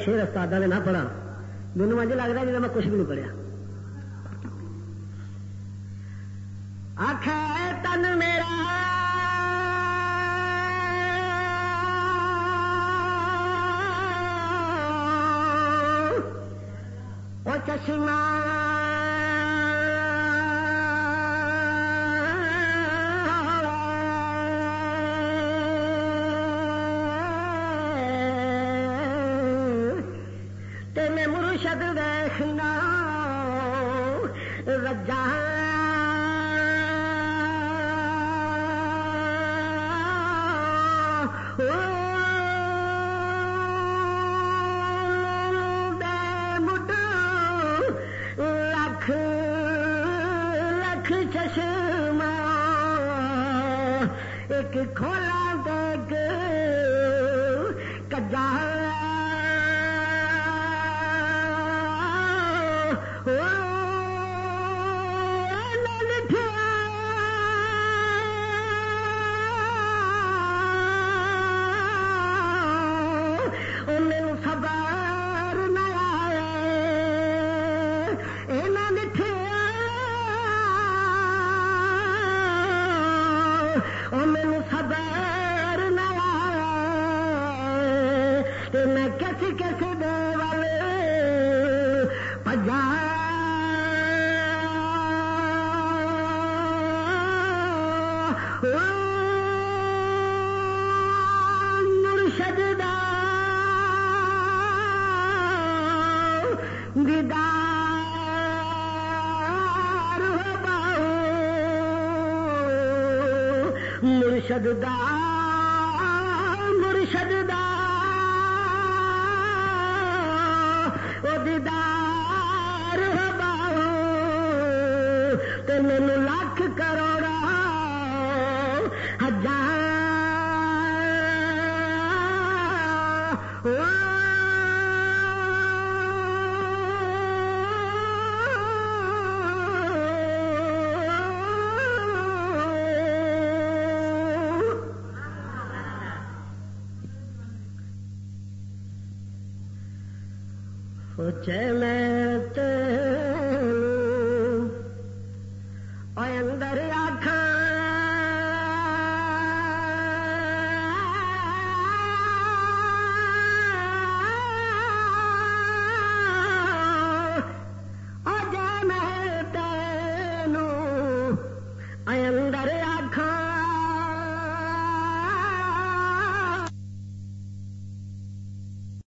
شیر استاد نے نہ پڑھا مجھے لگتا جی میں کچھ بھی نہیں پڑھیا۔